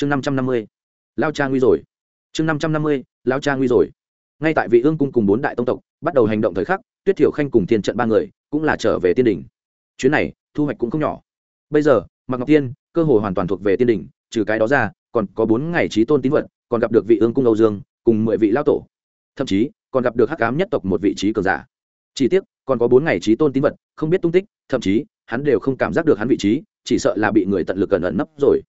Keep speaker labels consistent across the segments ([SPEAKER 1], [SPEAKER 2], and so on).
[SPEAKER 1] chương năm trăm năm mươi, lao cha nguy rồi. Chương năm trăm năm mươi, lao cha nguy rồi. Ngay tại vị ương cung cùng bốn đại tông tộc bắt đầu hành động thời khắc, tuyết thiểu khanh cùng thiên trận ba người cũng là trở về tiên đỉnh. Chuyến này, thu hoạch cũng không nhỏ. Bây giờ mặc ngọc tiên cơ hội hoàn toàn thuộc về tiên đỉnh, trừ cái đó ra, còn có bốn ngày trí tôn tín vật, còn gặp được vị ương cung âu dương, cùng mười vị lao tổ. Thậm chí, còn gặp được hắc cám nhất tộc một vị trí cường giả. Chỉ tiếc, còn có bốn ngày trí tôn tín vật, không biết tung tích, thậm chí, hắn đều không cảm giác được hắn vị trí, chỉ sợ là bị người tận lực cẩn ẩn nấp rồi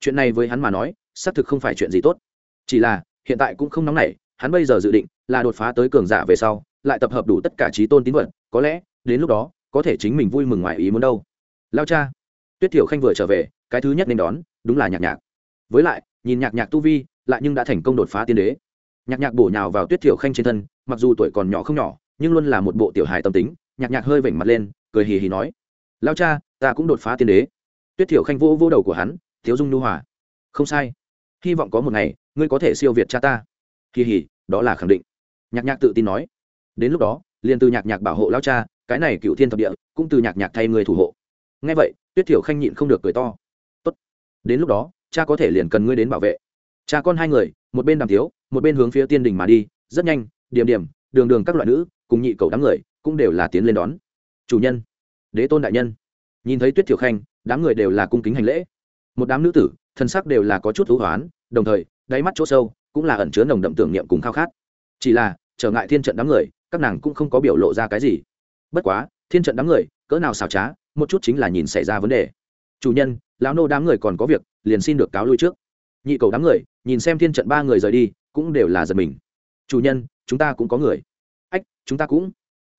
[SPEAKER 1] chuyện này với hắn mà nói, xác thực không phải chuyện gì tốt. Chỉ là, hiện tại cũng không nóng nảy, hắn bây giờ dự định là đột phá tới cường giả về sau, lại tập hợp đủ tất cả trí tôn tín vật, có lẽ, đến lúc đó, có thể chính mình vui mừng ngoài ý muốn đâu. Lao cha. Tuyết thiểu khanh vừa trở về, cái thứ nhất nên đón, đúng là nhạc nhạc. Với lại, nhìn nhạc nhạc tu vi, lại nhưng đã thành công đột phá tiên đế. Nhạc nhạc bổ nhào vào tuyết thiểu khanh trên thân, mặc dù tuổi còn nhỏ không nhỏ, nhưng luôn là một bộ tiểu hài tâm tính. Nhạc nhạc hơi vểnh mặt lên, cười hì hì nói, lao cha, ta cũng đột phá tiên đế. Tuyết thiểu khanh vô vô đầu của hắn thiếu dung nu hòa. Không sai. Hy vọng có một ngày, ngươi có thể siêu việt cha ta. Kỳ hỉ, đó là khẳng định. Nhạc nhạc tự tin nói. Đến lúc đó, liền từ nhạc nhạc bảo hộ lao cha, cái này cựu thiên thập địa, cũng từ nhạc nhạc thay người thủ hộ. Ngay vậy, tuyết thiểu khanh nhịn không được cười to. Tốt. đến lúc đó, cha có thể liền cần ngươi đến bảo vệ. Cha con hai người, một bên đàm thiếu một bên hướng phía tiên đình mà đi, rất nhanh, điểm điểm, đường đường các loại nữ, cùng nhị cầu đám người, cũng đều là tiến lên đón. Chủ nhân. Đế tôn đại nhân. Nhìn thấy tuyết thiểu khanh, đám người đều là cung kính hành lễ một đám nữ tử, thân sắc đều là có chút thú hoán, đồng thời, đáy mắt chỗ sâu cũng là ẩn chứa nồng đậm tưởng niệm cùng khao khát. Chỉ là, trở ngại thiên trận đám người, các nàng cũng không có biểu lộ ra cái gì. Bất quá, thiên trận đám người, cỡ nào xảo trá, một chút chính là nhìn xảy ra vấn đề. Chủ nhân, lão nô đám người còn có việc, liền xin được cáo lui trước. Nhị cầu đám người, nhìn xem thiên trận ba người rời đi, cũng đều là giật mình. Chủ nhân, chúng ta cũng có người. Ách, chúng ta cũng.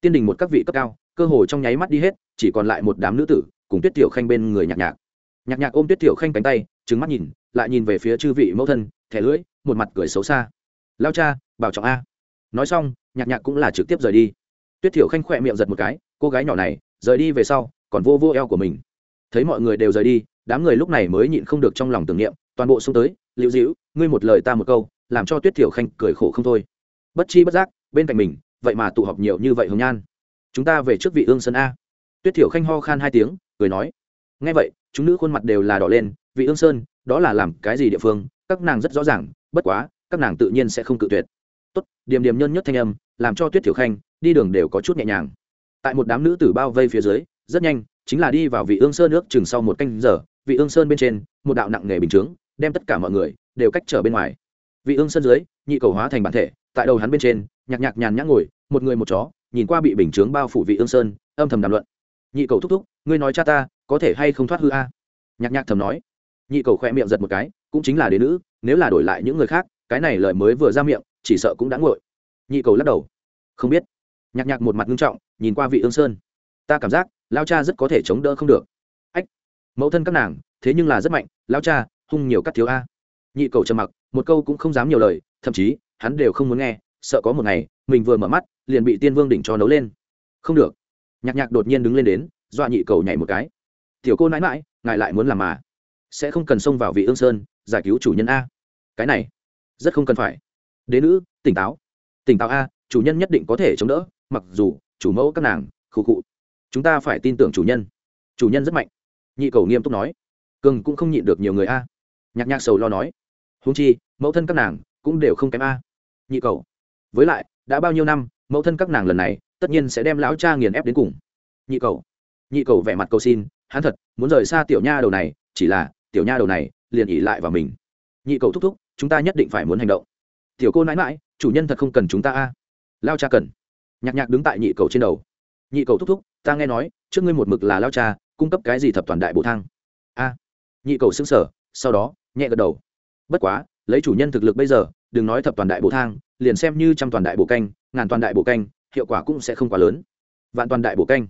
[SPEAKER 1] Tiên đình một các vị cấp cao, cơ hồ trong nháy mắt đi hết, chỉ còn lại một đám nữ tử, cùng tuyết tiểu khanh bên người nhạc nhạc nhạc nhạc ôm tuyết tiểu khanh cánh tay trứng mắt nhìn, lại nhìn về phía chư vị mẫu thân, thẻ lưỡi, một mặt cười xấu xa. Lao cha, bảo trọng a. Nói xong, nhạc nhạc cũng là trực tiếp rời đi. Tuyết thiểu khanh khỏe miệng giật một cái, cô gái nhỏ này, rời đi về sau, còn vô vô eo của mình. Thấy mọi người đều rời đi, đám người lúc này mới nhịn không được trong lòng tưởng niệm, toàn bộ xuống tới liệu dĩu ngươi một lời ta một câu, làm cho tuyết thiểu khanh cười khổ không thôi. Bất chi bất giác, bên cạnh mình, vậy mà tụ họp nhiều như vậy hồng nhan. Chúng ta về trước vị ương sơn a. Tuyết thiểu khanh ho khan hai tiếng, cười nói. Ngay vậy chúng nữ khuôn mặt đều là đỏ lên, vị ương sơn, đó là làm cái gì địa phương? Các nàng rất rõ ràng, bất quá, các nàng tự nhiên sẽ không cự tuyệt. Tốt, điểm điểm nhân nhất thanh âm, làm cho tuyết thiểu khanh đi đường đều có chút nhẹ nhàng. Tại một đám nữ tử bao vây phía dưới, rất nhanh, chính là đi vào vị ương sơn nước chừng sau một canh giờ, vị ương sơn bên trên, một đạo nặng nghề bình chướng, đem tất cả mọi người đều cách trở bên ngoài. Vị ương sơn dưới, nhị cầu hóa thành bản thể, tại đầu hắn bên trên, nhạc nhạc nhàn nhã ngồi, một người một chó, nhìn qua bị bình chướng bao phủ vị ương sơn, âm thầm đàm luận nhị cầu thúc thúc, ngươi nói cha ta, có thể hay không thoát hư a? Nhạc nhạc thầm nói. Nhị cầu khoe miệng giật một cái, cũng chính là đế nữ, nếu là đổi lại những người khác, cái này lời mới vừa ra miệng, chỉ sợ cũng đã ngội nhị cầu lắc đầu. Không biết. Nhạc nhạc một mặt nghiêm trọng, nhìn qua vị ương sơn. Ta cảm giác lao cha rất có thể chống đỡ không được. Ách. Mẫu thân các nàng, thế nhưng là rất mạnh lao cha, hung nhiều cắt thiếu a. Nhị cầu trầm mặc, một câu cũng không dám nhiều lời, thậm chí, hắn đều không muốn nghe, sợ có một ngày, mình vừa mở mắt, liền bị tiên vương đỉnh cho nấu lên. Không được nhạc nhạc đột nhiên đứng lên đến, dọa nhị cầu nhảy một cái. Tiểu cô nãi mãi ngài lại muốn làm mà? Sẽ không cần xông vào vị ương sơn, giải cứu chủ nhân a. Cái này, rất không cần phải. Đế nữ, tỉnh táo. Tỉnh táo a, chủ nhân nhất định có thể chống đỡ, mặc dù chủ mẫu các nàng, khụ khụ. Chúng ta phải tin tưởng chủ nhân. Chủ nhân rất mạnh. Nhị cầu nghiêm túc nói. Cường cũng không nhịn được nhiều người a. Nhạc nhạc sầu lo nói. Húng chi, mẫu thân các nàng cũng đều không kém a. Nhị cầu. Với lại, đã bao nhiêu năm, mẫu thân các nàng lần này tất nhiên sẽ đem lão cha nghiền ép đến cùng. Nhị cầu. Nhị cầu vẻ mặt cầu xin, hắn thật, muốn rời xa tiểu nha đầu này, chỉ là, tiểu nha đầu này, liền ỉ lại vào mình. Nhị cầu thúc thúc, chúng ta nhất định phải muốn hành động. Tiểu cô nãi mãi chủ nhân thật không cần chúng ta a. Lao cha cần. Nhạc nhạc đứng tại nhị cầu trên đầu. Nhị cầu thúc thúc, ta nghe nói, trước ngươi một mực là lao cha, cung cấp cái gì thập toàn đại bộ thang? A. Nhị cầu xứng sở sau đó, nhẹ gật đầu. Bất quá, lấy chủ nhân thực lực bây giờ, đừng nói thập toàn đại bộ thang, liền xem như trăm toàn đại bộ canh, ngàn toàn đại bộ canh hiệu quả cũng sẽ không quá lớn. Vạn toàn đại bổ canh.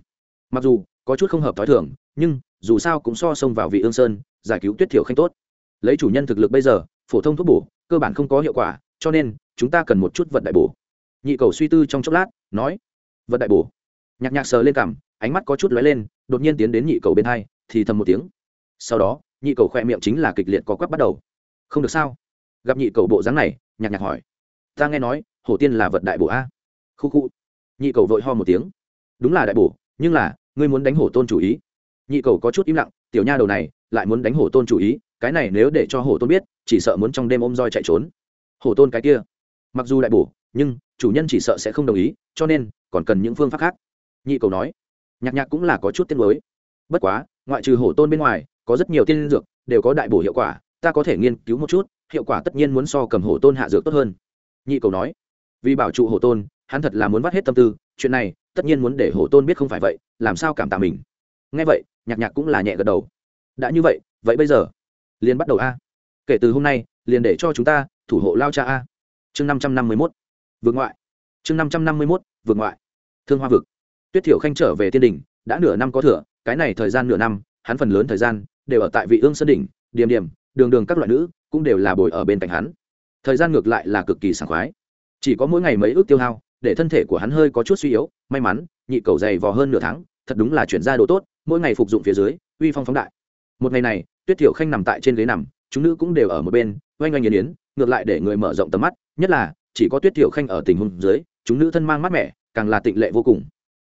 [SPEAKER 1] Mặc dù có chút không hợp t h ó i nhưng dù sao cũng so xông vào vị ương sơn, giải cứu tuyết thiểu khanh tốt. Lấy chủ nhân thực lực bây giờ, phổ thông thuốc bổ, cơ bản không có hiệu quả, cho nên chúng ta cần một chút vật đại bổ. Nhị cầu suy tư trong chốc lát, nói vật đại bổ. Nhạc nhạc sờ lên cằm, ánh mắt có chút lóe lên, đột nhiên tiến đến nhị cầu bên hai, thì thầm một tiếng. Sau đó, nhị cầu khoe miệng chính là kịch liệt có quắp bắt đầu. Không được sao? Gặp nhị cầu bộ dáng này, nhạc nhạc hỏi. Ta nghe nói, hổ tiên là vật đại bổ a. Khu khu nhị cầu vội ho một tiếng. Đúng là đại bổ, nhưng là, ngươi muốn đánh hổ tôn chủ ý. Nhị cầu có chút im lặng, tiểu nha đầu này lại muốn đánh hổ tôn chủ ý, cái này nếu để cho hổ tôn biết, chỉ sợ muốn trong đêm ôm roi chạy trốn. Hổ tôn cái kia, mặc dù đại bổ, nhưng chủ nhân chỉ sợ sẽ không đồng ý, cho nên còn cần những phương pháp khác. Nhị cầu nói, nhạc nhạc cũng là có chút tiên mới bất quá, ngoại trừ hổ tôn bên ngoài, có rất nhiều tiên dược, đều có đại bổ hiệu quả, ta có thể nghiên cứu một chút, hiệu quả tất nhiên muốn so cầm hổ tôn hạ dược tốt hơn. Nhị cầu nói, vì bảo trụ hổ tôn hắn thật là muốn vắt hết tâm tư, chuyện này, tất nhiên muốn để hổ tôn biết không phải vậy, làm sao cảm tạ mình. Nghe vậy, nhạc nhạc cũng là nhẹ gật đầu. Đã như vậy vậy bây giờ? Liền bắt đầu a. Kể từ hôm nay, liền để cho chúng ta thủ hộ lao cha a. Chương năm trăm năm mươi mốt. Vượt ngoại. Chương năm trăm năm mươi mốt, vượt ngoại. Thương hoa vực. Tuyết thiểu khanh trở về tiên đình đã nửa năm có thừa, cái này thời gian nửa năm, hắn phần lớn thời gian đều ở tại vị ương sơn đỉnh điểm điểm đường đường các loại nữ cũng đều là bồi ở bên cạnh hắn. Thời gian ngược lại là cực kỳ sảng khoái. Chỉ có mỗi ngày mấy ước tiêu hao để thân thể của hắn hơi có chút suy yếu, may mắn, nhị cầu dày vò hơn nửa tháng, thật đúng là chuyển ra đồ tốt, mỗi ngày phục dụng phía dưới, uy phong phóng đại. Một ngày này, tuyết thiểu khanh nằm tại trên ghế nằm, chúng nữ cũng đều ở một bên, oanh oanh nghiền yến, ngược lại để người mở rộng tầm mắt, nhất là, chỉ có tuyết thiểu khanh ở tình huống dưới, chúng nữ thân mang mát mẻ, càng là tịnh lệ vô cùng.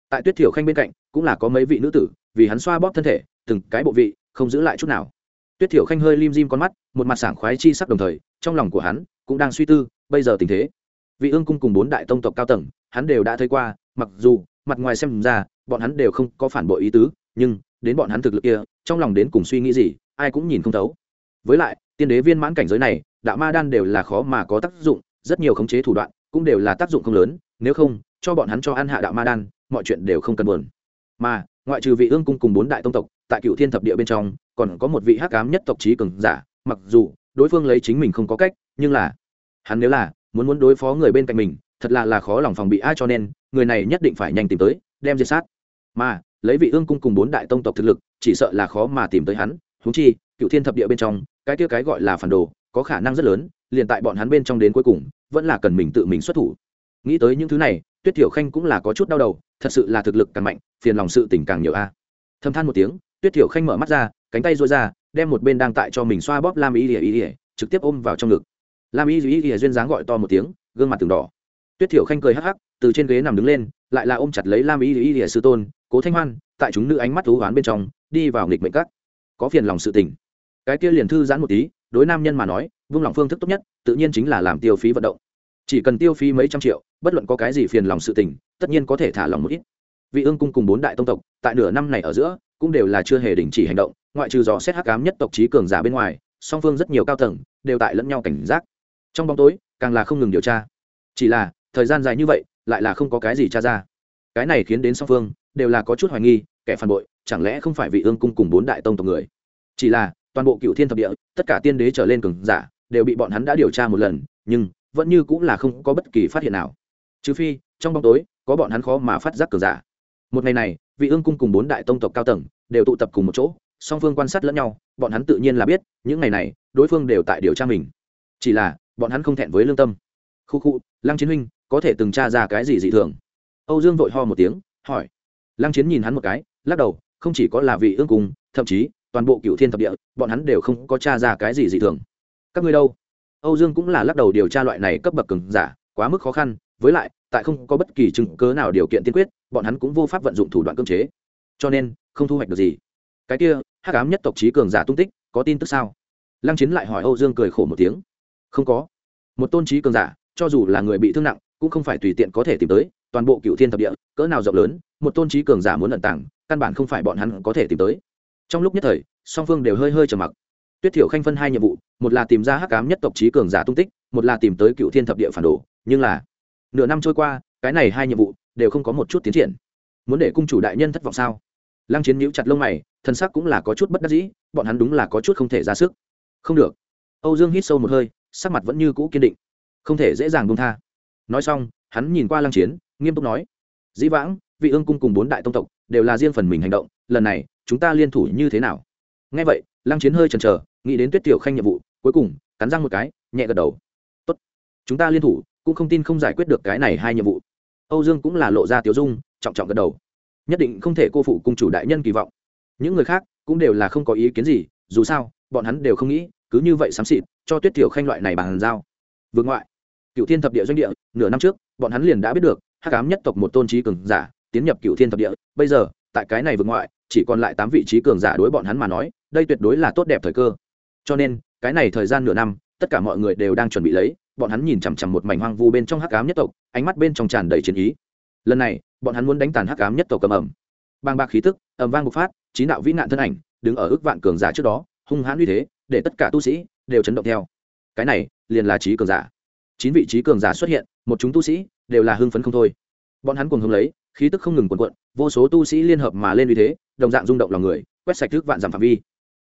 [SPEAKER 1] Tại tuyết thiểu khanh bên cạnh, cũng là có mấy vị nữ tử, vì hắn xoa bóp thân thể, từng cái bộ vị, không giữ lại chút nào. Tuyết thiểu khanh hơi lim dim con mắt, một mặt sảng khoái chi sắc đồng thời, trong lòng của hắn cũng đang suy tư, bây giờ tình thế vị ương cung cùng bốn đại tông tộc cao tầng, hắn đều đã thấy qua, mặc dù, mặt ngoài xem ra, bọn hắn đều không có phản bội ý tứ, nhưng, đến bọn hắn thực lực kia, trong lòng đến cùng suy nghĩ gì, ai cũng nhìn không thấu. Với lại, tiên đế viên mãn cảnh giới này, đạo ma đan đều là khó mà có tác dụng, rất nhiều khống chế thủ đoạn, cũng đều là tác dụng không lớn, nếu không, cho bọn hắn cho ăn hạ đạo ma đan, mọi chuyện đều không cần buồn. Mà, ngoại trừ vị ương cung cùng bốn đại tông tộc, tại cựu thiên thập địa bên trong, còn có một vị hắc ám nhất tộc trí cường giả, mặc dù, đối phương lấy chính mình không có cách, nhưng là, hắn nếu là muốn muốn đối phó người bên cạnh mình, thật là là khó lòng phòng bị ai cho nên, người này nhất định phải nhanh tìm tới, đem diệt sát. Mà, lấy vị ương cung cùng bốn đại tông tộc thực lực, chỉ sợ là khó mà tìm tới hắn. Húng chi, cựu thiên thập địa bên trong, cái kia cái gọi là phản đồ, có khả năng rất lớn, liền tại bọn hắn bên trong đến cuối cùng, vẫn là cần mình tự mình xuất thủ. Nghĩ tới những thứ này, tuyết thiểu khanh cũng là có chút đau đầu, thật sự là thực lực càng mạnh, phiền lòng sự tình càng nhiều a. Thâm than một tiếng, tuyết thiểu khanh mở mắt ra, cánh tay rối ra, đem một bên đang tại cho mình xoa bóp lam y ỉa ỉa trực tiếp ôm vào trong ngực lam y duy ỉa duyên dáng gọi to một tiếng, gương mặt từng đỏ. Tuyết thiểu khanh cười hắc hắc, từ trên ghế nằm đứng lên, lại là ôm chặt lấy lam y duy ỉa sư tôn, cố thanh hoan, tại chúng nữ ánh mắt thú hoán bên trong, đi vào nghịch mệnh cắt có phiền lòng sự tình. Cái kia liền thư giãn một tí, đối nam nhân mà nói, vung lòng phương thức tốt nhất, tự nhiên chính là làm tiêu phí vận động. Chỉ cần tiêu phí mấy trăm triệu, bất luận có cái gì phiền lòng sự tình, tất nhiên có thể thả lòng một ít. Vị ương cung cùng bốn đại tông tộc, tại nửa năm này ở giữa, cũng đều là chưa hề đình chỉ hành động, ngoại trừ dò xét hắc ám nhất tộc trí cường giả bên ngoài, song phương rất nhiều cao tầng, đều tại lẫn nhau cảnh giác trong bóng tối, càng là không ngừng điều tra. Chỉ là, thời gian dài như vậy, lại là không có cái gì tra ra. Cái này khiến đến song phương, đều là có chút hoài nghi, kẻ phản bội, chẳng lẽ không phải vị ương cung cùng bốn đại tông tộc người? Chỉ là, toàn bộ cựu thiên thập địa, tất cả tiên đế trở lên cường giả, đều bị bọn hắn đã điều tra một lần, nhưng, vẫn như cũng là không có bất kỳ phát hiện nào. Trừ phi, trong bóng tối, có bọn hắn khó mà phát giác cường giả. Một ngày này, vị ương cung cùng bốn đại tông tộc cao tầng, đều tụ tập cùng một chỗ, song phương quan sát lẫn nhau, bọn hắn tự nhiên là biết, những ngày này, đối phương đều tại điều tra mình. Chỉ là bọn hắn không thẹn với lương tâm. Khu khu, lăng chiến huynh, có thể từng tra ra cái gì dị thường? Âu dương vội ho một tiếng, hỏi. Lăng chiến nhìn hắn một cái, lắc đầu, không chỉ có là vị ương cung, thậm chí, toàn bộ cựu thiên thập địa, bọn hắn đều không có tra ra cái gì dị thường. Các ngươi đâu? Âu dương cũng là lắc đầu điều tra loại này cấp bậc cường giả, quá mức khó khăn, với lại, tại không có bất kỳ chứng cớ nào điều kiện tiên quyết, bọn hắn cũng vô pháp vận dụng thủ đoạn cưỡng chế. Cho nên, không thu hoạch được gì. Cái kia, hắc ám nhất tộc trí cường giả tung tích, có tin tức sao? Lăng chiến lại hỏi âu dương cười khổ một tiếng không có. Một tôn trí cường giả, cho dù là người bị thương nặng, cũng không phải tùy tiện có thể tìm tới, toàn bộ cựu thiên thập địa, cỡ nào rộng lớn, một tôn trí cường giả muốn ẩn tàng, căn bản không phải bọn hắn có thể tìm tới. Trong lúc nhất thời, song phương đều hơi hơi trầm mặc. Tuyết thiểu khanh phân hai nhiệm vụ, một là tìm ra hắc cám nhất tộc trí cường giả tung tích, một là tìm tới cựu thiên thập địa phản đồ, nhưng là, nửa năm trôi qua, cái này hai nhiệm vụ đều không có một chút tiến triển. Muốn để cung chủ đại nhân thất vọng sao? Lăng chiến nhíu chặt lông mày thân sắc cũng là có chút bất đắc dĩ, bọn hắn đúng là có chút không thể ra sức. Không được. Âu dương hít sâu một hơi sắc mặt vẫn như cũ kiên định, không thể dễ dàng buông tha. Nói xong, hắn nhìn qua lăng chiến, nghiêm túc nói, dĩ vãng, vị ương cung cùng bốn đại tông tộc đều là riêng phần mình hành động, lần này, chúng ta liên thủ như thế nào? Nghe vậy, lăng chiến hơi chần chờ, nghĩ đến tuyết tiểu khanh nhiệm vụ, cuối cùng, cắn răng một cái, nhẹ gật đầu. Tốt, chúng ta liên thủ, cũng không tin không giải quyết được cái này hai nhiệm vụ. Âu dương cũng là lộ ra tiểu dung, trọng trọng gật đầu. Nhất định không thể cô phụ cung chủ đại nhân kỳ vọng. Những người khác cũng đều là không có ý kiến gì, dù sao, bọn hắn đều không nghĩ cứ như vậy xám xịt, cho tuyết tiểu khanh loại này bàn giao. Vương ngoại cựu thiên thập địa doanh địa, nửa năm trước, bọn hắn liền đã biết được, hắc ám nhất tộc một tôn trí cường giả, tiến nhập cựu thiên thập địa. Bây giờ, tại cái này vương ngoại, chỉ còn lại tám vị trí cường giả đối bọn hắn mà nói, đây tuyệt đối là tốt đẹp thời cơ. Cho nên, cái này thời gian nửa năm, tất cả mọi người đều đang chuẩn bị lấy, bọn hắn nhìn chằm chằm một mảnh hoang vu bên trong hắc ám nhất tộc, ánh mắt bên trong tràn đầy chiến ý. Lần này, bọn hắn muốn đánh tàn hắc ám nhất tộc cầm ẩm. Bang bạc khí tức ẩm vang bộc phát, chín đạo vĩ nạn thân ảnh, đứng ở ước vạn cường giả trước đó, hung hãn uy thế để tất cả tu sĩ đều chấn động theo. Cái này liền là trí cường giả. Chín vị trí cường giả xuất hiện, một chúng tu sĩ đều là hưng phấn không thôi. Bọn hắn cùng hưng lấy, khí tức không ngừng quần cuộn, vô số tu sĩ liên hợp mà lên uy thế, đồng dạng rung động lòng người, quét sạch trước vạn giảm phạm vi.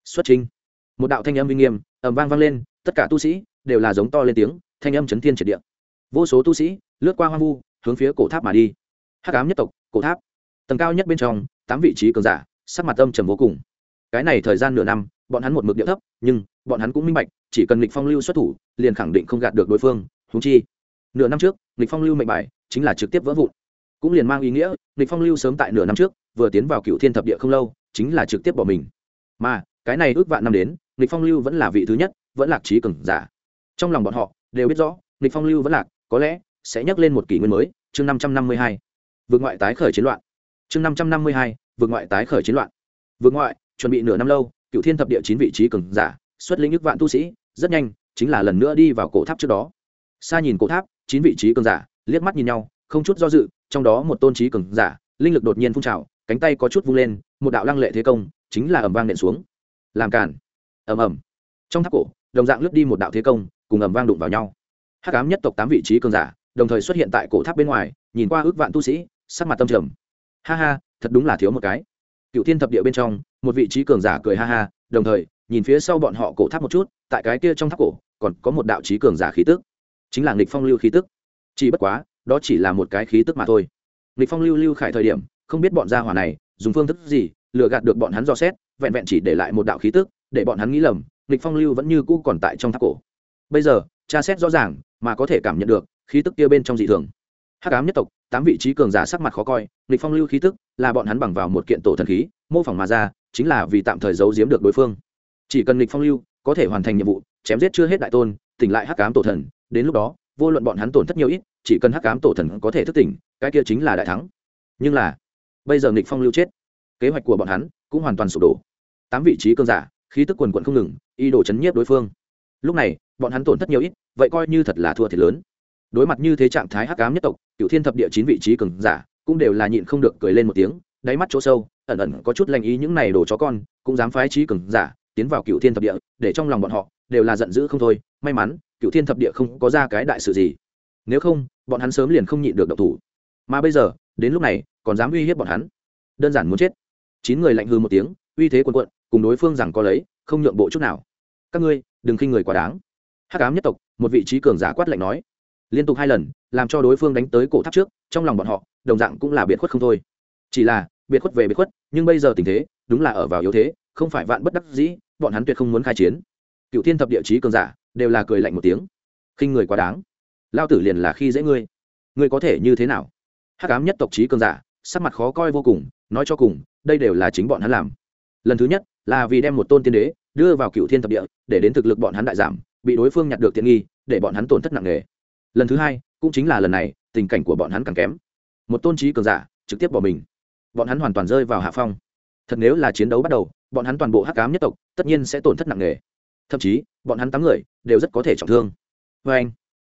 [SPEAKER 1] Xuất trình một đạo thanh âm uy nghiêm, ầm vang vang lên, tất cả tu sĩ đều là giống to lên tiếng, thanh âm chấn thiên triệt địa. Vô số tu sĩ lướt qua hoang vu, hướng phía cổ tháp mà đi. Hắc ám nhất tộc, cổ tháp. Tầng cao nhất bên trong, tám vị trí cường giả, sắc mặt âm trầm vô cùng. Cái này thời gian nửa năm bọn hắn một mực địa thấp, nhưng bọn hắn cũng minh bạch, chỉ cần lịch phong lưu xuất thủ, liền khẳng định không gạt được đối phương húng chi, nửa năm trước, lịch phong lưu mệnh bài chính là trực tiếp vỡ vụn. Cũng liền mang ý nghĩa, lịch phong lưu sớm tại nửa năm trước, vừa tiến vào cựu thiên thập địa không lâu, chính là trực tiếp bỏ mình. Mà, cái này ước vạn năm đến, lịch phong lưu vẫn là vị thứ nhất, vẫn lạc trí cường giả. Trong lòng bọn họ, đều biết rõ, lịch phong lưu vẫn lạc, có lẽ sẽ nhắc lên một kỷ nguyên mới, chương năm trăm năm mươi hai. Vượt ngoại tái khởi chiến loạn. Chương năm trăm năm mươi hai, vượt ngoại tái khởi chiến loạn. Vượt ngoại, chuẩn bị nửa năm lâu cựu thiên thập địa chín vị trí cường giả, xuất lĩnh ức vạn tu sĩ, rất nhanh, chính là lần nữa đi vào cổ tháp trước đó. Xa nhìn cổ tháp, chín vị trí cường giả, liếc mắt nhìn nhau, không chút do dự, trong đó một tôn trí cường giả, linh lực đột nhiên phun trào, cánh tay có chút vung lên, một đạo lăng lệ thế công, chính là ầm vang nện xuống. Làm cản ầm ầm. Trong tháp cổ, đồng dạng lướt đi một đạo thế công, cùng ầm vang đụng vào nhau. Hắc ám nhất tộc tám vị trí cường giả, đồng thời xuất hiện tại cổ tháp bên ngoài, nhìn qua ước vạn tu sĩ, sắc mặt tâm trầm. Ha ha, thật đúng là thiếu một cái cựu thiên thập địa bên trong, một vị trí cường giả cười ha ha, đồng thời, nhìn phía sau bọn họ cổ tháp một chút, tại cái kia trong tháp cổ, còn có một đạo trí cường giả khí tức. Chính là nghịch phong lưu khí tức. Chỉ bất quá, đó chỉ là một cái khí tức mà thôi. Nghịch phong lưu lưu khải thời điểm, không biết bọn gia hỏa này, dùng phương thức gì, lừa gạt được bọn hắn dò xét, vẹn vẹn chỉ để lại một đạo khí tức, để bọn hắn nghĩ lầm, nghịch phong lưu vẫn như cũ còn tại trong tháp cổ. Bây giờ, tra xét rõ ràng, mà có thể cảm nhận được, khí tức kia bên trong dị thường hắc ám nhất tộc, tám vị trí cường giả sắc mặt khó coi lịch phong lưu khí tức, là bọn hắn bằng vào một kiện tổ thần khí, mô phỏng mà ra, chính là vì tạm thời giấu giếm được đối phương. Chỉ cần lịch phong lưu có thể hoàn thành nhiệm vụ, chém giết chưa hết đại tôn, tỉnh lại hắc ám tổ thần, đến lúc đó, vô luận bọn hắn tổn thất nhiều ít, chỉ cần hắc ám tổ thần có thể thức tỉnh, cái kia chính là đại thắng. Nhưng là, bây giờ nghịch phong lưu chết, kế hoạch của bọn hắn cũng hoàn toàn sụp đổ. Tám vị trí cường giả, khí tức quần quận không ngừng y đổ chấn nhiếp đối phương. Lúc này, bọn hắn tổn thất nhiều ít, vậy coi như thật là thua thiệt lớn đối mặt như thế trạng thái hắc ám nhất tộc cựu thiên thập địa chín vị trí cường giả cũng đều là nhịn không được cười lên một tiếng, đáy mắt chỗ sâu, ẩn ẩn có chút lành ý những này đồ chó con, cũng dám phái trí cường giả tiến vào cựu thiên thập địa, để trong lòng bọn họ đều là giận dữ không thôi. May mắn cựu thiên thập địa không có ra cái đại sự gì. Nếu không, bọn hắn sớm liền không nhịn được độc thủ. Mà bây giờ, đến lúc này, còn dám uy hiếp bọn hắn. Đơn giản muốn chết. Chín người lạnh hư một tiếng, uy thế quần quận cùng đối phương rằng có lấy, không nhượng bộ chút nào. Các ngươi, đừng khinh người quá đáng. Hắc ám nhất tộc, một vị trí cường giả quát lạnh nói liên tục hai lần, làm cho đối phương đánh tới cổ tháp trước, trong lòng bọn họ, đồng dạng cũng là biệt khuất không thôi. Chỉ là, biệt khuất về biệt khuất, nhưng bây giờ tình thế, đúng là ở vào yếu thế, không phải vạn bất đắc dĩ, bọn hắn tuyệt không muốn khai chiến. Cựu thiên thập địa chí cường giả, đều là cười lạnh một tiếng. Khinh người quá đáng. Lao tử liền là khi dễ ngươi. Ngươi có thể như thế nào? Hắc ám nhất tộc chí cường giả, sắc mặt khó coi vô cùng, nói cho cùng, đây đều là chính bọn hắn làm. Lần thứ nhất, là vì đem một tôn tiên đế đưa vào cựu thiên thập địa, để đến thực lực bọn hắn đại giảm, bị đối phương nhặt được tiện nghi, để bọn hắn tổn thất nặng nề lần thứ hai, cũng chính là lần này, tình cảnh của bọn hắn càng kém. Một tôn trí cường giả, trực tiếp bỏ mình. Bọn hắn hoàn toàn rơi vào hạ phong. Thật nếu là chiến đấu bắt đầu, bọn hắn toàn bộ hắc cám nhất tộc, tất nhiên sẽ tổn thất nặng nề. Thậm chí, bọn hắn tám người, đều rất có thể trọng thương. Vê anh,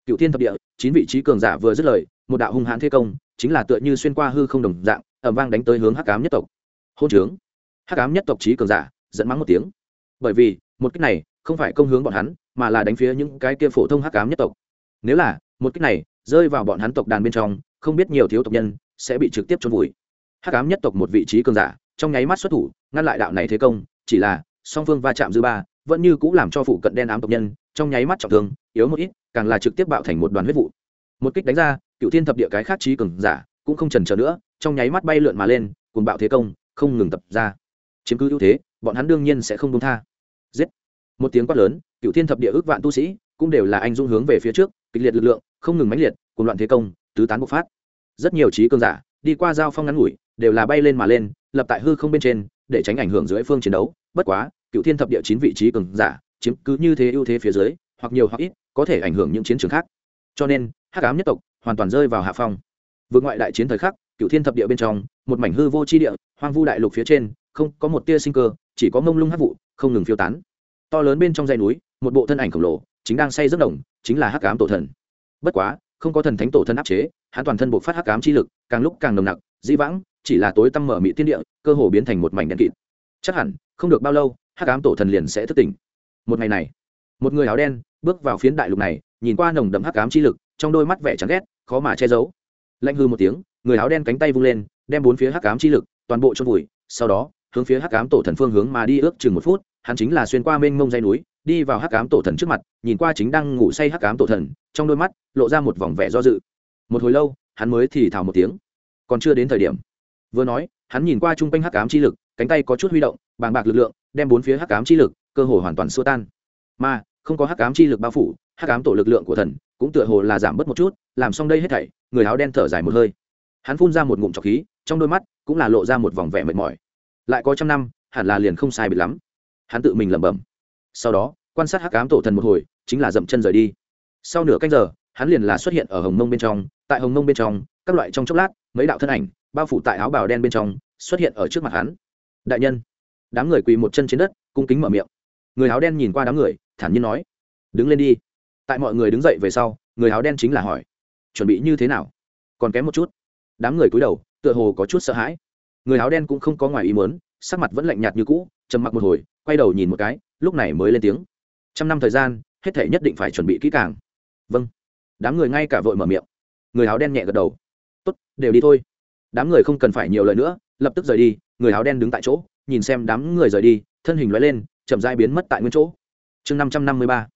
[SPEAKER 1] cựu thiên thập địa, chín vị trí cường giả vừa dứt lời, một đạo hung hãn thế công, chính là tựa như xuyên qua hư không đồng dạng ẩm vang đánh tới hướng hắc cám nhất tộc. Hôn trướng. Hắc cám nhất tộc trí cường giả dẫn mắng một tiếng. Bởi vì, một cách này, không phải công hướng bọn hắn, mà là đánh phía những cái kia phổ thông hắc cám nhất tộc. Nếu là một cách này, rơi vào bọn hắn tộc đàn bên trong, không biết nhiều thiếu tộc nhân sẽ bị trực tiếp trôn vùi. Hắc ám nhất tộc một vị trí cường giả, trong nháy mắt xuất thủ, ngăn lại đạo này thế công, chỉ là, song phương va chạm dư ba, vẫn như cũng làm cho phụ cận đen ám tộc nhân, trong nháy mắt trọng thương, yếu một ít, càng là trực tiếp bạo thành một đoàn huyết vụ. Một kích đánh ra, cựu thiên thập địa cái khác trí cường giả cũng không trần trở nữa, trong nháy mắt bay lượn mà lên cùng bạo thế công, không ngừng tập ra. Chiếm cứ ưu thế, bọn hắn đương nhiên sẽ không đông tha. Giết! Một tiếng quát lớn, cựu thiên thập địa ước vạn tu sĩ cũng đều là anh dung hướng về phía trước kịch liệt lực lượng, không ngừng mãnh liệt cùng loạn thế công, tứ tán bộc phát. Rất nhiều trí cường giả đi qua giao phong ngắn ngủi, đều là bay lên mà lên, lập tại hư không bên trên, để tránh ảnh hưởng dưới phương chiến đấu. Bất quá, cựu thiên thập địa chín vị trí cường giả, chiếm cứ như thế ưu thế phía dưới, hoặc nhiều hoặc ít, có thể ảnh hưởng những chiến trường khác. Cho nên, hắc ám nhất tộc hoàn toàn rơi vào hạ phong. Vượt ngoại đại chiến thời khắc, cựu thiên thập địa bên trong, một mảnh hư vô chi địa, hoang vu đại lục phía trên, không có một tia sinh cơ, chỉ có mông lung hắc vụ, không ngừng phiêu tán. To lớn bên trong dây núi, một bộ thân ảnh khổng lồ chính đang say giấc đồng, chính là hắc ám tổ thần. Bất quá, không có thần thánh tổ thân áp chế, hắn toàn thân buộc phát hắc ám chi lực, càng lúc càng nồng nặc, dĩ vãng, chỉ là tối tăm mở mị tiên địa, cơ hồ biến thành một mảnh đen kịt. Chắc hẳn, không được bao lâu, hắc ám tổ thần liền sẽ thức tỉnh. Một ngày này, một người áo đen bước vào phiến đại lục này, nhìn qua nồng đậm hắc ám chi lực, trong đôi mắt vẻ chán ghét, khó mà che giấu. Lạnh hư một tiếng, người áo đen cánh tay vung lên, đem bốn phía hắc ám chi lực toàn bộ chôn vùi, sau đó, hướng phía hắc ám tổ thần phương hướng mà đi ước chừng một phút hắn chính là xuyên qua mênh mông dây núi, đi vào hắc ám tổ thần trước mặt, nhìn qua chính đang ngủ say hắc ám tổ thần, trong đôi mắt lộ ra một vòng vẻ do dự. Một hồi lâu, hắn mới thì thào một tiếng. Còn chưa đến thời điểm, vừa nói, hắn nhìn qua chung quanh hắc ám chi lực, cánh tay có chút huy động, bàng bạc lực lượng, đem bốn phía hắc ám chi lực, cơ hồ hoàn toàn xua tan. Mà, không có hắc ám chi lực bao phủ, hắc ám tổ lực lượng của thần cũng tựa hồ là giảm bớt một chút, làm xong đây hết thảy, người áo đen thở dài một hơi. Hắn phun ra một ngụm trọc khí, trong đôi mắt cũng là lộ ra một vòng vẻ mệt mỏi. Lại có trăm năm, hẳn là liền không sai biệt lắm hắn tự mình lẩm bẩm. Sau đó, quan sát hắc ám tổ thần một hồi, chính là dậm chân rời đi. Sau nửa canh giờ, hắn liền là xuất hiện ở hồng mông bên trong. Tại hồng mông bên trong, các loại trong chốc lát, mấy đạo thân ảnh, bao phủ tại áo bào đen bên trong, xuất hiện ở trước mặt hắn. Đại nhân, đám người quỳ một chân trên đất, cung kính mở miệng. Người áo đen nhìn qua đám người, thản nhiên nói, đứng lên đi. Tại mọi người đứng dậy về sau, người áo đen chính là hỏi, chuẩn bị như thế nào? Còn kém một chút. Đám người cúi đầu, tựa hồ có chút sợ hãi. Người áo đen cũng không có ngoài ý muốn sắc mặt vẫn lạnh nhạt như cũ, trầm mặc một hồi, quay đầu nhìn một cái, lúc này mới lên tiếng. Trăm năm thời gian, hết thể nhất định phải chuẩn bị kỹ càng. Vâng. Đám người ngay cả vội mở miệng. Người áo đen nhẹ gật đầu. Tốt, đều đi thôi. Đám người không cần phải nhiều lời nữa, lập tức rời đi, người áo đen đứng tại chỗ, nhìn xem đám người rời đi, thân hình loại lên, chậm dai biến mất tại nguyên chỗ. Chương năm trăm năm mươi ba.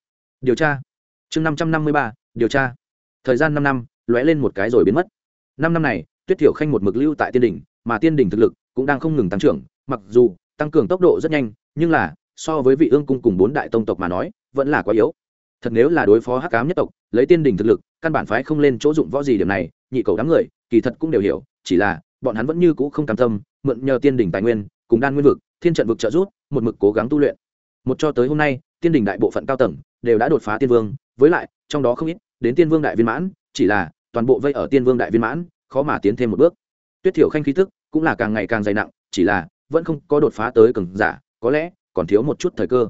[SPEAKER 1] Điều tra. Chương năm trăm năm mươi ba, điều tra. Thời gian năm năm, lóe lên một cái rồi biến mất. Năm năm này, tuyết thiểu khanh một mực lưu tại tiên đỉnh, mà tiên đỉnh thực lực cũng đang không ngừng tăng trưởng mặc dù, tăng cường tốc độ rất nhanh, nhưng là, so với vị ương cung cùng bốn đại tông tộc mà nói, vẫn là quá yếu. Thật nếu là đối phó hắc cám nhất tộc, lấy tiên đỉnh thực lực, căn bản phái không lên chỗ dụng võ gì điểm này, nhị cầu đám người, kỳ thật cũng đều hiểu, chỉ là, bọn hắn vẫn như cũ không cam tâm, mượn nhờ tiên đỉnh tài nguyên, cùng đan nguyên vực, thiên trận vực trợ giúp, một mực cố gắng tu luyện. Một cho tới hôm nay, tiên đỉnh đại bộ phận cao tầng, đều đã đột phá tiên vương, với lại, trong đó không ít, đến tiên vương đại viên mãn, chỉ là, toàn bộ vây ở tiên vương đại viên mãn, khó mà tiến thêm một bước. Tuyết thiểu khanh khí tức, cũng là càng ngày càng dày nặng, chỉ là vẫn không có đột phá tới cường giả, có lẽ còn thiếu một chút thời cơ.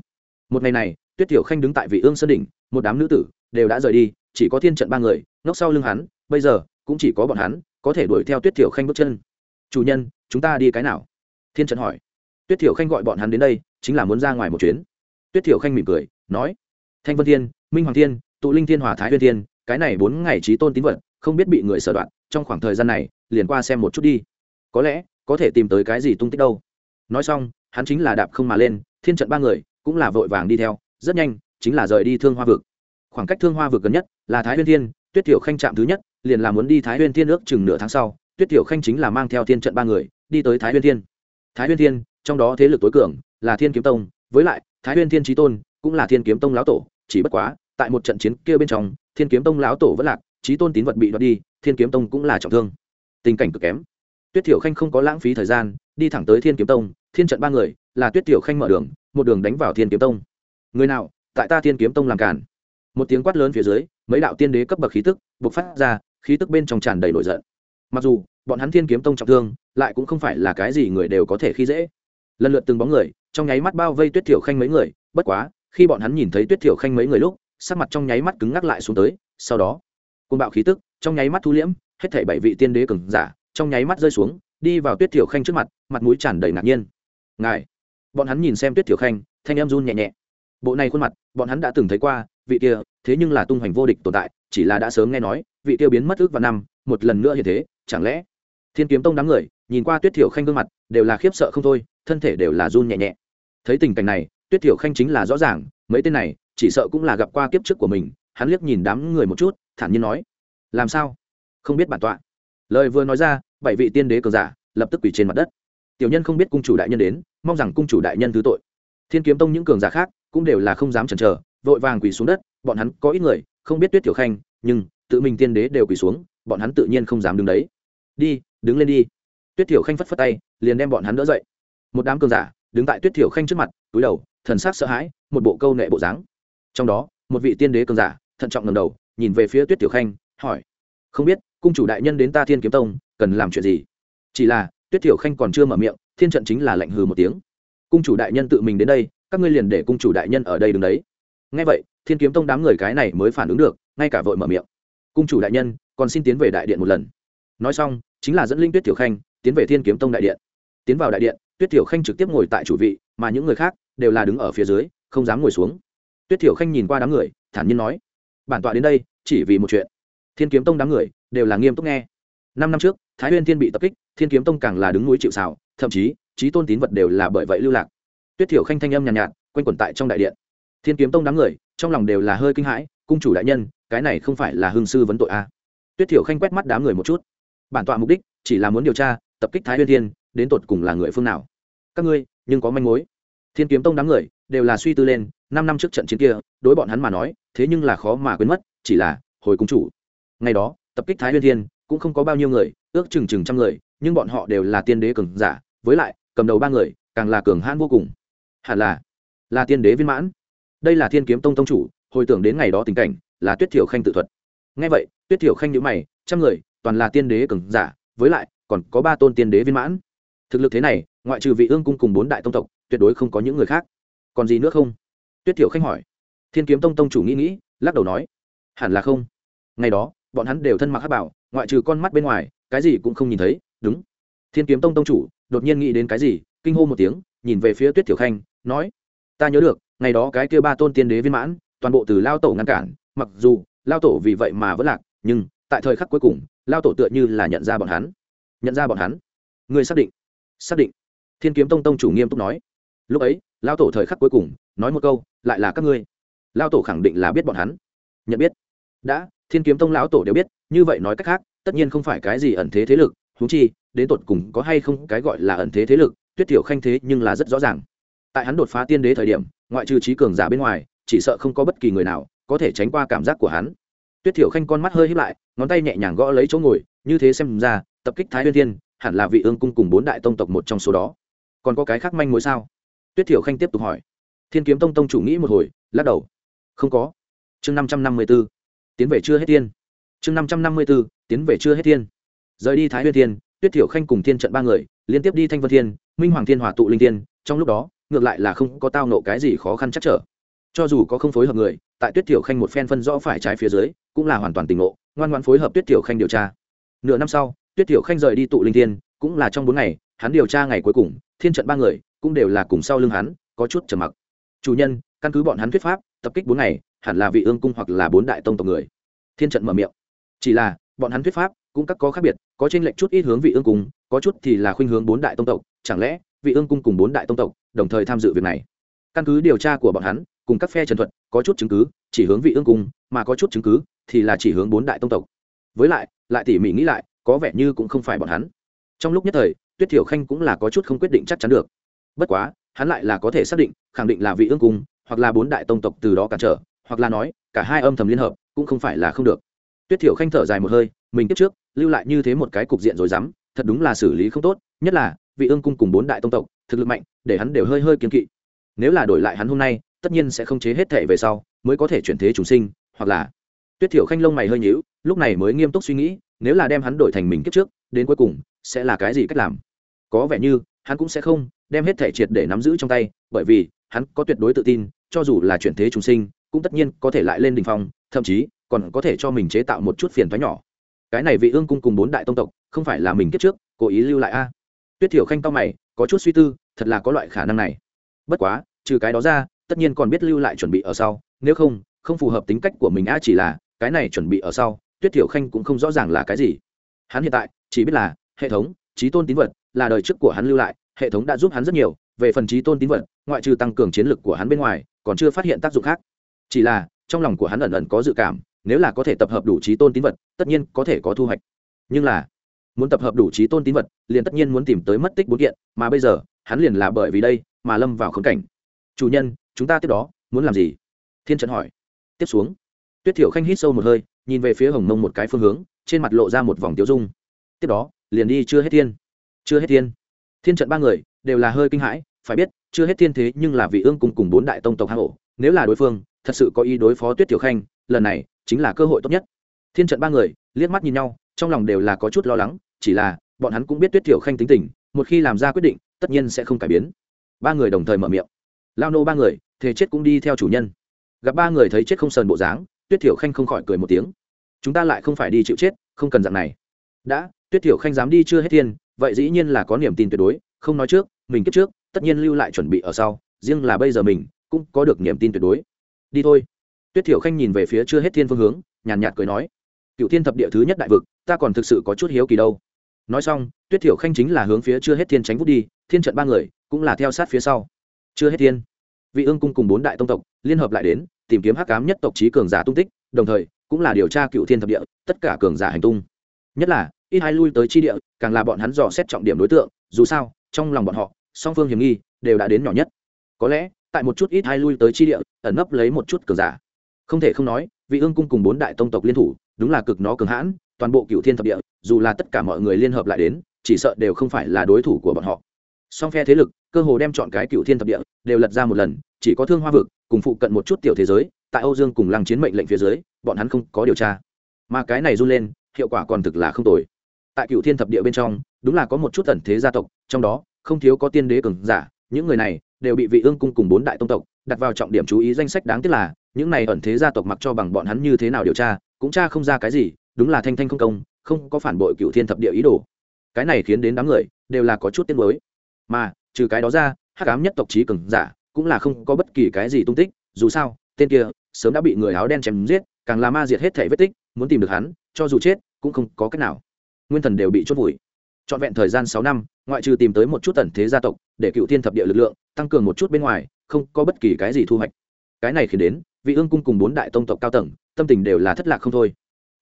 [SPEAKER 1] Một ngày này, tuyết tiểu khanh đứng tại vị ương sơn đỉnh, một đám nữ tử đều đã rời đi, chỉ có thiên trận ba người ngóc sau lưng hắn, bây giờ cũng chỉ có bọn hắn, có thể đuổi theo tuyết tiểu khanh bước chân. Chủ nhân, chúng ta đi cái nào? Thiên trận hỏi. Tuyết tiểu khanh gọi bọn hắn đến đây, chính là muốn ra ngoài một chuyến. Tuyết tiểu khanh mỉm cười, nói, thanh vân thiên, minh hoàng thiên, tụ linh thiên hòa thái huyên thiên, cái này bốn ngày trí tôn tín vật, không biết bị người sở đoạn, trong khoảng thời gian này, liền qua xem một chút đi. Có lẽ có thể tìm tới cái gì tung tích đâu nói xong, hắn chính là đạp không mà lên, thiên trận ba người cũng là vội vàng đi theo, rất nhanh chính là rời đi thương hoa vực. Khoảng cách thương hoa vực gần nhất là thái huyên thiên, tuyết tiểu khanh trạm thứ nhất, liền là muốn đi thái huyên thiên ước chừng nửa tháng sau, tuyết tiểu khanh chính là mang theo thiên trận ba người đi tới thái huyên thiên. Thái huyên thiên, trong đó thế lực tối cường là thiên kiếm tông, với lại thái huyên thiên trí tôn cũng là thiên kiếm tông lão tổ, chỉ bất quá, tại một trận chiến kia bên trong, thiên kiếm tông lão tổ vẫn lạc trí tôn tín vật bị đoạt đi, thiên kiếm tông cũng là trọng thương. Tình cảnh cực kém. Tuyết thiểu khanh không có lãng phí thời gian, đi thẳng tới thiên kiếm tông thiên trận ba người, là tuyết Tiểu khanh mở đường, một đường đánh vào thiên kiếm tông. Người nào, tại ta thiên kiếm tông làm cản một tiếng quát lớn phía dưới, mấy đạo tiên đế cấp bậc khí tức bộc phát ra, khí tức bên trong tràn đầy nổi giận. Mặc dù, bọn hắn thiên kiếm tông trọng thương, lại cũng không phải là cái gì người đều có thể khi dễ. Lần lượt từng bóng người, trong nháy mắt bao vây tuyết thiểu khanh mấy người, bất quá, khi bọn hắn nhìn thấy tuyết thiểu khanh mấy người lúc, sắc mặt trong nháy mắt cứng ngắc lại xuống tới, sau đó côn bạo khí tức, trong nháy mắt thu liễm, hết thảy bảy vị tiên đế cường giả, trong nháy mắt rơi xuống, đi vào tuyết thiểu khanh trước mặt mặt mũi tràn đầy ngạc nhiên ngài. Bọn hắn nhìn xem tuyết thiểu khanh, thanh em run nhẹ nhẹ. Bộ này khuôn mặt, bọn hắn đã từng thấy qua, vị kia, thế nhưng là tung hoành vô địch tồn tại, chỉ là đã sớm nghe nói, vị kia biến mất ước vào năm, một lần nữa như thế, chẳng lẽ? Thiên kiếm tông đám người, nhìn qua tuyết thiểu khanh gương mặt, đều là khiếp sợ không thôi, thân thể đều là run nhẹ nhẹ. Thấy tình cảnh này, tuyết thiểu khanh chính là rõ ràng, mấy tên này, chỉ sợ cũng là gặp qua kiếp trước của mình, hắn liếc nhìn đám người một chút, thản nhiên nói, làm sao? Không biết bản tọa. Lời vừa nói ra, bảy vị tiên đế cường giả, lập tức quỳ trên mặt đất tiểu nhân không biết cung chủ đại nhân đến, mong rằng cung chủ đại nhân thứ tội. Thiên kiếm tông những cường giả khác cũng đều là không dám chần chờ, vội vàng quỳ xuống đất, bọn hắn có ít người, không biết tuyết tiểu khanh, nhưng tự mình tiên đế đều quỳ xuống, bọn hắn tự nhiên không dám đứng đấy. Đi, đứng lên đi. Tuyết tiểu khanh phất phất tay, liền đem bọn hắn đỡ dậy. Một đám cường giả đứng tại tuyết tiểu khanh trước mặt, túi đầu, thần sắc sợ hãi, một bộ câu nệ bộ dáng. Trong đó, một vị tiên đế cường giả thận trọng ngầm đầu, nhìn về phía tuyết tiểu khanh, hỏi, không biết, cung chủ đại nhân đến ta thiên kiếm tông, cần làm chuyện gì? Chỉ là tuyết tiểu khanh còn chưa mở miệng, thiên trận chính là lạnh hừ một tiếng. Cung chủ đại nhân tự mình đến đây, các ngươi liền để cung chủ đại nhân ở đây đứng đấy. Ngay vậy, thiên kiếm tông đám người cái này mới phản ứng được, ngay cả vội mở miệng. Cung chủ đại nhân, còn xin tiến về đại điện một lần. Nói xong, chính là dẫn linh tuyết tiểu khanh, tiến về thiên kiếm tông đại điện. Tiến vào đại điện, tuyết tiểu khanh trực tiếp ngồi tại chủ vị, mà những người khác đều là đứng ở phía dưới, không dám ngồi xuống. Tuyết tiểu khanh nhìn qua đám người, thản nhiên nói, bản tọa đến đây, chỉ vì một chuyện. Thiên kiếm tông đám người đều là nghiêm túc nghe. Năm năm trước thái huyên thiên bị tập kích thiên kiếm tông càng là đứng núi chịu xào thậm chí trí tôn tín vật đều là bởi vậy lưu lạc. Tuyết thiểu khanh thanh âm nhàn nhạt, nhạt quanh quẩn tại trong đại điện. Thiên kiếm tông đám người trong lòng đều là hơi kinh hãi cung chủ đại nhân cái này không phải là hương sư vấn tội a à. tuyết thiểu khanh quét mắt đám người một chút. Bản tọa mục đích chỉ là muốn điều tra tập kích thái huyên thiên đến tột cùng là người phương nào? Các ngươi nhưng có manh mối. Thiên kiếm tông đám người đều là suy tư lên năm năm trước trận chiến kia đối bọn hắn mà nói thế nhưng là khó mà quên mất chỉ là hồi cung chủ. Ngày đó tập kích thái huyên thiên cũng không có bao nhiêu người, ước chừng chừng trăm người, nhưng bọn họ đều là tiên đế cường giả, với lại, cầm đầu ba người, càng là cường hãn vô cùng. Hẳn là là tiên đế viên mãn. Đây là thiên kiếm tông tông chủ, hồi tưởng đến ngày đó tình cảnh, là tuyết thiểu khanh tự thuật. Ngay vậy, tuyết thiểu khanh nhữ mày, trăm người, toàn là tiên đế cường giả, với lại, còn có ba tôn tiên đế viên mãn. Thực lực thế này, ngoại trừ vị ương cung cùng bốn đại tông tộc, tuyệt đối không có những người khác. Còn gì nữa không? Tuyết thiểu khanh hỏi. Thiên kiếm tông tông chủ nghĩ nghĩ, lắc đầu nói. Hẳn là không. Ngày đó bọn hắn đều thân mặc hắc bảo, ngoại trừ con mắt bên ngoài, cái gì cũng không nhìn thấy, đúng. Thiên kiếm tông tông chủ đột nhiên nghĩ đến cái gì, kinh hô một tiếng, nhìn về phía tuyết tiểu khanh, nói, ta nhớ được, ngày đó cái kia ba tôn tiên đế viên mãn, toàn bộ từ lao tổ ngăn cản, mặc dù lao tổ vì vậy mà vẫn lạc, nhưng tại thời khắc cuối cùng, lao tổ tựa như là nhận ra bọn hắn. Nhận ra bọn hắn. Người xác định xác định. Thiên kiếm tông tông chủ nghiêm túc nói. Lúc ấy, lao tổ thời khắc cuối cùng nói một câu, lại là các ngươi. Lao tổ khẳng định là biết bọn hắn. Nhận biết. Đã thiên kiếm tông lão tổ đều biết, như vậy nói cách khác, tất nhiên không phải cái gì ẩn thế thế lực thú chi, đến tột cùng có hay không cái gọi là ẩn thế thế lực, tuyết thiểu khanh thế nhưng là rất rõ ràng. Tại hắn đột phá tiên đế thời điểm, ngoại trừ trí cường giả bên ngoài, chỉ sợ không có bất kỳ người nào có thể tránh qua cảm giác của hắn. Tuyết thiểu khanh con mắt hơi hít lại, ngón tay nhẹ nhàng gõ lấy chỗ ngồi, như thế xem ra, tập kích thái huyên thiên, hẳn là vị ương cung cùng bốn đại tông tộc một trong số đó. Còn có cái khác manh mối sao? Tuyết thiểu khanh tiếp tục hỏi. Thiên kiếm tông tông chủ nghĩ một hồi, lắc đầu. Không có. Chương năm trăm năm mươi b ố tiến về chưa hết tiên. Chương năm trăm năm mươi b ố tiến về chưa hết tiên. Rời đi thái huyên thiên, tuyết thiểu khanh cùng thiên trận ba người, liên tiếp đi thanh vân thiên, minh hoàng thiên hòa tụ linh tiên, trong lúc đó, ngược lại là không có tao nộ cái gì khó khăn chắc trở. Cho dù có không phối hợp người, tại tuyết thiểu khanh một phen phân rõ phải trái phía dưới, cũng là hoàn toàn tỉnh ngộ, ngoan ngoan phối hợp tuyết thiểu khanh điều tra. Nửa năm sau, tuyết thiểu khanh rời đi tụ linh thiên cũng là trong bốn ngày, hắn điều tra ngày cuối cùng, thiên trận ba người, cũng đều là cùng sau lưng hắn, có chút trầm mặc. Chủ nhân, căn cứ bọn hắn thuyết pháp, tập kích bốn ngày hẳn là vị ương cung hoặc là bốn đại tông tộc người. Thiên trận mở miệng. Chỉ là, bọn hắn thuyết pháp cũng các có khác biệt, có trên lệnh chút ít hướng vị ương cung, có chút thì là khuynh hướng bốn đại tông tộc. Chẳng lẽ, vị ương cung cùng bốn đại tông tộc đồng thời tham dự việc này? Căn cứ điều tra của bọn hắn, cùng các phe trần thuật, có chút chứng cứ, chỉ hướng vị ương cung, mà có chút chứng cứ thì là chỉ hướng bốn đại tông tộc. Với lại lại tỉ mỉ nghĩ lại, có vẻ như cũng không phải bọn hắn. Trong lúc nhất thời, tuyết thiểu khanh cũng là có chút không quyết định chắc chắn được. Bất quá, hắn lại là có thể xác định, khẳng định là vị ương cung hoặc là bốn đại tông tộc từ đó cản trở hoặc là nói, cả hai âm thầm liên hợp, cũng không phải là không được. Tuyết thiểu khanh thở dài một hơi, mình tiếp trước, lưu lại như thế một cái cục diện rồi dám, thật đúng là xử lý không tốt, nhất là, vị ương cung cùng bốn đại tông tộc, thực lực mạnh, để hắn đều hơi hơi kiên kỵ. Nếu là đổi lại hắn hôm nay, tất nhiên sẽ không chế hết thể về sau, mới có thể chuyển thế chúng sinh, hoặc là tuyết thiểu khanh lông mày hơi nhíu, lúc này mới nghiêm túc suy nghĩ, nếu là đem hắn đổi thành mình kiếp trước, đến cuối cùng, sẽ là cái gì cách làm? Có vẻ như, hắn cũng sẽ không đem hết thể triệt để nắm giữ trong tay, bởi vì, hắn có tuyệt đối tự tin, cho dù là chuyển thế chúng sinh cũng tất nhiên có thể lại lên đỉnh phong, thậm chí còn có thể cho mình chế tạo một chút phiền toái nhỏ. Cái này vị ương cung cùng bốn đại tông tộc, không phải là mình kiếp trước, cố ý lưu lại a. Tuyết thiểu khanh to mày, có chút suy tư, thật là có loại khả năng này. Bất quá, trừ cái đó ra, tất nhiên còn biết lưu lại chuẩn bị ở sau, nếu không không phù hợp tính cách của mình a chỉ là, cái này chuẩn bị ở sau, tuyết thiểu khanh cũng không rõ ràng là cái gì. Hắn hiện tại chỉ biết là, hệ thống, trí tôn tín vật là đời trước của hắn lưu lại, hệ thống đã giúp hắn rất nhiều, về phần trí tôn tín vật, ngoại trừ tăng cường chiến lực của hắn bên ngoài, còn chưa phát hiện tác dụng khác chỉ là, trong lòng của hắn ẩn ẩn có dự cảm, nếu là có thể tập hợp đủ trí tôn tín vật, tất nhiên có thể có thu hoạch. Nhưng là, muốn tập hợp đủ trí tôn tín vật, liền tất nhiên muốn tìm tới mất tích bốn kiện, mà bây giờ, hắn liền là bởi vì đây, mà lâm vào khống cảnh. Chủ nhân, chúng ta tiếp đó, muốn làm gì? Thiên trận hỏi. Tiếp xuống, tuyết thiểu khanh hít sâu một hơi, nhìn về phía hồng mông một cái phương hướng, trên mặt lộ ra một vòng tiêu dung. Tiếp đó, liền đi chưa hết thiên. Chưa hết thiên. Thiên trận ba người, đều là hơi kinh hãi, phải biết, chưa hết thiên thế nhưng là vị ương cùng cùng bốn đại tông tộc hang ổ, nếu là đối phương thật sự có ý đối phó tuyết tiểu khanh, lần này chính là cơ hội tốt nhất. Thiên trận ba người liếc mắt nhìn nhau, trong lòng đều là có chút lo lắng, chỉ là bọn hắn cũng biết tuyết tiểu khanh tính tình, một khi làm ra quyết định, tất nhiên sẽ không cải biến. Ba người đồng thời mở miệng. Lao nô ba người thế chết cũng đi theo chủ nhân. Gặp ba người thấy chết không sờn bộ dáng, tuyết thiểu khanh không khỏi cười một tiếng. Chúng ta lại không phải đi chịu chết, không cần dạng này. Đã, tuyết thiểu khanh dám đi chưa hết thiên vậy dĩ nhiên là có niềm tin tuyệt đối, không nói trước, mình kiếp trước, tất nhiên lưu lại chuẩn bị ở sau, riêng là bây giờ mình, cũng có được niềm tin tuyệt đối đi thôi. Tuyết thiểu khanh nhìn về phía chưa hết thiên phương hướng, nhàn nhạt cười nói, cựu thiên thập địa thứ nhất đại vực, ta còn thực sự có chút hiếu kỳ đâu. Nói xong, tuyết thiểu khanh chính là hướng phía chưa hết thiên tránh vút đi, thiên trận ba người cũng là theo sát phía sau. Chưa hết thiên, vị ương cung cùng bốn đại tông tộc liên hợp lại đến, tìm kiếm hắc cám nhất tộc trí cường giả tung tích, đồng thời cũng là điều tra cựu thiên thập địa, tất cả cường giả hành tung. Nhất là, ít hai lui tới chi địa, càng là bọn hắn dò xét trọng điểm đối tượng, dù sao, trong lòng bọn họ, song phương hiểm nghi đều đã đến nhỏ nhất. Có lẽ tại một chút ít hai lui tới chi địa, ẩn nấp lấy một chút cường giả. Không thể không nói, vị ương cung cùng bốn đại tông tộc liên thủ, đúng là cực nó cường hãn, toàn bộ cựu thiên thập địa, dù là tất cả mọi người liên hợp lại đến, chỉ sợ đều không phải là đối thủ của bọn họ. Song phe thế lực, cơ hồ đem chọn cái cựu thiên thập địa, đều lật ra một lần, chỉ có thương hoa vực, cùng phụ cận một chút tiểu thế giới, tại âu dương cùng lăng chiến mệnh lệnh phía dưới, bọn hắn không có điều tra. Mà cái này run lên, hiệu quả còn thực là không tồi. Tại cựu thiên thập địa bên trong, đúng là có một chút tần thế gia tộc, trong đó, không thiếu có tiên đế cường giả, những người này đều bị vị ương cung cùng bốn đại tông tộc đặt vào trọng điểm chú ý danh sách đáng tiếc là, những này ẩn thế gia tộc mặc cho bằng bọn hắn như thế nào điều tra, cũng tra không ra cái gì, đúng là thanh thanh không công, không có phản bội cựu thiên thập địa ý đồ. Cái này khiến đến đám người đều là có chút tiếc nuối. Mà, trừ cái đó ra, hắc ám nhất tộc trí cường giả cũng là không có bất kỳ cái gì tung tích, dù sao, tên kia sớm đã bị người áo đen chém giết, càng là ma diệt hết thể vết tích, muốn tìm được hắn, cho dù chết, cũng không có cách nào. Nguyên thần đều bị chốt vùi. Trọn vẹn thời gian sáu năm, ngoại trừ tìm tới một chút tần thế gia tộc để cựu thiên thập địa lực lượng tăng cường một chút bên ngoài, không có bất kỳ cái gì thu hoạch. Cái này khiến đến, vị ương cung cùng bốn đại tông tộc cao tầng, tâm tình đều là thất lạc không thôi.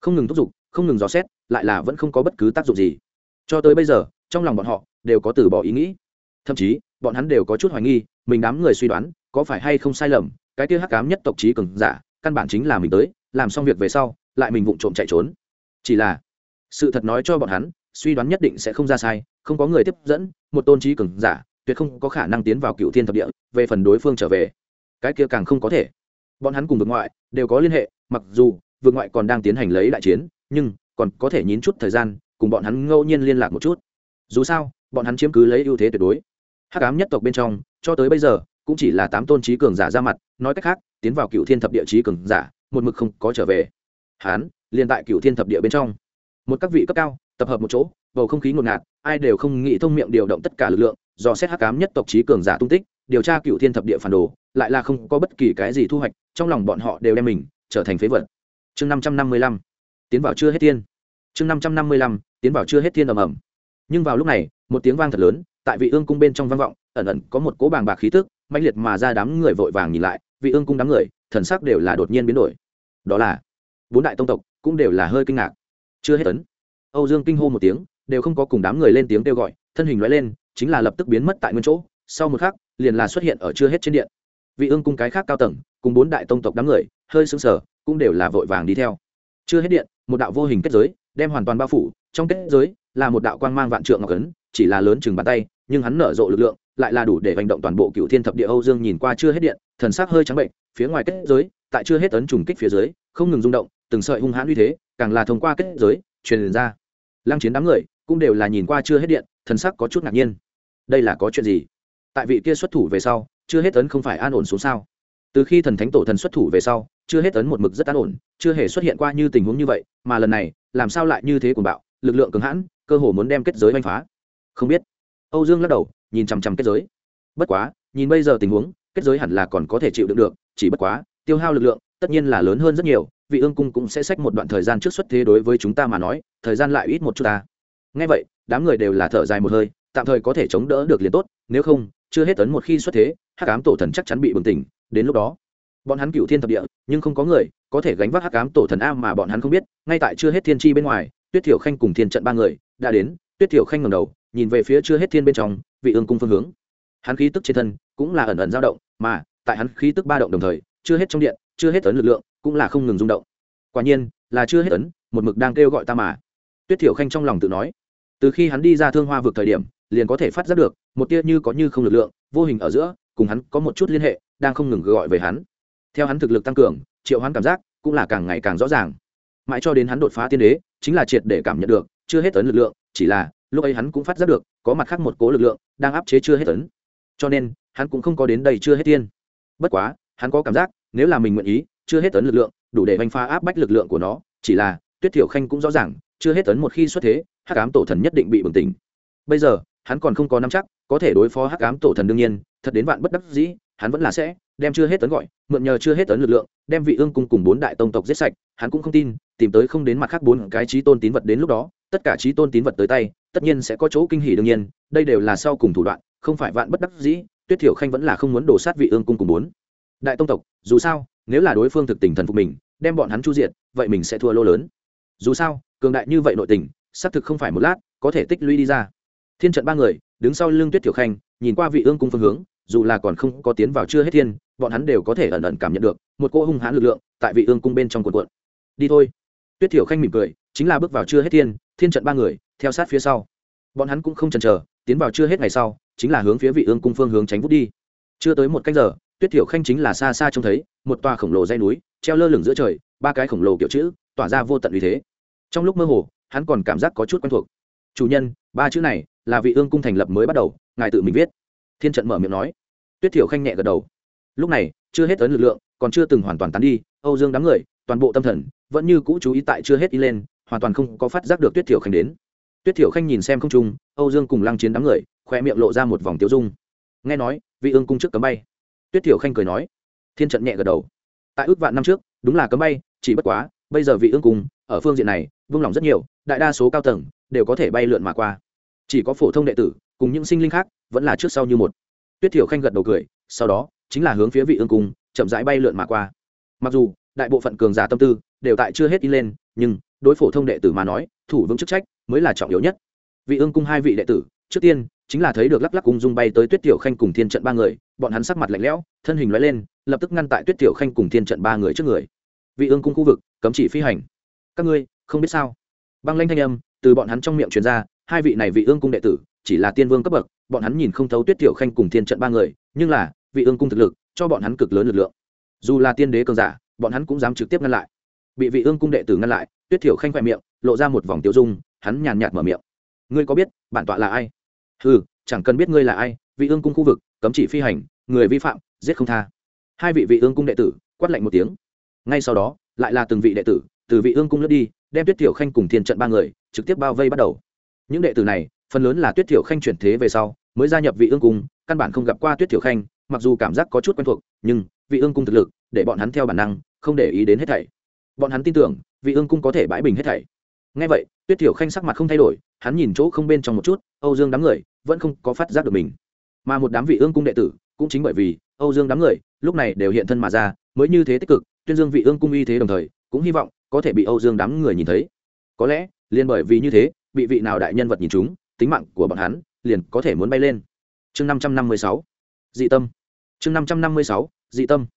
[SPEAKER 1] Không ngừng thúc giục, không ngừng dò xét, lại là vẫn không có bất cứ tác dụng gì. Cho tới bây giờ, trong lòng bọn họ đều có từ bỏ ý nghĩ. Thậm chí, bọn hắn đều có chút hoài nghi, mình đám người suy đoán, có phải hay không sai lầm, cái kia hắc cám nhất tộc trí cường giả, căn bản chính là mình tới, làm xong việc về sau, lại mình vụng trộm chạy trốn. Chỉ là, sự thật nói cho bọn hắn, suy đoán nhất định sẽ không ra sai, không có người tiếp dẫn, một tôn trí cường giả tuyệt không có khả năng tiến vào cựu thiên thập địa, về phần đối phương trở về. Cái kia càng không có thể. Bọn hắn cùng vượt ngoại đều có liên hệ, mặc dù vượt ngoại còn đang tiến hành lấy đại chiến, nhưng còn có thể nhín chút thời gian, cùng bọn hắn ngẫu nhiên liên lạc một chút. Dù sao, bọn hắn chiếm cứ lấy ưu thế tuyệt đối. Hắc ám nhất tộc bên trong, cho tới bây giờ, cũng chỉ là tám tôn trí cường giả ra mặt, nói cách khác, tiến vào cựu thiên thập địa trí cường giả, một mực không có trở về. Hán, liền tại cựu thiên thập địa bên trong. Một các vị cấp cao, tập hợp một chỗ, bầu không khí ngột ngạt, ai đều không nghĩ thông miệng điều động tất cả lực lượng do xét hắc ám nhất tộc trí cường giả tung tích, điều tra cựu thiên thập địa phản đồ, lại là không có bất kỳ cái gì thu hoạch, trong lòng bọn họ đều đem mình trở thành phế vật. Chương năm trăm năm mươi lăm, tiến vào chưa hết thiên. Chương năm trăm năm mươi lăm, tiến vào chưa hết thiên ầm ầm. Nhưng vào lúc này, một tiếng vang thật lớn, tại vị ương cung bên trong vang vọng, ẩn ẩn có một cỗ bàng bạc khí tức mạnh liệt mà ra đám người vội vàng nhìn lại, vị ương cung đám người, thần sắc đều là đột nhiên biến đổi. Đó là bốn đại tông tộc cũng đều là hơi kinh ngạc. Chưa hết tấn âu dương kinh hô một tiếng, đều không có cùng đám người lên tiếng kêu gọi, thân hình loại lên chính là lập tức biến mất tại nguyên chỗ, sau một khắc, liền là xuất hiện ở chưa hết trên điện. Vị ương cung cái khác cao tầng, cùng bốn đại tông tộc đám người, hơi sững sờ, cũng đều là vội vàng đi theo. Chưa hết điện, một đạo vô hình kết giới, đem hoàn toàn bao phủ, trong kết giới, là một đạo quang mang vạn trượng ngọc ấn, chỉ là lớn chừng bàn tay, nhưng hắn nở rộ lực lượng, lại là đủ để hành động toàn bộ cựu thiên thập địa âu dương nhìn qua chưa hết điện, thần sắc hơi trắng bệnh, phía ngoài kết giới, tại chưa hết ấn trùng kích phía dưới, không ngừng rung động, từng sợi hung hãn uy thế, càng là thông qua kết giới, truyền ra. Lăng chiến đám người, cũng đều là nhìn qua chưa hết điện, thần sắc có chút ngạc nhiên đây là có chuyện gì? Tại vị kia xuất thủ về sau, chưa hết ấn không phải an ổn xuống sao? Từ khi thần thánh tổ thần xuất thủ về sau, chưa hết ấn một mực rất an ổn, chưa hề xuất hiện qua như tình huống như vậy, mà lần này, làm sao lại như thế cuồng bạo, lực lượng cường hãn, cơ hồ muốn đem kết giới oanh phá? Không biết. Âu dương lắc đầu, nhìn chằm chằm kết giới. Bất quá, nhìn bây giờ tình huống, kết giới hẳn là còn có thể chịu đựng được, chỉ bất quá, tiêu hao lực lượng, tất nhiên là lớn hơn rất nhiều, vị ương cung cũng sẽ xách một đoạn thời gian trước xuất thế đối với chúng ta mà nói, thời gian lại ít một chút ta. Ngay vậy, đám người đều là thở dài một hơi tạm thời có thể chống đỡ được liền tốt, nếu không, chưa hết tấn một khi xuất thế, hắc ám tổ thần chắc chắn bị bừng tỉnh, đến lúc đó, bọn hắn cựu thiên thập địa, nhưng không có người có thể gánh vác hắc ám tổ thần a mà bọn hắn không biết, ngay tại chưa hết thiên tri bên ngoài, tuyết thiểu khanh cùng thiên trận ba người đã đến, tuyết thiểu khanh ngầm đầu, nhìn về phía chưa hết thiên bên trong, vị ương cung phương hướng. Hắn khí tức trên thân cũng là ẩn ẩn dao động, mà tại hắn khí tức ba động đồng thời, chưa hết trong điện, chưa hết tấn lực lượng cũng là không ngừng rung động. Quả nhiên, là chưa hết tấn một mực đang kêu gọi ta mà. Tuyết thiểu khanh trong lòng tự nói, từ khi hắn đi ra thương hoa vực thời điểm liền có thể phát giác được, một tia như có như không lực lượng, vô hình ở giữa, cùng hắn có một chút liên hệ, đang không ngừng gọi về hắn. Theo hắn thực lực tăng cường, triệu hắn cảm giác cũng là càng ngày càng rõ ràng. Mãi cho đến hắn đột phá tiên đế, chính là triệt để cảm nhận được, chưa hết tấn lực lượng, chỉ là, lúc ấy hắn cũng phát giác được, có mặt khác một cố lực lượng đang áp chế chưa hết tấn cho nên, hắn cũng không có đến đây chưa hết tiên. Bất quá, hắn có cảm giác, nếu là mình nguyện ý, chưa hết tấn lực lượng, đủ để banh phá áp bách lực lượng của nó, chỉ là, tuyết thiểu khanh cũng rõ ràng, chưa hết tấn một khi xuất thế, hắc ám tổ thần nhất định bị bừng tỉnh. Bây giờ hắn còn không có nắm chắc, có thể đối phó hắc ám tổ thần đương nhiên, thật đến vạn bất đắc dĩ, hắn vẫn là sẽ đem chưa hết tấn gọi, mượn nhờ chưa hết tấn lực lượng, đem vị ương cung cùng bốn đại tông tộc giết sạch, hắn cũng không tin, tìm tới không đến mặt khác bốn cái trí tôn tín vật đến lúc đó, tất cả trí tôn tín vật tới tay, tất nhiên sẽ có chỗ kinh hỉ đương nhiên, đây đều là sau cùng thủ đoạn, không phải vạn bất đắc dĩ, tuyết thiểu khanh vẫn là không muốn đổ sát vị ương cung cùng bốn đại tông tộc, dù sao, nếu là đối phương thực tình thần phục mình, đem bọn hắn chu diện vậy mình sẽ thua lô lớn. Dù sao, cường đại như vậy nội tình, xác thực không phải một lát, có thể tích lũy đi ra thiên trận ba người, đứng sau lưng tuyết thiểu khanh, nhìn qua vị ương cung phương hướng, dù là còn không có tiến vào chưa hết thiên, bọn hắn đều có thể ẩn ẩn cảm nhận được một cô hung hãn lực lượng tại vị ương cung bên trong cuộn cuộn. Đi thôi. Tuyết thiểu khanh mỉm cười, chính là bước vào chưa hết thiên thiên trận ba người, theo sát phía sau. Bọn hắn cũng không chần chờ, tiến vào chưa hết ngày sau, chính là hướng phía vị ương cung phương hướng tránh vút đi. Chưa tới một canh giờ, tuyết thiểu khanh chính là xa xa trông thấy, một tòa khổng lồ dây núi, treo lơ lửng giữa trời, ba cái khổng lồ kiểu chữ, tỏa ra vô tận uy thế. Trong lúc mơ hồ, hắn còn cảm giác có chút quen thuộc. Chủ nhân ba chữ này là vị ương cung thành lập mới bắt đầu, ngài tự mình viết. Thiên trận mở miệng nói. Tuyết thiểu khanh nhẹ gật đầu. Lúc này, chưa hết ấn lực lượng, còn chưa từng hoàn toàn tán đi, âu dương đám người, toàn bộ tâm thần, vẫn như cũ chú ý tại chưa hết đi lên, hoàn toàn không có phát giác được tuyết thiểu khanh đến. Tuyết thiểu khanh nhìn xem không trung, âu dương cùng lăng chiến đám người khoe miệng lộ ra một vòng tiêu dung. Nghe nói, vị ương cung trước cấm bay. Tuyết thiểu khanh cười nói. Thiên trận nhẹ gật đầu. Tại ước vạn năm trước, đúng là cấm bay, chỉ bất quá, bây giờ vị ương cung, ở phương diện này, vung lòng rất nhiều, đại đa số cao tầng, đều có thể bay lượn mà qua chỉ có phổ thông đệ tử, cùng những sinh linh khác, vẫn là trước sau như một. Tuyết thiểu khanh gật đầu cười, sau đó, chính là hướng phía vị ương cung, chậm rãi bay lượn mà qua. Mặc dù, đại bộ phận cường giả tâm tư, đều tại chưa hết đi lên, nhưng, đối phổ thông đệ tử mà nói, thủ vững chức trách, mới là trọng yếu nhất. Vị ương cung hai vị đệ tử, trước tiên, chính là thấy được lắc lắc cung dung bay tới tuyết tiểu khanh cùng thiên trận ba người, bọn hắn sắc mặt lạnh lẽo, thân hình lóe lên, lập tức ngăn tại tuyết tiểu khanh cùng thiên trận ba người trước người. Vị ương cung khu vực, cấm chỉ phi hành. Các ngươi, không biết sao? Băng lanh thanh âm, từ bọn hắn trong miệng truyền ra hai vị này vị ương cung đệ tử, chỉ là tiên vương cấp bậc, bọn hắn nhìn không thấu tuyết tiểu khanh cùng thiên trận ba người, nhưng là, vị ương cung thực lực, cho bọn hắn cực lớn lực lượng. Dù là tiên đế cường giả, bọn hắn cũng dám trực tiếp ngăn lại. Bị vị ương cung đệ tử ngăn lại, tuyết thiểu khanh khoe miệng, lộ ra một vòng tiêu dung, hắn nhàn nhạt mở miệng. Ngươi có biết, bản tọa là ai? Ừ chẳng cần biết ngươi là ai, vị ương cung khu vực, cấm chỉ phi hành, người vi phạm, giết không tha. Hai vị vị ương cung đệ tử, quát lạnh một tiếng. Ngay sau đó, lại là từng vị đệ tử, từ vị ương cung lướt đi, đem tuyết thiểu khanh cùng thiên trận ba người, trực tiếp bao vây bắt đầu những đệ tử này, phần lớn là tuyết thiểu khanh chuyển thế về sau, mới gia nhập vị ương cung, căn bản không gặp qua tuyết thiểu khanh, mặc dù cảm giác có chút quen thuộc, nhưng vị ương cung thực lực, để bọn hắn theo bản năng, không để ý đến hết thảy. Bọn hắn tin tưởng, vị ương cung có thể bãi bình hết thảy. Ngay vậy, tuyết thiểu khanh sắc mặt không thay đổi, hắn nhìn chỗ không bên trong một chút, âu dương đám người, vẫn không có phát giác được mình. Mà một đám vị ương cung đệ tử, cũng chính bởi vì âu dương đám người, lúc này đều hiện thân mà ra, mới như thế tích cực, tuyên dương vị ương cung uy thế đồng thời, cũng hy vọng có thể bị âu dương đám người nhìn thấy. Có lẽ, liền bởi vì như thế bị vị nào đại nhân vật nhìn chúng tính mạng của bọn hắn liền có thể muốn bay lên. Chương năm trăm năm mươi sáu dị tâm. Chương năm trăm năm mươi sáu dị tâm.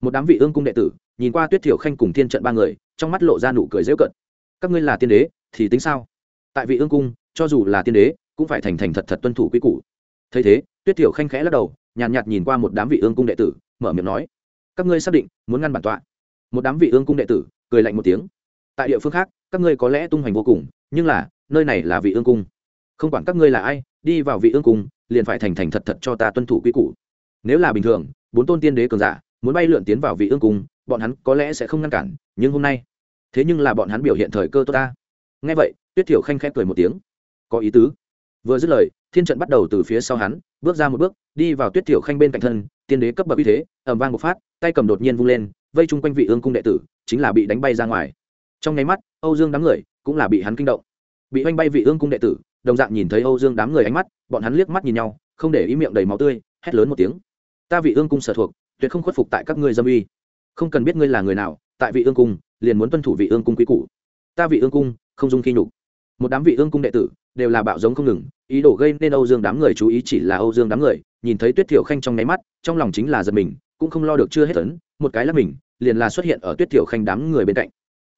[SPEAKER 1] Một đám vị ương cung đệ tử nhìn qua tuyết thiểu khanh cùng thiên trận ba người trong mắt lộ ra nụ cười dễu cận các ngươi là tiên đế thì tính sao? Tại vị ương cung cho dù là tiên đế cũng phải thành thành thật thật tuân thủ quy củ. Thấy thế tuyết thiểu khanh khẽ lắc đầu nhàn nhạt, nhạt nhìn qua một đám vị ương cung đệ tử mở miệng nói các ngươi xác định muốn ngăn bản tọa. Một đám vị ương cung đệ tử cười lạnh một tiếng tại địa phương khác các ngươi có lẽ tung hoành vô cùng nhưng là nơi này là vị ương cung. Không quản các ngươi là ai, đi vào vị ương cung, liền phải thành thành thật thật cho ta tuân thủ quy củ. Nếu là bình thường, bốn tôn tiên đế cường giả, muốn bay lượn tiến vào vị ương cung, bọn hắn có lẽ sẽ không ngăn cản, nhưng hôm nay, thế nhưng là bọn hắn biểu hiện thời cơ tốt ta. Nghe vậy, tuyết thiểu khanh khẽ cười một tiếng. Có ý tứ. Vừa dứt lời, thiên trận bắt đầu từ phía sau hắn, bước ra một bước, đi vào tuyết thiểu khanh bên cạnh thân, tiên đế cấp bậc uy thế ẩm vang một phát, tay cầm đột nhiên vung lên, vây chung quanh vị ương cung đệ tử, chính là bị đánh bay ra ngoài. Trong nháy mắt, âu dương đám người cũng là bị hắn kinh động bị oanh bay vị ương cung đệ tử, đồng dạng nhìn thấy âu dương đám người ánh mắt, bọn hắn liếc mắt nhìn nhau, không để ý miệng đầy máu tươi, hét lớn một tiếng. Ta vị ương cung sở thuộc, tuyệt không khuất phục tại các ngươi dâm uy. Không cần biết ngươi là người nào, tại vị ương cung, liền muốn tuân thủ vị ương cung quý cũ ta vị ương cung, không dung khi nhục. Một đám vị ương cung đệ tử, đều là bạo giống không ngừng, ý đồ gây nên âu dương đám người chú ý chỉ là âu dương đám người, nhìn thấy tuyết thiểu khanh trong nháy mắt, trong lòng chính là giật mình, cũng không lo được chưa hết tấn một cái là mình, liền là xuất hiện ở tuyết thiểu khanh đám người bên cạnh.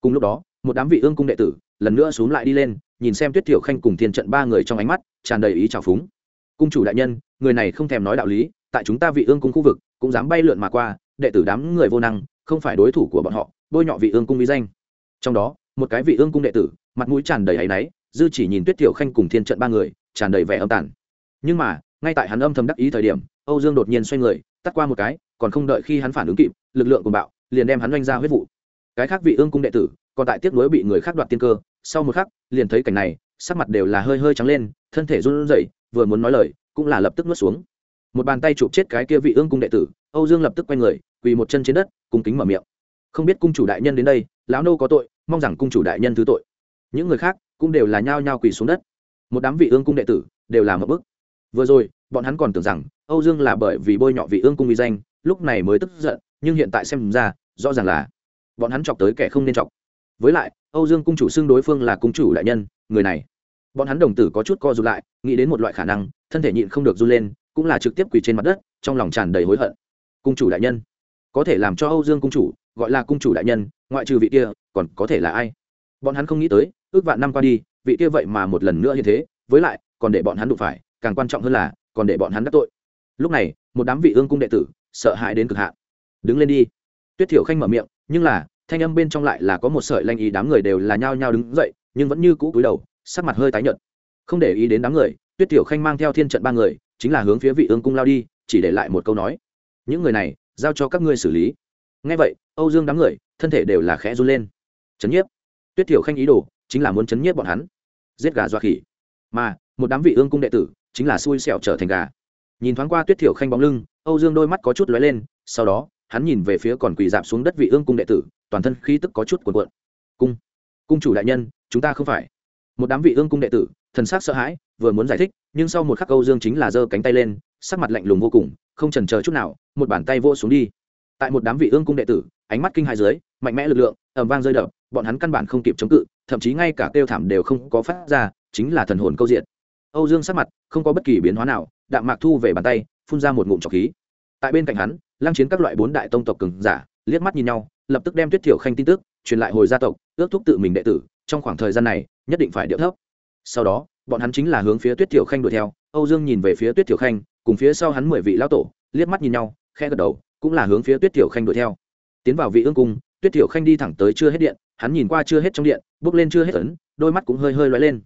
[SPEAKER 1] Cùng lúc đó, một đám vị ương cung đệ tử, lần nữa xuống lại đi lên nhìn xem tuyết thiểu khanh cùng thiên trận ba người trong ánh mắt, tràn đầy ý trào phúng. Cung chủ đại nhân, người này không thèm nói đạo lý, tại chúng ta vị ương cung khu vực, cũng dám bay lượn mà qua, đệ tử đám người vô năng, không phải đối thủ của bọn họ, bôi nhọ vị ương cung uy danh. Trong đó, một cái vị ương cung đệ tử, mặt mũi tràn đầy áy náy, dư chỉ nhìn tuyết tiểu khanh cùng thiên trận ba người, tràn đầy vẻ âm tàn. Nhưng mà, ngay tại hắn âm thầm đắc ý thời điểm, âu dương đột nhiên xoay người, tắt qua một cái, còn không đợi khi hắn phản ứng kịp, lực lượng cùng bạo, liền đem hắn oanh ra huyết vụ. Cái khác vị ương cung đệ tử còn tại tiếc nuối bị người khác đoạt tiên cơ, sau một khắc, liền thấy cảnh này, sắc mặt đều là hơi hơi trắng lên, thân thể run rẩy, vừa muốn nói lời, cũng là lập tức nuốt xuống. Một bàn tay chụp chết cái kia vị ương cung đệ tử, âu dương lập tức quay người, quỳ một chân trên đất, cung kính mở miệng. Không biết cung chủ đại nhân đến đây, lão nô có tội, mong rằng cung chủ đại nhân thứ tội. Những người khác cũng đều là nhao nhao quỳ xuống đất. Một đám vị ương cung đệ tử đều là một bức vừa rồi, bọn hắn còn tưởng rằng âu dương là bởi vì bôi nhọ vị ương cung uy danh, lúc này mới tức giận, nhưng hiện tại xem ra, rõ ràng là bọn hắn chọc tới kẻ không nên chọc với lại, âu dương cung chủ xưng đối phương là cung chủ đại nhân, người này. Bọn hắn đồng tử có chút co rụt lại, nghĩ đến một loại khả năng, thân thể nhịn không được run lên, cũng là trực tiếp quỳ trên mặt đất, trong lòng tràn đầy hối hận. Cung chủ đại nhân. Có thể làm cho âu dương cung chủ gọi là cung chủ đại nhân, ngoại trừ vị kia, còn có thể là ai? Bọn hắn không nghĩ tới, ước vạn năm qua đi, vị kia vậy mà một lần nữa như thế, với lại, còn để bọn hắn đụng phải, càng quan trọng hơn là, còn để bọn hắn đắc tội. Lúc này, một đám vị ương cung đệ tử, sợ hãi đến cực hạn. Đứng lên đi. Tuyết thiểu khanh mở miệng, nhưng là thanh âm bên trong lại là có một sợi lanh ý, đám người đều là nhao nhao đứng dậy, nhưng vẫn như cũ cúi đầu, sắc mặt hơi tái nhợt. Không để ý đến đám người, tuyết tiểu khanh mang theo thiên trận ba người, chính là hướng phía vị ương cung lao đi, chỉ để lại một câu nói. Những người này, giao cho các ngươi xử lý. Ngay vậy, âu dương đám người, thân thể đều là khẽ run lên. Chấn nhiếp. Tuyết tiểu khanh ý đồ, chính là muốn chấn nhiếp bọn hắn. Giết gà doa khỉ. Mà, một đám vị ương cung đệ tử, chính là xui xẻo trở thành gà. Nhìn thoáng qua tuyết tiểu khanh bóng lưng, âu dương đôi mắt có chút lóe lên, sau đó, hắn nhìn về phía còn quỳ dạp xuống đất vị ương cung đệ tử toàn thân khí tức có chút cuộn cuộn. Cung cung chủ đại nhân, chúng ta không phải. Một đám vị ương cung đệ tử, thần sắc sợ hãi, vừa muốn giải thích, nhưng sau một khắc âu dương chính là giơ cánh tay lên, sắc mặt lạnh lùng vô cùng, không chần chờ chút nào, một bàn tay vô xuống đi. Tại một đám vị ương cung đệ tử, ánh mắt kinh hai dưới, mạnh mẽ lực lượng ẩm vang rơi đập, bọn hắn căn bản không kịp chống cự, thậm chí ngay cả kêu thảm đều không có phát ra, chính là thần hồn câu diện. Âu dương sắc mặt không có bất kỳ biến hóa nào, đạm mạc thu về bàn tay, phun ra một ngụm trọc khí. Tại bên cạnh hắn, lăng chiến các loại bốn đại tông tộc cường giả, liếc mắt nhìn nhau lập tức đem tuyết thiểu khanh tin tức truyền lại hồi gia tộc, ước thúc tự mình đệ tử, trong khoảng thời gian này, nhất định phải điệu thấp. Sau đó, bọn hắn chính là hướng phía tuyết thiểu khanh đuổi theo, âu dương nhìn về phía tuyết thiểu khanh, cùng phía sau hắn mười vị lão tổ, liếc mắt nhìn nhau khe gật đầu, cũng là hướng phía tuyết thiểu khanh đuổi theo. Tiến vào vị ương cung, tuyết thiểu khanh đi thẳng tới chưa hết điện, hắn nhìn qua chưa hết trong điện, bước lên chưa hết ấn, đôi mắt cũng hơi hơi lóe lên.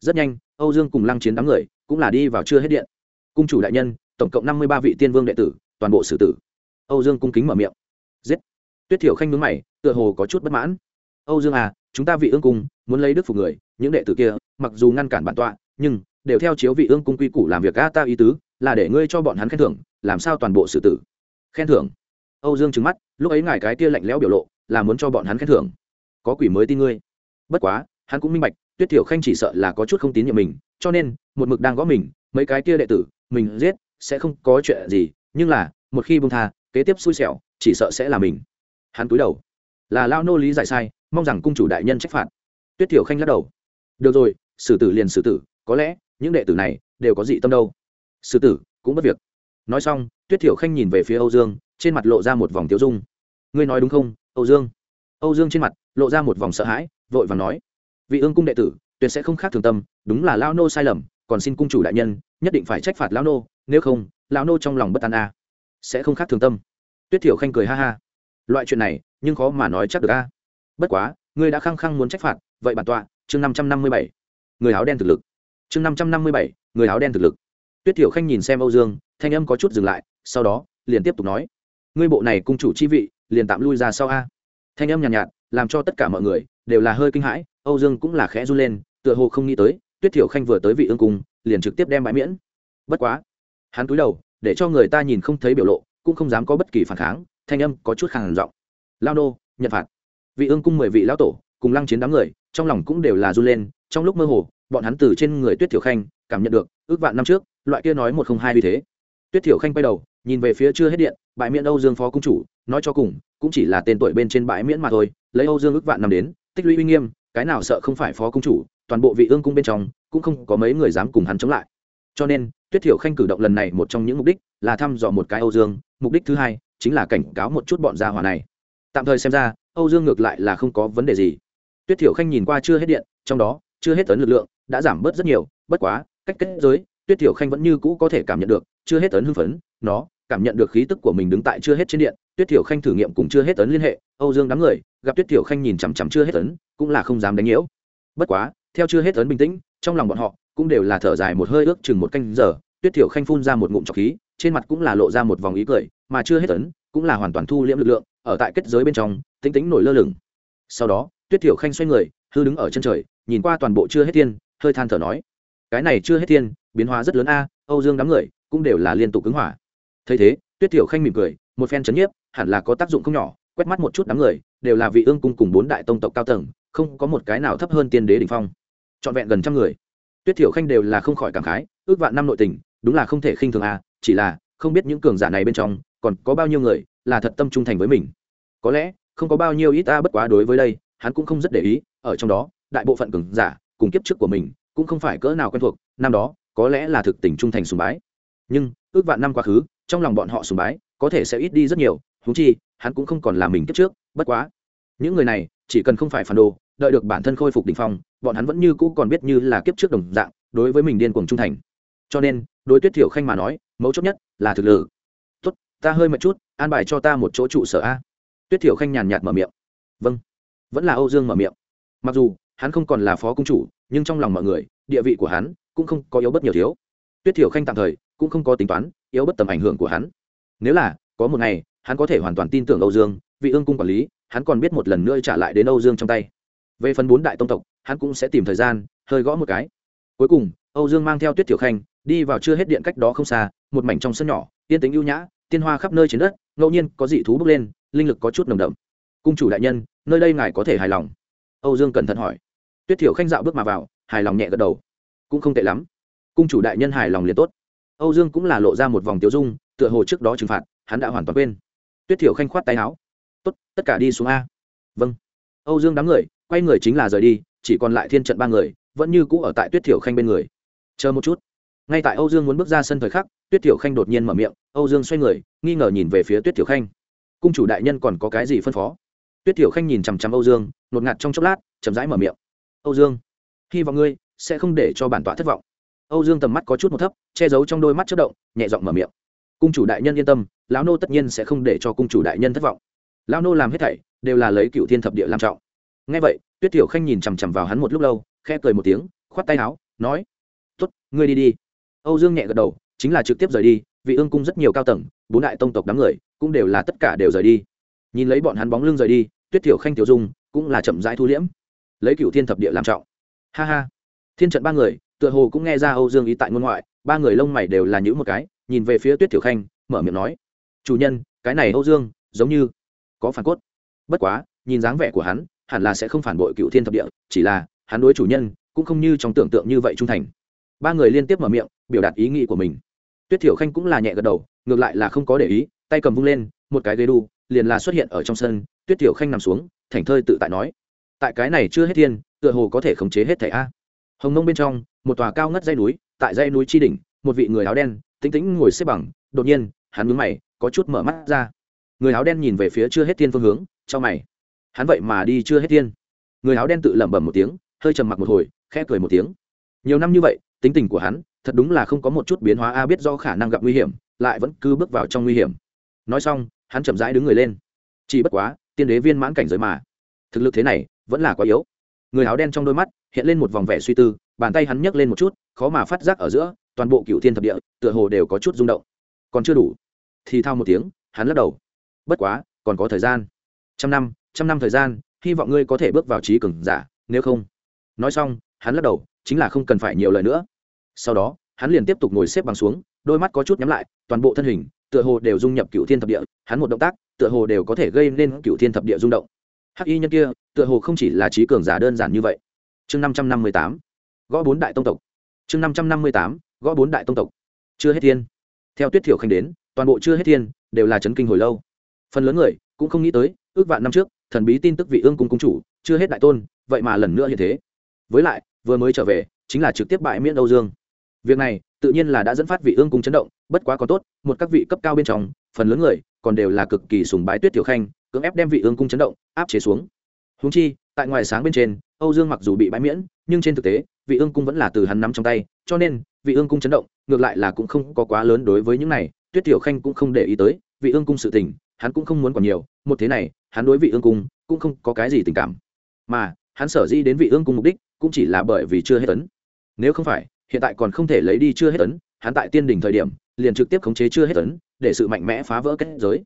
[SPEAKER 1] Rất nhanh, âu dương cùng lăng chiến đám người cũng là đi vào chưa hết điện. Cung chủ đại nhân, tổng cộng năm mươi ba vị tiên vương đệ tử, toàn bộ xử tử. Âu dương cung kính mở miệng. Giết tuyết thiểu khanh mướn mày, tựa hồ có chút bất mãn. Âu dương à chúng ta vị ương cung muốn lấy đức phục người, những đệ tử kia, mặc dù ngăn cản bản tọa, nhưng đều theo chiếu vị ương cung quy củ làm việc a ta ý tứ, là để ngươi cho bọn hắn khen thưởng, làm sao toàn bộ xử tử? Khen thưởng? Âu dương trừng mắt, lúc ấy ngài cái kia lạnh lẽo biểu lộ, là muốn cho bọn hắn khen thưởng. Có quỷ mới tin ngươi. Bất quá, hắn cũng minh bạch, tuyết thiểu khanh chỉ sợ là có chút không tín nhiệm mình, cho nên, một mực đang gõ mình, mấy cái kia đệ tử, mình giết, sẽ không có chuyện gì, nhưng là, một khi bông tha, kế tiếp xui xẻo, chỉ sợ sẽ là mình hắn cúi đầu. Là lao nô lý giải sai, mong rằng cung chủ đại nhân trách phạt. Tuyết thiểu khanh lắc đầu. Được rồi, xử tử liền xử tử, có lẽ, những đệ tử này, đều có dị tâm đâu. Xử tử, cũng bất việc. Nói xong, tuyết thiểu khanh nhìn về phía âu dương, trên mặt lộ ra một vòng tiêu dung. Ngươi nói đúng không, âu dương? Âu dương trên mặt, lộ ra một vòng sợ hãi, vội và nói. Vị ương cung đệ tử, tuyệt sẽ không khác thường tâm, đúng là lao nô sai lầm, còn xin cung chủ đại nhân, nhất định phải trách phạt lao nô, nếu không lao nô trong lòng bất an a. À. sẽ không khác thường tâm. Tuyết thiểu khanh cười ha ha loại chuyện này nhưng khó mà nói chắc được a. Bất quá ngươi đã khăng khăng muốn trách phạt vậy bản tọa chương năm trăm năm mươi bảy. Người áo đen thực lực. Chương năm trăm năm mươi bảy người áo đen thực lực. Tuyết thiểu khanh nhìn xem âu dương thanh âm có chút dừng lại sau đó liền tiếp tục nói. Ngươi bộ này cung chủ chi vị liền tạm lui ra sau a. Thanh âm nhàn nhạt, nhạt làm cho tất cả mọi người đều là hơi kinh hãi âu dương cũng là khẽ run lên tựa hồ không nghĩ tới tuyết thiểu khanh vừa tới vị ương cung liền trực tiếp đem bãi miễn. Bất quá hắn cúi đầu để cho người ta nhìn không thấy biểu lộ cũng không dám có bất kỳ phản kháng thanh âm có chút khàn giọng. Lao nô, nhận phạt. Vị ương cung mười vị lão tổ, cùng lăng chiến đám người, trong lòng cũng đều là run lên, trong lúc mơ hồ, bọn hắn từ trên người tuyết thiểu khanh, cảm nhận được, ước vạn năm trước, loại kia nói một không hai vì thế. Tuyết thiểu khanh quay đầu, nhìn về phía chưa hết điện bãi miễn âu dương phó cung chủ, nói cho cùng, cũng chỉ là tên tuổi bên trên bãi miễn mà thôi, lấy âu dương ước vạn năm đến, tích lũy uy nghiêm, cái nào sợ không phải phó cung chủ, toàn bộ vị ương cung bên trong, cũng không có mấy người dám cùng hắn chống lại. Cho nên, tuyết thiểu khanh cử động lần này một trong những mục đích là thăm dò một cái âu dương, mục đích thứ hai chính là cảnh cáo một chút bọn gia hỏa này. Tạm thời xem ra, âu dương ngược lại là không có vấn đề gì. Tuyết thiểu khanh nhìn qua chưa hết điện, trong đó, chưa hết tấn lực lượng, đã giảm bớt rất nhiều, bất quá, cách kết giới, tuyết thiểu khanh vẫn như cũ có thể cảm nhận được, chưa hết tấn hưng phấn, nó cảm nhận được khí tức của mình đứng tại chưa hết trên điện, tuyết thiểu khanh thử nghiệm cùng chưa hết tấn liên hệ, âu dương đám người, gặp tuyết thiểu khanh nhìn chằm chằm chưa hết tấn cũng là không dám đánh nhiễu. Bất quá, theo chưa hết tấn bình tĩnh, trong lòng bọn họ cũng đều là thở dài một hơi ước chừng một canh giờ, tuyết thiểu khanh phun ra một ngụm trọc khí trên mặt cũng là lộ ra một vòng ý cười, mà chưa hết tấn cũng là hoàn toàn thu liễm lực lượng, ở tại kết giới bên trong tính tính nổi lơ lửng. Sau đó, tuyết thiểu khanh xoay người, hư đứng ở chân trời, nhìn qua toàn bộ chưa hết thiên, hơi than thở nói, cái này chưa hết thiên, biến hóa rất lớn a, âu dương đám người cũng đều là liên tục cứng hỏa. Thấy thế, tuyết thiểu khanh mỉm cười, một phen chấn nhiếp, hẳn là có tác dụng không nhỏ, quét mắt một chút đám người, đều là vị ương cung cùng bốn đại tông tộc cao tầng, không có một cái nào thấp hơn tiên đế đỉnh phong. Trọn vẹn gần trăm người. Tuyết thiểu khanh đều là không khỏi cảm khái, ước vạn năm nội tình, đúng là không thể khinh thường a chỉ là không biết những cường giả này bên trong còn có bao nhiêu người là thật tâm trung thành với mình. Có lẽ không có bao nhiêu ít ta bất quá đối với đây, hắn cũng không rất để ý, ở trong đó, đại bộ phận cường giả cùng kiếp trước của mình cũng không phải cỡ nào quen thuộc, năm đó có lẽ là thực tình trung thành sùng bái. Nhưng, ước vạn năm quá khứ, trong lòng bọn họ sùng bái có thể sẽ ít đi rất nhiều thú chi, hắn cũng không còn là mình kiếp trước, bất quá. Những người này chỉ cần không phải phản đồ, đợi được bản thân khôi phục đ ỉ n h phong, bọn hắn vẫn như cũ còn biết như là kiếp trước đồng dạng, đối với mình điên cuồng trung thành cho nên, đối tuyết thiểu khanh mà nói, mấu chốt nhất là thực lực. Tốt, ta hơi một chút, an bài cho ta một chỗ trụ sở a. Tuyết thiểu khanh nhàn nhạt mở miệng. Vâng. Vẫn là âu dương mở miệng. Mặc dù, hắn không còn là phó công chủ, nhưng trong lòng mọi người, địa vị của hắn cũng không có yếu bất nhiều thiếu. Tuyết thiểu khanh tạm thời cũng không có tính toán yếu bất tầm ảnh hưởng của hắn. Nếu là có một ngày, hắn có thể hoàn toàn tin tưởng âu dương, vị ương cung quản lý, hắn còn biết một lần nữa trả lại đến âu dương trong tay. Về phần bốn đại tông tộc, hắn cũng sẽ tìm thời gian, hơi gõ một cái. Cuối cùng, âu dương mang theo tuyết thiểu khanh đi vào chưa hết điện cách đó không xa, một mảnh trong sân nhỏ, yên tính ưu nhã, tiên hoa khắp nơi trên đất, ngẫu nhiên có dị thú bước lên, linh lực có chút nồng đậm. Cung chủ đại nhân, nơi đây ngài có thể hài lòng? Âu dương cẩn thận hỏi. Tuyết thiểu khanh dạo bước mà vào, hài lòng nhẹ gật đầu. Cũng không tệ lắm. Cung chủ đại nhân hài lòng liền tốt. Âu dương cũng là lộ ra một vòng tiêu dung, tựa hồ trước đó trừng phạt, hắn đã hoàn toàn quên. Tuyết thiểu khanh khoát tay áo. Tốt, tất cả đi xuống a. Vâng. Âu dương đám người, quay người chính là rời đi, chỉ còn lại thiên trận ba người, vẫn như cũ ở tại tuyết thiểu khanh bên người. Chờ một chút ngay tại âu dương muốn bước ra sân thời khắc, tuyết thiểu khanh đột nhiên mở miệng, âu dương xoay người, nghi ngờ nhìn về phía tuyết thiểu khanh. Cung chủ đại nhân còn có cái gì phân phó? Tuyết thiểu khanh nhìn chằm chằm âu dương nột ngạt trong chốc lát, chậm rãi mở miệng. Âu dương, hy vọng ngươi sẽ không để cho bản tọa thất vọng. Âu dương tầm mắt có chút một thấp, che giấu trong đôi mắt chất động, nhẹ giọng mở miệng. Cung chủ đại nhân yên tâm, lão nô tất nhiên sẽ không để cho cung chủ đại nhân thất vọng. Lão nô làm hết thảy, đều là lấy cựu thiên thập địa làm trọng. Ngay vậy, tuyết tiểu khanh nhìn chằm chằm vào hắn một lúc lâu khe cười một tiếng, khoát tay áo, nói t ố t ngươi đi đi âu dương nhẹ gật đầu, chính là trực tiếp rời đi, vị ương cung rất nhiều cao tầng, bốn đại tông tộc đám người, cũng đều là tất cả đều rời đi. Nhìn lấy bọn hắn bóng lưng rời đi, tuyết tiểu khanh, tiểu dung, cũng là chậm rãi thu liễm. Lấy cựu thiên thập địa làm trọng. Ha ha. Thiên trận ba người, tựa hồ cũng nghe ra âu dương ý tại ngôn ngoại, ba người lông mày đều là những một cái, nhìn về phía tuyết tiểu khanh, mở miệng nói, chủ nhân, cái này âu dương, giống như có phản cốt. Bất quá, nhìn dáng vẻ của hắn, hẳn là sẽ không phản bội cựu thiên thập địa, chỉ là hắn đối chủ nhân, cũng không như trong tưởng tượng như vậy trung thành ba người liên tiếp mở miệng, biểu đạt ý nghĩ của mình. Tuyết thiểu khanh cũng là nhẹ gật đầu, ngược lại là không có để ý, tay cầm vung lên, một cái ghế đu, liền là xuất hiện ở trong sân, tuyết thiểu khanh nằm xuống thảnh thơi tự tại nói. Tại cái này chưa hết thiên, tựa hồ có thể khống chế hết thẻ a. Hồng nông bên trong, một tòa cao ngất dây núi, tại dây núi tri đỉnh, một vị người áo đen, tĩnh tĩnh ngồi xếp bằng, đột nhiên, hắn mướn mày, có chút mở mắt ra. Người áo đen nhìn về phía chưa hết thiên phương hướng cho mày. Hắn vậy mà đi chưa hết thiên. Người áo đen tự lẩm bẩm một tiếng, hơi trầm mặc một hồi, khẽ cười một tiếng. Nhiều năm như vậy tính tình của hắn, thật đúng là không có một chút biến hóa, a biết do khả năng gặp nguy hiểm, lại vẫn cứ bước vào trong nguy hiểm. Nói xong, hắn chậm rãi đứng người lên. Chỉ bất quá, tiên đế viên mãn cảnh giới mà. Thực lực thế này, vẫn là quá yếu. Người áo đen trong đôi mắt, hiện lên một vòng vẻ suy tư, bàn tay hắn nhấc lên một chút, khó mà phát giác ở giữa, toàn bộ cựu thiên thập địa, tựa hồ đều có chút rung động. Còn chưa đủ. Thì thao một tiếng, hắn lắc đầu. Bất quá, còn có thời gian. Trăm năm trăm năm thời gian, hy vọng ngươi có thể bước vào trí cường giả, nếu không. Nói xong hắn lắc đầu, chính là không cần phải nhiều lời nữa. Sau đó, hắn liền tiếp tục ngồi xếp bằng xuống, đôi mắt có chút nhắm lại, toàn bộ thân hình, tựa hồ đều dung nhập cựu thiên thập địa, hắn một động tác, tựa hồ đều có thể gây nên cựu thiên thập địa rung động. Hắc y nhân kia, tựa hồ không chỉ là trí cường giả đơn giản như vậy. Chương năm trăm năm mươi tám, gõ bốn đại tông tộc. Chương năm trăm năm mươi tám, gõ bốn đại tông tộc. Chưa hết thiên. Theo tuyết thiểu khanh đến, toàn bộ chưa hết thiên, đều là chấn kinh hồi lâu. Phần lớn người cũng không nghĩ tới, ước vạn năm trước, thần bí tin tức vị ương cung cung chủ, chưa hết đại tôn, vậy mà lần nữa như thế với lại, vừa mới trở về, chính là trực tiếp bại miễn âu dương. Việc này, tự nhiên là đã dẫn phát vị ương cung chấn động, bất quá còn tốt, một các vị cấp cao bên trong, phần lớn người, còn đều là cực kỳ sùng bái tuyết tiểu khanh, cưỡng ép đem vị ương cung chấn động, áp chế xuống. Húng chi, tại ngoài sáng bên trên, âu dương mặc dù bị bãi miễn, nhưng trên thực tế, vị ương cung vẫn là từ hắn nắm trong tay, cho nên, vị ương cung chấn động, ngược lại là cũng không có quá lớn đối với những này, tuyết tiểu khanh cũng không để ý tới, vị ương cung sự tình, hắn cũng không muốn còn nhiều, một thế này, hắn đối vị ương cung, cũng không có cái gì tình cảm. Mà, hắn sở di đến vị ương cung mục đích cũng chỉ là bởi vì chưa hết tấn nếu không phải, hiện tại còn không thể lấy đi chưa hết tấn hắn tại tiên đỉnh thời điểm, liền trực tiếp khống chế chưa hết tấn để sự mạnh mẽ phá vỡ kết giới.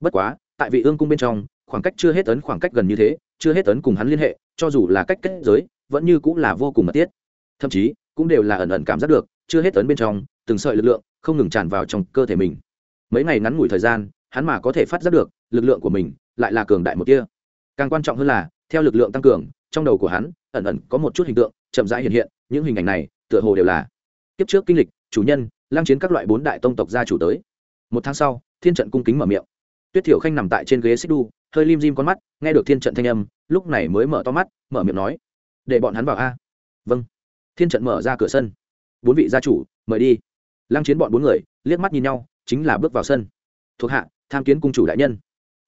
[SPEAKER 1] Bất quá, tại vị ương cung bên trong, khoảng cách chưa hết tấn khoảng cách gần như thế, chưa hết tấn cùng hắn liên hệ, cho dù là cách kết giới, vẫn như cũng là vô cùng mật thiết. Thậm chí, cũng đều là ẩn ẩn cảm giác được, chưa hết tấn bên trong, từng sợi lực lượng không ngừng tràn vào trong cơ thể mình. Mấy ngày ngắn ngủi thời gian, hắn mà có thể phát giác được, lực lượng của mình lại là cường đại một kia càng quan trọng hơn là, theo lực lượng tăng cường trong đầu của hắn, ẩn ẩn có một chút hình tượng chậm rãi hiện hiện, những hình ảnh này tựa hồ đều là kiếp trước kinh lịch, chủ nhân, lang chiến các loại bốn đại tông tộc gia chủ tới. Một tháng sau, thiên trận cung kính mở miệng. Tuyết thiểu khanh nằm tại trên ghế xích đu, hơi lim dim con mắt, nghe được thiên trận thanh âm, lúc này mới mở to mắt, mở miệng nói, để bọn hắn vào a. Vâng. Thiên trận mở ra cửa sân. Bốn vị gia chủ, mời đi. Lăng chiến bọn bốn người, liếc mắt nhìn nhau, chính là bước vào sân. Thuộc hạ, tham kiến cung chủ đại nhân.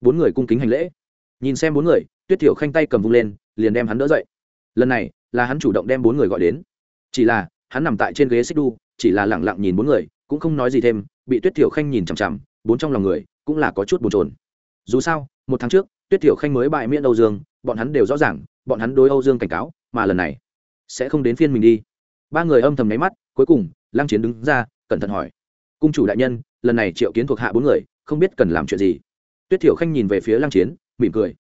[SPEAKER 1] Bốn người cung kính hành lễ. Nhìn xem bốn người, tuyết thiểu khanh tay cầm vung lên liền đem hắn đỡ dậy. Lần này, là hắn chủ động đem bốn người gọi đến. Chỉ là, hắn nằm tại trên ghế xích đu, chỉ là lẳng lặng nhìn bốn người, cũng không nói gì thêm, bị tuyết thiểu khanh nhìn chằm chằm, bốn trong lòng người cũng là có chút bồn chồn. Dù sao, một tháng trước, tuyết thiểu khanh mới bại miễn âu dương, bọn hắn đều rõ ràng, bọn hắn đối âu dương cảnh cáo, mà lần này sẽ không đến phiên mình đi. Ba người âm thầm nháy mắt, cuối cùng, lăng chiến đứng ra, cẩn thận hỏi. Cung chủ đại nhân, lần này triệu kiến thuộc hạ bốn người, không biết cần làm chuyện gì. Tuyết thiểu khanh nhìn về phía lăng chiến, mỉm cười.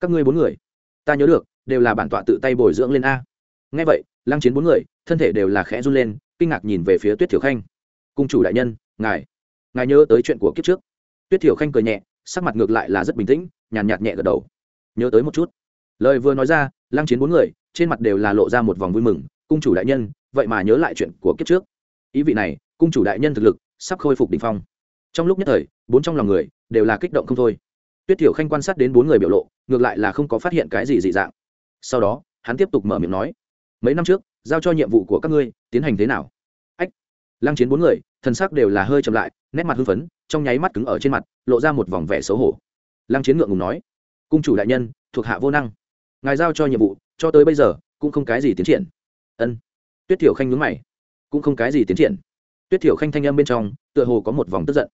[SPEAKER 1] Các ngươi bốn người, ta nhớ được đều là bản tọa tự tay bồi dưỡng lên a. Ngay vậy, lăng chiến bốn người, thân thể đều là khẽ run lên, kinh ngạc nhìn về phía tuyết thiểu khanh. Cung chủ đại nhân, ngài ngài nhớ tới chuyện của kiếp trước. Tuyết thiểu khanh cười nhẹ, sắc mặt ngược lại là rất bình tĩnh, nhàn nhạt nhẹ gật đầu. Nhớ tới một chút. Lời vừa nói ra, lăng chiến bốn người, trên mặt đều là lộ ra một vòng vui mừng, cung chủ đại nhân, vậy mà nhớ lại chuyện của kiếp trước. Ý vị này, cung chủ đại nhân thực lực sắp khôi phục đ ỉ n h phong. Trong lúc nhất thời, bốn trong lòng người đều là kích động không thôi. Tuyết thiểu khanh quan sát đến bốn người biểu lộ, ngược lại là không có phát hiện cái gì dị dạng sau đó, hắn tiếp tục mở miệng nói, mấy năm trước, giao cho nhiệm vụ của các ngươi, tiến hành thế nào? Ách, lăng chiến bốn người, thân sắc đều là hơi chậm lại, nét mặt hưng phấn, trong nháy mắt cứng ở trên mặt, lộ ra một vòng vẻ xấu hổ. Lăng chiến ngượng ngùng nói, cung chủ đại nhân, thuộc hạ vô năng. Ngài giao cho nhiệm vụ, cho tới bây giờ, cũng không cái gì tiến triển. Ân. Tuyết thiểu khanh nhúng mày, cũng không cái gì tiến triển. Tuyết thiểu khanh thanh âm bên trong, tựa hồ có một vòng tức giận.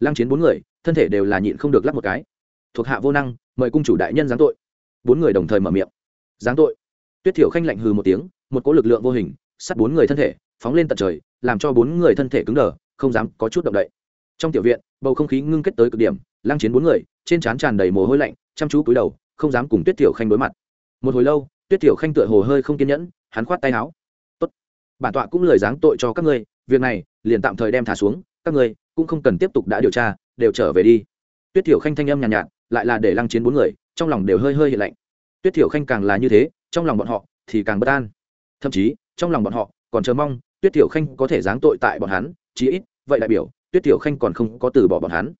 [SPEAKER 1] Lăng chiến bốn người, thân thể đều là nhịn không được lắp một cái. Thuộc hạ vô năng, mời cung chủ đại nhân giáng tội. Bốn người đồng thời mở miệng giáng tội. Tuyết thiểu khanh lạnh hừ một tiếng một cỗ lực lượng vô hình sắt bốn người thân thể phóng lên tận trời làm cho bốn người thân thể cứng đờ không dám có chút động đậy. Trong tiểu viện bầu không khí ngưng kết tới cực điểm lăng chiến bốn người trên trán tràn đầy mồ hôi lạnh chăm chú cúi đầu không dám cùng tuyết thiểu khanh đối mặt. Một hồi lâu tuyết thiểu khanh tựa hồ hơi không kiên nhẫn hắn khoát tay áo. Tốt bản tọa cũng lời giáng tội cho các ngươi việc này liền tạm thời đem thả xuống các ngươi cũng không cần tiếp tục đã điều tra đều trở về đi. Tuyết thiểu khanh thanh âm nhàn nhạt, nhạt lại là để lăng chiến bốn người trong lòng đều hơi hơi hiện lạnh tuyết thiểu khanh càng là như thế, trong lòng bọn họ thì càng bất an. Thậm chí, trong lòng bọn họ còn chờ mong tuyết thiểu khanh có thể giáng tội tại bọn hắn, chí ít, vậy đại biểu, tuyết thiểu khanh còn không có từ bỏ bọn hắn.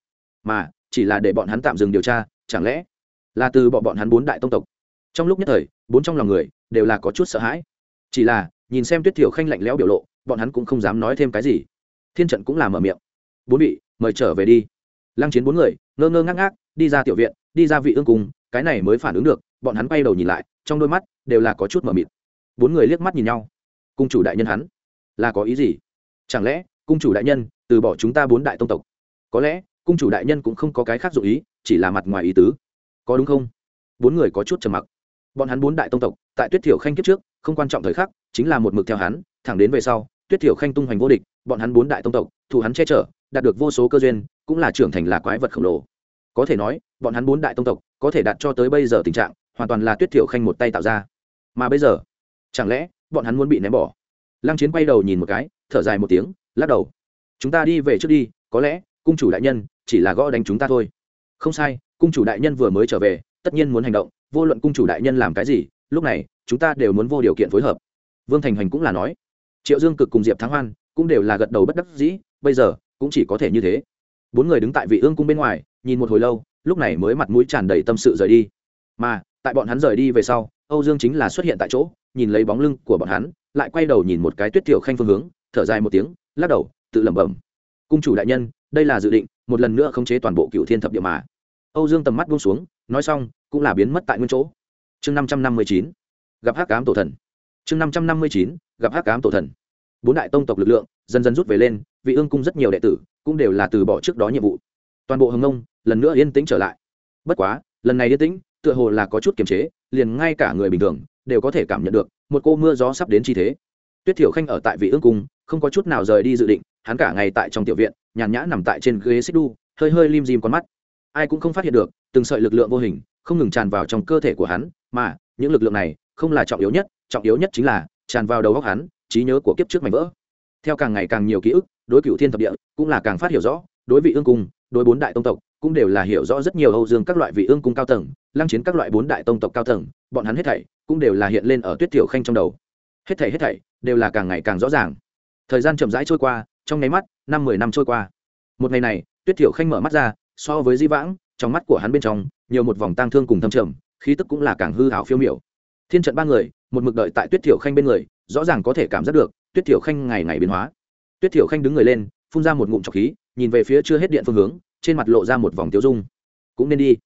[SPEAKER 1] Mà, chỉ là để bọn hắn tạm dừng điều tra, chẳng lẽ là từ bỏ bọn hắn bốn đại tông tộc? Trong lúc nhất thời, bốn trong lòng người đều là có chút sợ hãi. Chỉ là, nhìn xem tuyết thiểu khanh lạnh lẽo biểu lộ, bọn hắn cũng không dám nói thêm cái gì. Thiên trận cũng là mở miệng. Bốn vị, mời trở về đi. Lăng chiến bốn người, ngơ ngơ ngác ngác, đi ra tiểu viện, đi ra vị ương cùng cái này mới phản ứng được bọn hắn bay đầu nhìn lại, trong đôi mắt đều là có chút mờ mịt. Bốn người liếc mắt nhìn nhau. Cung chủ đại nhân hắn, là có ý gì? Chẳng lẽ, cung chủ đại nhân từ bỏ chúng ta bốn đại tông tộc? Có lẽ, cung chủ đại nhân cũng không có cái khác dụ ý, chỉ là mặt ngoài ý tứ. Có đúng không? Bốn người có chút trầm mặc. Bọn hắn bốn đại tông tộc, tại tuyết thiểu khanh kiếp trước, không quan trọng thời khắc, chính là một mực theo hắn, thẳng đến về sau, tuyết thiểu khanh tung hoành vô địch, bọn hắn bốn đại tông tộc thủ hắn che chở, đạt được vô số cơ duyên, cũng là trưởng thành là quái vật khổng lồ. Có thể nói, bọn hắn bốn đại tông tộc, có thể đạt cho tới bây giờ tình trạng hoàn toàn là tuyết thiểu khanh một tay tạo ra. Mà bây giờ, chẳng lẽ bọn hắn muốn bị ném bỏ? Lăng chiến quay đầu nhìn một cái, thở dài một tiếng, lắc đầu. Chúng ta đi về trước đi, có lẽ cung chủ đại nhân chỉ là gõ đánh chúng ta thôi. Không sai, cung chủ đại nhân vừa mới trở về, tất nhiên muốn hành động, vô luận cung chủ đại nhân làm cái gì, lúc này, chúng ta đều muốn vô điều kiện phối hợp. Vương thành hoành cũng là nói. Triệu dương cực cùng diệp thắng hoan cũng đều là gật đầu bất đắc dĩ, bây giờ cũng chỉ có thể như thế. Bốn người đứng tại vị ương cung bên ngoài, nhìn một hồi lâu, lúc này mới mặt mũi tràn đầy tâm sự rời đi. Mà tại bọn hắn rời đi về sau, âu dương chính là xuất hiện tại chỗ, nhìn lấy bóng lưng của bọn hắn, lại quay đầu nhìn một cái tuyết tiểu khanh phương hướng, thở dài một tiếng, lắc đầu, tự lẩm bẩm. Cung chủ đại nhân, đây là dự định, một lần nữa khống chế toàn bộ cựu thiên thập địa mà. Âu dương tầm mắt buông xuống, nói xong, cũng là biến mất tại nguyên chỗ. Chương năm trăm năm mươi chín, gặp hắc cám tổ thần. Chương năm trăm năm mươi chín, gặp hắc cám tổ thần. Bốn đại tông tộc lực lượng, dần dần rút về lên, vị ương cung rất nhiều đệ tử, cũng đều là từ bỏ trước đó nhiệm vụ. Toàn bộ hồng nông, lần nữa yên tĩnh trở lại. Bất quá, lần này yên tĩnh tựa hồ là có chút kiềm chế, liền ngay cả người bình thường đều có thể cảm nhận được một cô mưa gió sắp đến chi thế. Tuyết thiểu khanh ở tại vị ương cung, không có chút nào rời đi dự định, hắn cả ngày tại trong tiểu viện, nhàn nhã nằm tại trên ghế xích đu, hơi hơi lim dim con mắt. Ai cũng không phát hiện được, từng sợi lực lượng vô hình không ngừng tràn vào trong cơ thể của hắn, mà những lực lượng này không là trọng yếu nhất, trọng yếu nhất chính là tràn vào đầu óc hắn, trí nhớ của kiếp trước mảnh vỡ. Theo càng ngày càng nhiều ký ức, đối cựu thiên thập địa cũng là càng phát hiểu rõ, đối vị ương cung, đối bốn đại tông tộc cũng đều là hiểu rõ rất nhiều âu dương các loại vị ương cung cao tầng lăng chiến các loại bốn đại tông tộc cao tầng, bọn hắn hết thảy cũng đều là hiện lên ở tuyết tiểu khanh trong đầu. Hết thảy hết thảy đều là càng ngày càng rõ ràng. Thời gian chậm rãi trôi qua, trong nháy mắt, năm mười năm trôi qua. Một ngày này, tuyết tiểu khanh mở mắt ra, so với di vãng, trong mắt của hắn bên trong, nhiều một vòng tang thương cùng thâm trầm, khí tức cũng là càng hư hảo phiêu miểu. Thiên trận ba người, một mực đợi tại tuyết tiểu khanh bên người, rõ ràng có thể cảm giác được, tuyết tiểu khanh ngày ngày biến hóa. Tuyết tiểu khanh đứng người lên, phun ra một ngụm trọc khí, nhìn về phía chưa hết điện phương hướng, trên mặt lộ ra một vòng tiêu dung. Cũng nên đi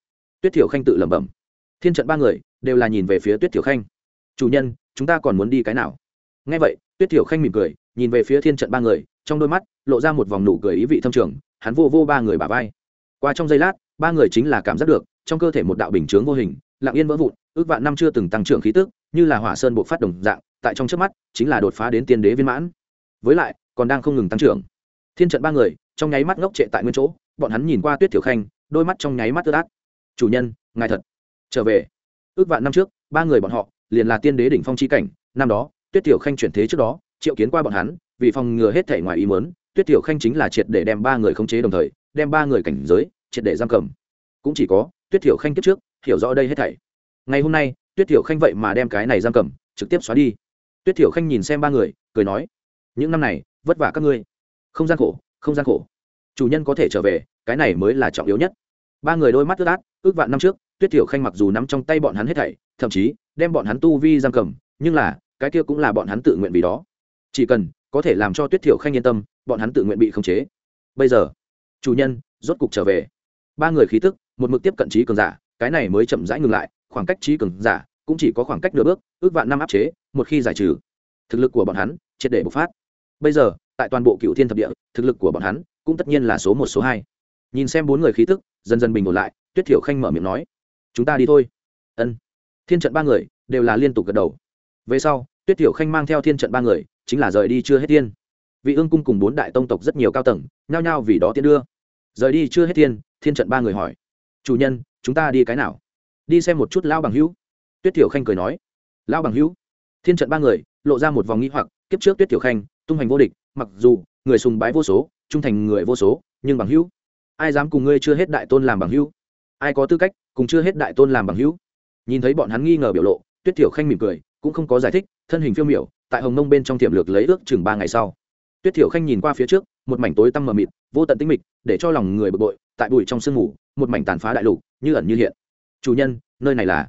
[SPEAKER 1] tuyết thiểu khanh tự lẩm bẩm. Thiên trận ba người đều là nhìn về phía tuyết thiểu khanh. Chủ nhân, chúng ta còn muốn đi cái nào? Nghe vậy, tuyết thiểu khanh mỉm cười, nhìn về phía thiên trận ba người, trong đôi mắt lộ ra một vòng nụ cười ý vị thâm trường, hắn vô vô ba người bà vai. Qua trong giây lát, ba người chính là cảm giác được, trong cơ thể một đạo bình chướng vô hình, lặng yên vỡ vụn, ước vạn năm chưa từng tăng trưởng khí tức, như là hỏa sơn bộ phát đồng dạng, tại trong trước mắt, chính là đột phá đến tiên đế viên mãn. Với lại, còn đang không ngừng tăng trưởng. Thiên trận ba người, trong nháy mắt ngốc trệ tại nguyên chỗ, bọn hắn nhìn qua tuyết thiểu khanh, đôi mắt trong nháy mắt tơ đát chủ nhân, ngài thật. Trở về. Ước vạn năm trước, ba người bọn họ liền là tiên đế đỉnh phong chi cảnh. Năm đó, tuyết tiểu khanh chuyển thế trước đó, triệu kiến qua bọn hắn, vì phòng ngừa hết thể ngoài ý mớn tuyết tiểu khanh chính là triệt để đem ba người khống chế đồng thời, đem ba người cảnh giới triệt để giam cầm. Cũng chỉ có tuyết tiểu khanh kiếp trước, hiểu rõ đây hết thảy. Ngày hôm nay, tuyết tiểu khanh vậy mà đem cái này giam cầm, trực tiếp xóa đi. Tuyết tiểu khanh nhìn xem ba người, cười nói, những năm này, vất vả các ngươi. Không gian khổ, không gian khổ. Chủ nhân có thể trở về, cái này mới là trọng yếu nhất ba người đôi mắt ướt át, ước vạn năm trước, tuyết Thiểu khanh mặc dù nắm trong tay bọn hắn hết thảy, thậm chí đem bọn hắn tu vi giam cầm, nhưng là, cái kia cũng là bọn hắn tự nguyện vì đó. Chỉ cần có thể làm cho tuyết Thiểu khanh yên tâm, bọn hắn tự nguyện bị khống chế. Bây giờ, chủ nhân, rốt cục trở về. Ba người khí tức, một mực tiếp cận trí cường giả, cái này mới chậm rãi ngừng lại, khoảng cách trí cường giả cũng chỉ có khoảng cách nửa bước, ước vạn năm áp chế, một khi giải trừ, thực lực của bọn hắn triệt để bộc phát. Bây giờ, tại toàn bộ cựu thiên thập địa, thực lực của bọn hắn cũng tất nhiên là số một, số hai nhìn xem bốn người khí tức, dần dần bình ổn lại, tuyết thiểu khanh mở miệng nói, chúng ta đi thôi. Ân. Thiên trận ba người đều là liên tục gật đầu. Về sau, tuyết thiểu khanh mang theo thiên trận ba người, chính là rời đi chưa hết tiên vị ương cung cùng bốn đại tông tộc rất nhiều cao tầng, nhao nhao vì đó tiến đưa. Rời đi chưa hết tiên thiên trận ba người hỏi, chủ nhân, chúng ta đi cái nào? Đi xem một chút lão bằng hữu. Tuyết tiểu khanh cười nói, lão bằng hữu? Thiên trận ba người lộ ra một vòng nghĩ hoặc, kiếp trước tuyết tiểu khanh, tung hành vô địch, mặc dù người sùng bái vô số, trung thành người vô số, nhưng bằng hữu ai dám cùng ngươi chưa hết đại tôn làm bằng hữu? Ai có tư cách cùng chưa hết đại tôn làm bằng hữu? Nhìn thấy bọn hắn nghi ngờ biểu lộ, tuyết Thiểu khanh mỉm cười, cũng không có giải thích, thân hình phiêu miểu, tại hồng nông bên trong tiềm lược lấy ước chừng ba ngày sau. Tuyết Thiểu khanh nhìn qua phía trước, một mảnh tối tăm mờ mịt, vô tận tinh mịch, để cho lòng người bực bội, tại bụi trong sương mù, một mảnh tàn phá đại lục, như ẩn như hiện. Chủ nhân, nơi này là?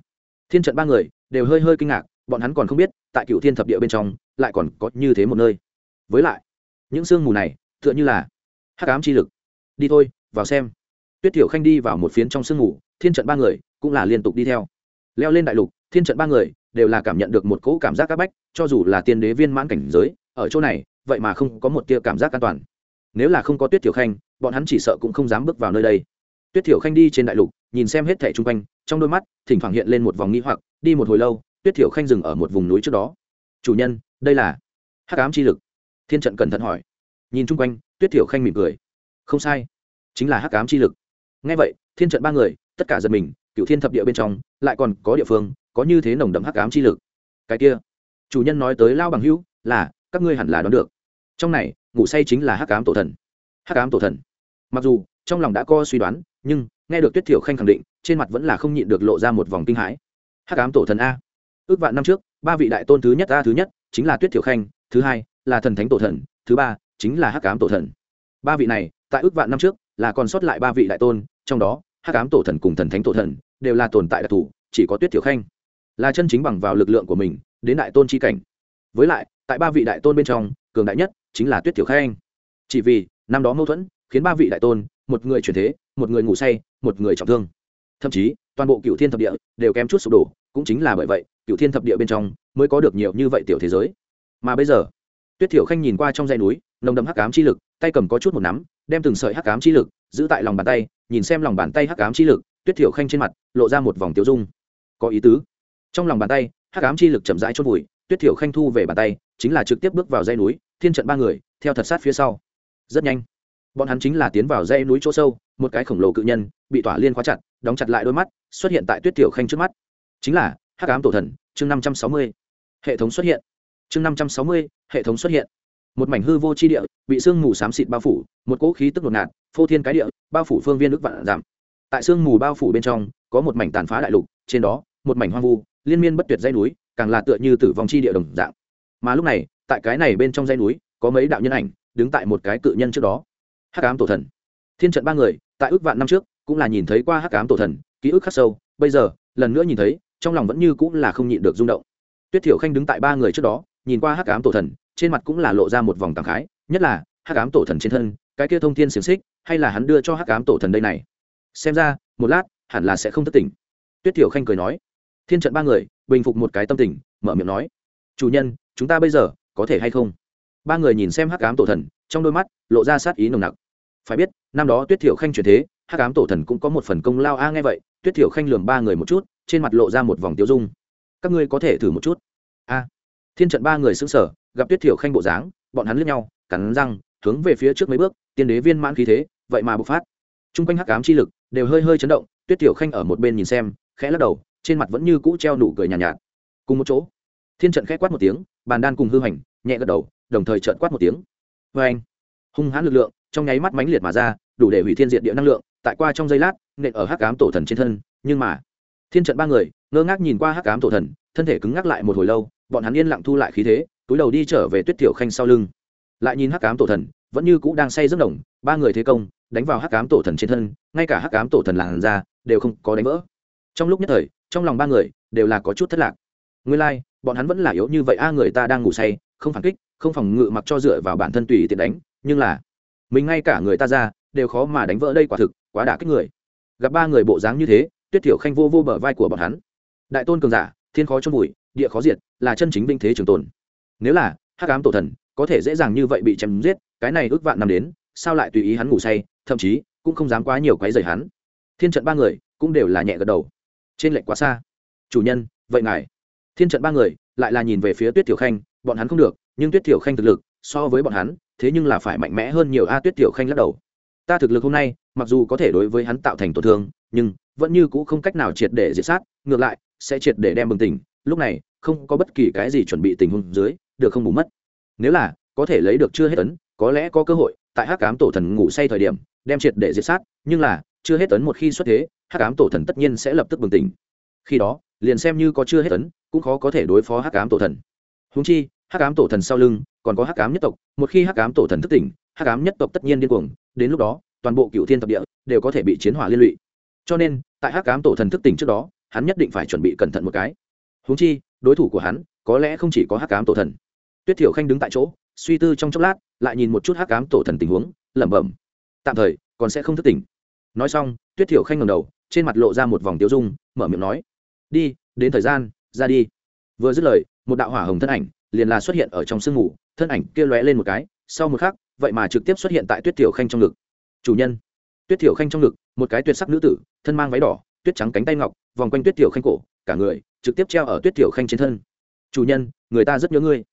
[SPEAKER 1] Thiên trận ba người đều hơi hơi kinh ngạc, bọn hắn còn không biết, tại cựu thiên thập địa bên trong, lại còn có như thế một nơi. Với lại, những sương mù này tựa như là hắc ám chi lực. Đi thôi vào xem. Tuyết tiểu khanh đi vào một phiến trong sương mù thiên trận ba người cũng là liên tục đi theo. Leo lên đại lục, thiên trận ba người đều là cảm nhận được một cỗ cảm giác c áp bách, cho dù là tiên đế viên mãn cảnh giới, ở chỗ này, vậy mà không có một tia cảm giác an toàn. Nếu là không có tuyết tiểu khanh, bọn hắn chỉ sợ cũng không dám bước vào nơi đây. Tuyết tiểu khanh đi trên đại lục, nhìn xem hết thẻ chung quanh, trong đôi mắt, thỉnh thoảng hiện lên một vòng nghi hoặc, đi một hồi lâu, tuyết tiểu khanh dừng ở một vùng núi trước đó. Chủ nhân, đây là hắc ám chi lực. Thiên trận cẩn thận hỏi. Nhìn chung quanh, tuyết tiểu khanh mỉm cười. Không sai chính là hắc ám chi lực. Ngay vậy, thiên trận ba người, tất cả giật mình cựu thiên thập địa bên trong, lại còn có địa phương, có như thế nồng đậm hắc ám chi lực. Cái kia, chủ nhân nói tới lao bằng hữu, là, các ngươi hẳn là đoán được. Trong này, ngủ say chính là hắc ám tổ thần. Hắc ám tổ thần. Mặc dù, trong lòng đã có suy đoán, nhưng, nghe được tuyết thiểu khanh khẳng định, trên mặt vẫn là không nhịn được lộ ra một vòng kinh hãi. Hắc ám tổ thần a. Ước vạn năm trước, ba vị đại tôn thứ nhất a thứ nhất, chính là tuyết thiểu khanh, thứ hai là thần thánh tổ thần, thứ ba chính là hắc ám tổ thần. Ba vị này, tại ước vạn năm trước là còn sót lại ba vị đại tôn, trong đó, hắc ám tổ thần cùng thần thánh tổ thần đều là tồn tại đặc thù, chỉ có tuyết thiểu khanh là chân chính bằng vào lực lượng của mình đến đại tôn chi cảnh. Với lại, tại ba vị đại tôn bên trong, cường đại nhất chính là tuyết thiểu khanh. Chỉ vì, năm đó mâu thuẫn khiến ba vị đại tôn, một người chuyển thế, một người ngủ say, một người trọng thương. Thậm chí, toàn bộ cựu thiên thập địa đều kém chút sụp đổ, cũng chính là bởi vậy cựu thiên thập địa bên trong mới có được nhiều như vậy tiểu thế giới. Mà bây giờ, tuyết thiểu khanh nhìn qua trong dãy núi, nồng đậm hắc ám chi lực, tay cầm có chút một nắm đem từng sợi hắc ám chi lực giữ tại lòng bàn tay, nhìn xem lòng bàn tay hắc ám chi lực, tuyết thiểu khanh trên mặt lộ ra một vòng tiêu dung. Có ý tứ. Trong lòng bàn tay, hắc ám chi lực chậm rãi chôn vùi, tuyết thiểu khanh thu về bàn tay, chính là trực tiếp bước vào dây núi, thiên trận ba người, theo thật sát phía sau. Rất nhanh, bọn hắn chính là tiến vào dãy núi chỗ sâu, một cái khổng lồ cự nhân bị tỏa liên khóa chặt, đóng chặt lại đôi mắt, xuất hiện tại tuyết tiểu khanh trước mắt. Chính là hắc ám tổ thần, chương năm trăm sáu mươi. Hệ thống xuất hiện. Chương năm trăm sáu mươi, hệ thống xuất hiện một mảnh hư vô chi địa, bị sương mù xám xịt bao phủ, một cỗ khí tức ngột ngạt, phô thiên cái địa, bao phủ phương viên ước vạn giảm. Tại sương mù bao phủ bên trong, có một mảnh tàn phá đại lục, trên đó, một mảnh hoang vu, liên miên bất tuyệt dây núi, càng là tựa như tử vong chi địa đồng dạng. Mà lúc này, tại cái này bên trong dây núi, có mấy đạo nhân ảnh, đứng tại một cái cự nhân trước đó. Hắc ám tổ thần. Thiên trận ba người, tại ước vạn năm trước, cũng là nhìn thấy qua hắc ám tổ thần, ký ức khắc sâu, bây giờ, lần nữa nhìn thấy, trong lòng vẫn như cũng là không nhịn được rung động. Tuyết thiểu khanh đứng tại ba người trước đó, nhìn qua hắc ám tổ thần trên mặt cũng là lộ ra một vòng cảm khái, nhất là hắc ám tổ thần trên thân, cái kia thông thiên xiềng xích, hay là hắn đưa cho hắc ám tổ thần đây này? Xem ra, một lát, hẳn là sẽ không thất tỉnh tuyết thiểu khanh cười nói. Thiên trận ba người, bình phục một cái tâm tình, mở miệng nói. Chủ nhân, chúng ta bây giờ, có thể hay không? Ba người nhìn xem hắc ám tổ thần, trong đôi mắt, lộ ra sát ý nồng nặc. Phải biết, năm đó tuyết thiểu khanh chuyển thế, hắc ám tổ thần cũng có một phần công lao a, nghe vậy, tuyết thiểu khanh lường ba người một chút, trên mặt lộ ra một vòng tiêu dung. Các ngươi có thể thử một chút. A. Thiên trận ba người xứng sở gặp tuyết thiểu khanh bộ dáng bọn hắn lướt nhau cắn răng hướng về phía trước mấy bước tiên đế viên mãn khí thế vậy mà bộc phát. T r u n g quanh hắc ám chi lực đều hơi hơi chấn động tuyết thiểu khanh ở một bên nhìn xem khẽ lắc đầu trên mặt vẫn như cũ treo nụ cười nhàn nhạt, nhạt. Cùng một chỗ thiên trận khẽ quát một tiếng bàn đan cùng hư hành nhẹ gật đầu đồng thời trợn quát một tiếng. Vê anh hung hãn lực lượng trong nháy mắt mãnh liệt mà ra đủ để hủy thiên diệt địa năng lượng tại qua trong giây lát nện ở hắc ám tổ thần trên thân nhưng mà thiên trận ba người ngơ ngác nhìn qua hắc ám tổ thần thân thể cứng ngắc lại một hồi lâu bọn hắn yên lặng thu lại khí thế túi đầu đi trở về tuyết tiểu khanh sau lưng. Lại nhìn hắc cám tổ thần vẫn như cũ đang say giấc đồng ba người thế công đánh vào hắc cám tổ thần trên thân ngay cả hắc cám tổ thần làn ra đều không có đánh vỡ. Trong lúc nhất thời trong lòng ba người đều là có chút thất lạc. Nguyên lai、like, bọn hắn vẫn là yếu như vậy a người ta đang ngủ say không phản kích không phòng ngự mặc cho dựa vào bản thân tùy tiện đánh nhưng là mình ngay cả người ta ra đều khó mà đánh vỡ đây quả thực quá đả kích người. Gặp ba người bộ dáng như thế tuyết thiểu khanh vô vô bờ vai của bọn hắn. Đại tôn cường giả thiên khó chôn vùi địa khó diệt là chân chính binh thế trường tồn nếu là, hắc ám tổ thần, có thể dễ dàng như vậy bị chém giết, cái này ước vạn năm đến, sao lại tùy ý hắn ngủ say, thậm chí, cũng không dám quá nhiều quấy rầy hắn. Thiên trận ba người, cũng đều là nhẹ gật đầu. Trên lệnh quá xa. Chủ nhân, vậy ngài. Thiên trận ba người, lại là nhìn về phía tuyết tiểu khanh, bọn hắn không được, nhưng tuyết tiểu khanh thực lực, so với bọn hắn, thế nhưng là phải mạnh mẽ hơn nhiều. A, tuyết tiểu khanh lắc đầu. Ta thực lực hôm nay, mặc dù có thể đối với hắn tạo thành tổn thương, nhưng vẫn như cũ không cách nào triệt để diệt sát, ngược lại, sẽ triệt để đem bừng tỉnh. Lúc này, không có bất kỳ cái gì chuẩn bị tình huống dưới được không bù mất. Nếu là, có thể lấy được chưa hết tấn có lẽ có cơ hội, tại hắc cám tổ thần ngủ say thời điểm, đem triệt để diệt sát, nhưng là, chưa hết tấn một khi xuất thế, hắc cám tổ thần tất nhiên sẽ lập tức bừng tỉnh. Khi đó, liền xem như có chưa hết tấn cũng khó có thể đối phó hắc cám tổ thần. Húng chi, hắc cám tổ thần sau lưng, còn có hắc cám nhất tộc, một khi hắc cám tổ thần thức tỉnh, hắc cám nhất tộc tất nhiên điên cuồng, đến lúc đó, toàn bộ cựu thiên thập địa đều có thể bị chiến hỏa liên lụy. Cho nên, tại hắc cám tổ thần thức tỉnh trước đó, hắn nhất định phải chuẩn bị cẩn thận một cái. Húng chi, đối thủ của hắn có lẽ không chỉ có hắc cám tổ thần tuyết thiểu khanh đứng tại chỗ, suy tư trong chốc lát, lại nhìn một chút hắc cám tổ thần tình huống, lẩm bẩm, tạm thời, còn sẽ không thức tỉnh. Nói xong, tuyết thiểu khanh ngầm đầu, trên mặt lộ ra một vòng tiêu dung, mở miệng nói, đi, đến thời gian, ra đi. Vừa dứt lời, một đạo hỏa hồng thân ảnh liền là xuất hiện ở trong sương mù, thân ảnh kia lóe lên một cái, sau một khắc, vậy mà trực tiếp xuất hiện tại tuyết thiểu khanh trong ngực. Chủ nhân. Tuyết thiểu khanh trong ngực, một cái tuyệt sắc nữ tử, thân mang váy đỏ, tuyết trắng cánh tay ngọc, vòng quanh tuyết thiểu khanh cổ, cả người trực tiếp treo ở tuyết thiểu khanh trên thân. Chủ nhân, người ta rất nhớ ngươi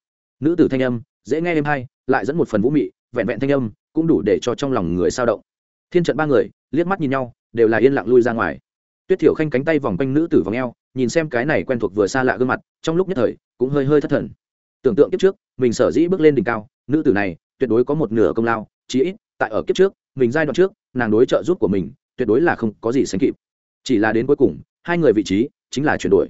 [SPEAKER 1] nữ tử thanh âm, dễ nghe êm hay, lại dẫn một phần vũ mị, vẹn vẹn thanh âm, cũng đủ để cho trong lòng người sao động. Thiên trận ba người, liếc mắt nhìn nhau, đều là yên lặng lui ra ngoài. Tuyết thiểu khanh cánh tay vòng quanh nữ tử vòng eo, nhìn xem cái này quen thuộc vừa xa lạ gương mặt, trong lúc nhất thời, cũng hơi hơi thất thần. Tưởng tượng kiếp trước, mình sở dĩ bước lên đỉnh cao, nữ tử này, tuyệt đối có một nửa công lao, chí ít, tại ở kiếp trước, mình giai đoạn trước, nàng đối trợ giúp của mình, tuyệt đối là không có gì sánh kịp. Chỉ là đến cuối cùng, hai người vị trí, chính là chuyển đổi.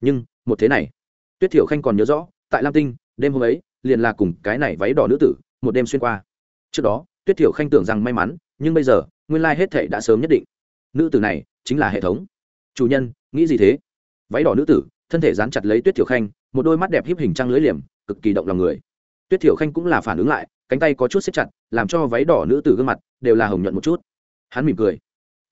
[SPEAKER 1] Nhưng, một thế này, tuyết thiểu khanh còn nhớ rõ, tại lam tinh đêm hôm ấy, liền là cùng cái này váy đỏ nữ tử, một đêm xuyên qua. Trước đó, tuyết thiểu khanh tưởng rằng may mắn, nhưng bây giờ, nguyên lai hết thệ đã sớm nhất định. Nữ tử này chính là hệ thống. Chủ nhân, nghĩ gì thế? Váy đỏ nữ tử, thân thể dán chặt lấy tuyết thiểu khanh, một đôi mắt đẹp híp hình trăng lưỡi liềm, cực kỳ động lòng người. Tuyết thiểu khanh cũng là phản ứng lại, cánh tay có chút xếp chặt, làm cho váy đỏ nữ tử gương mặt đều là hồng nhuận một chút. Hắn mỉm cười.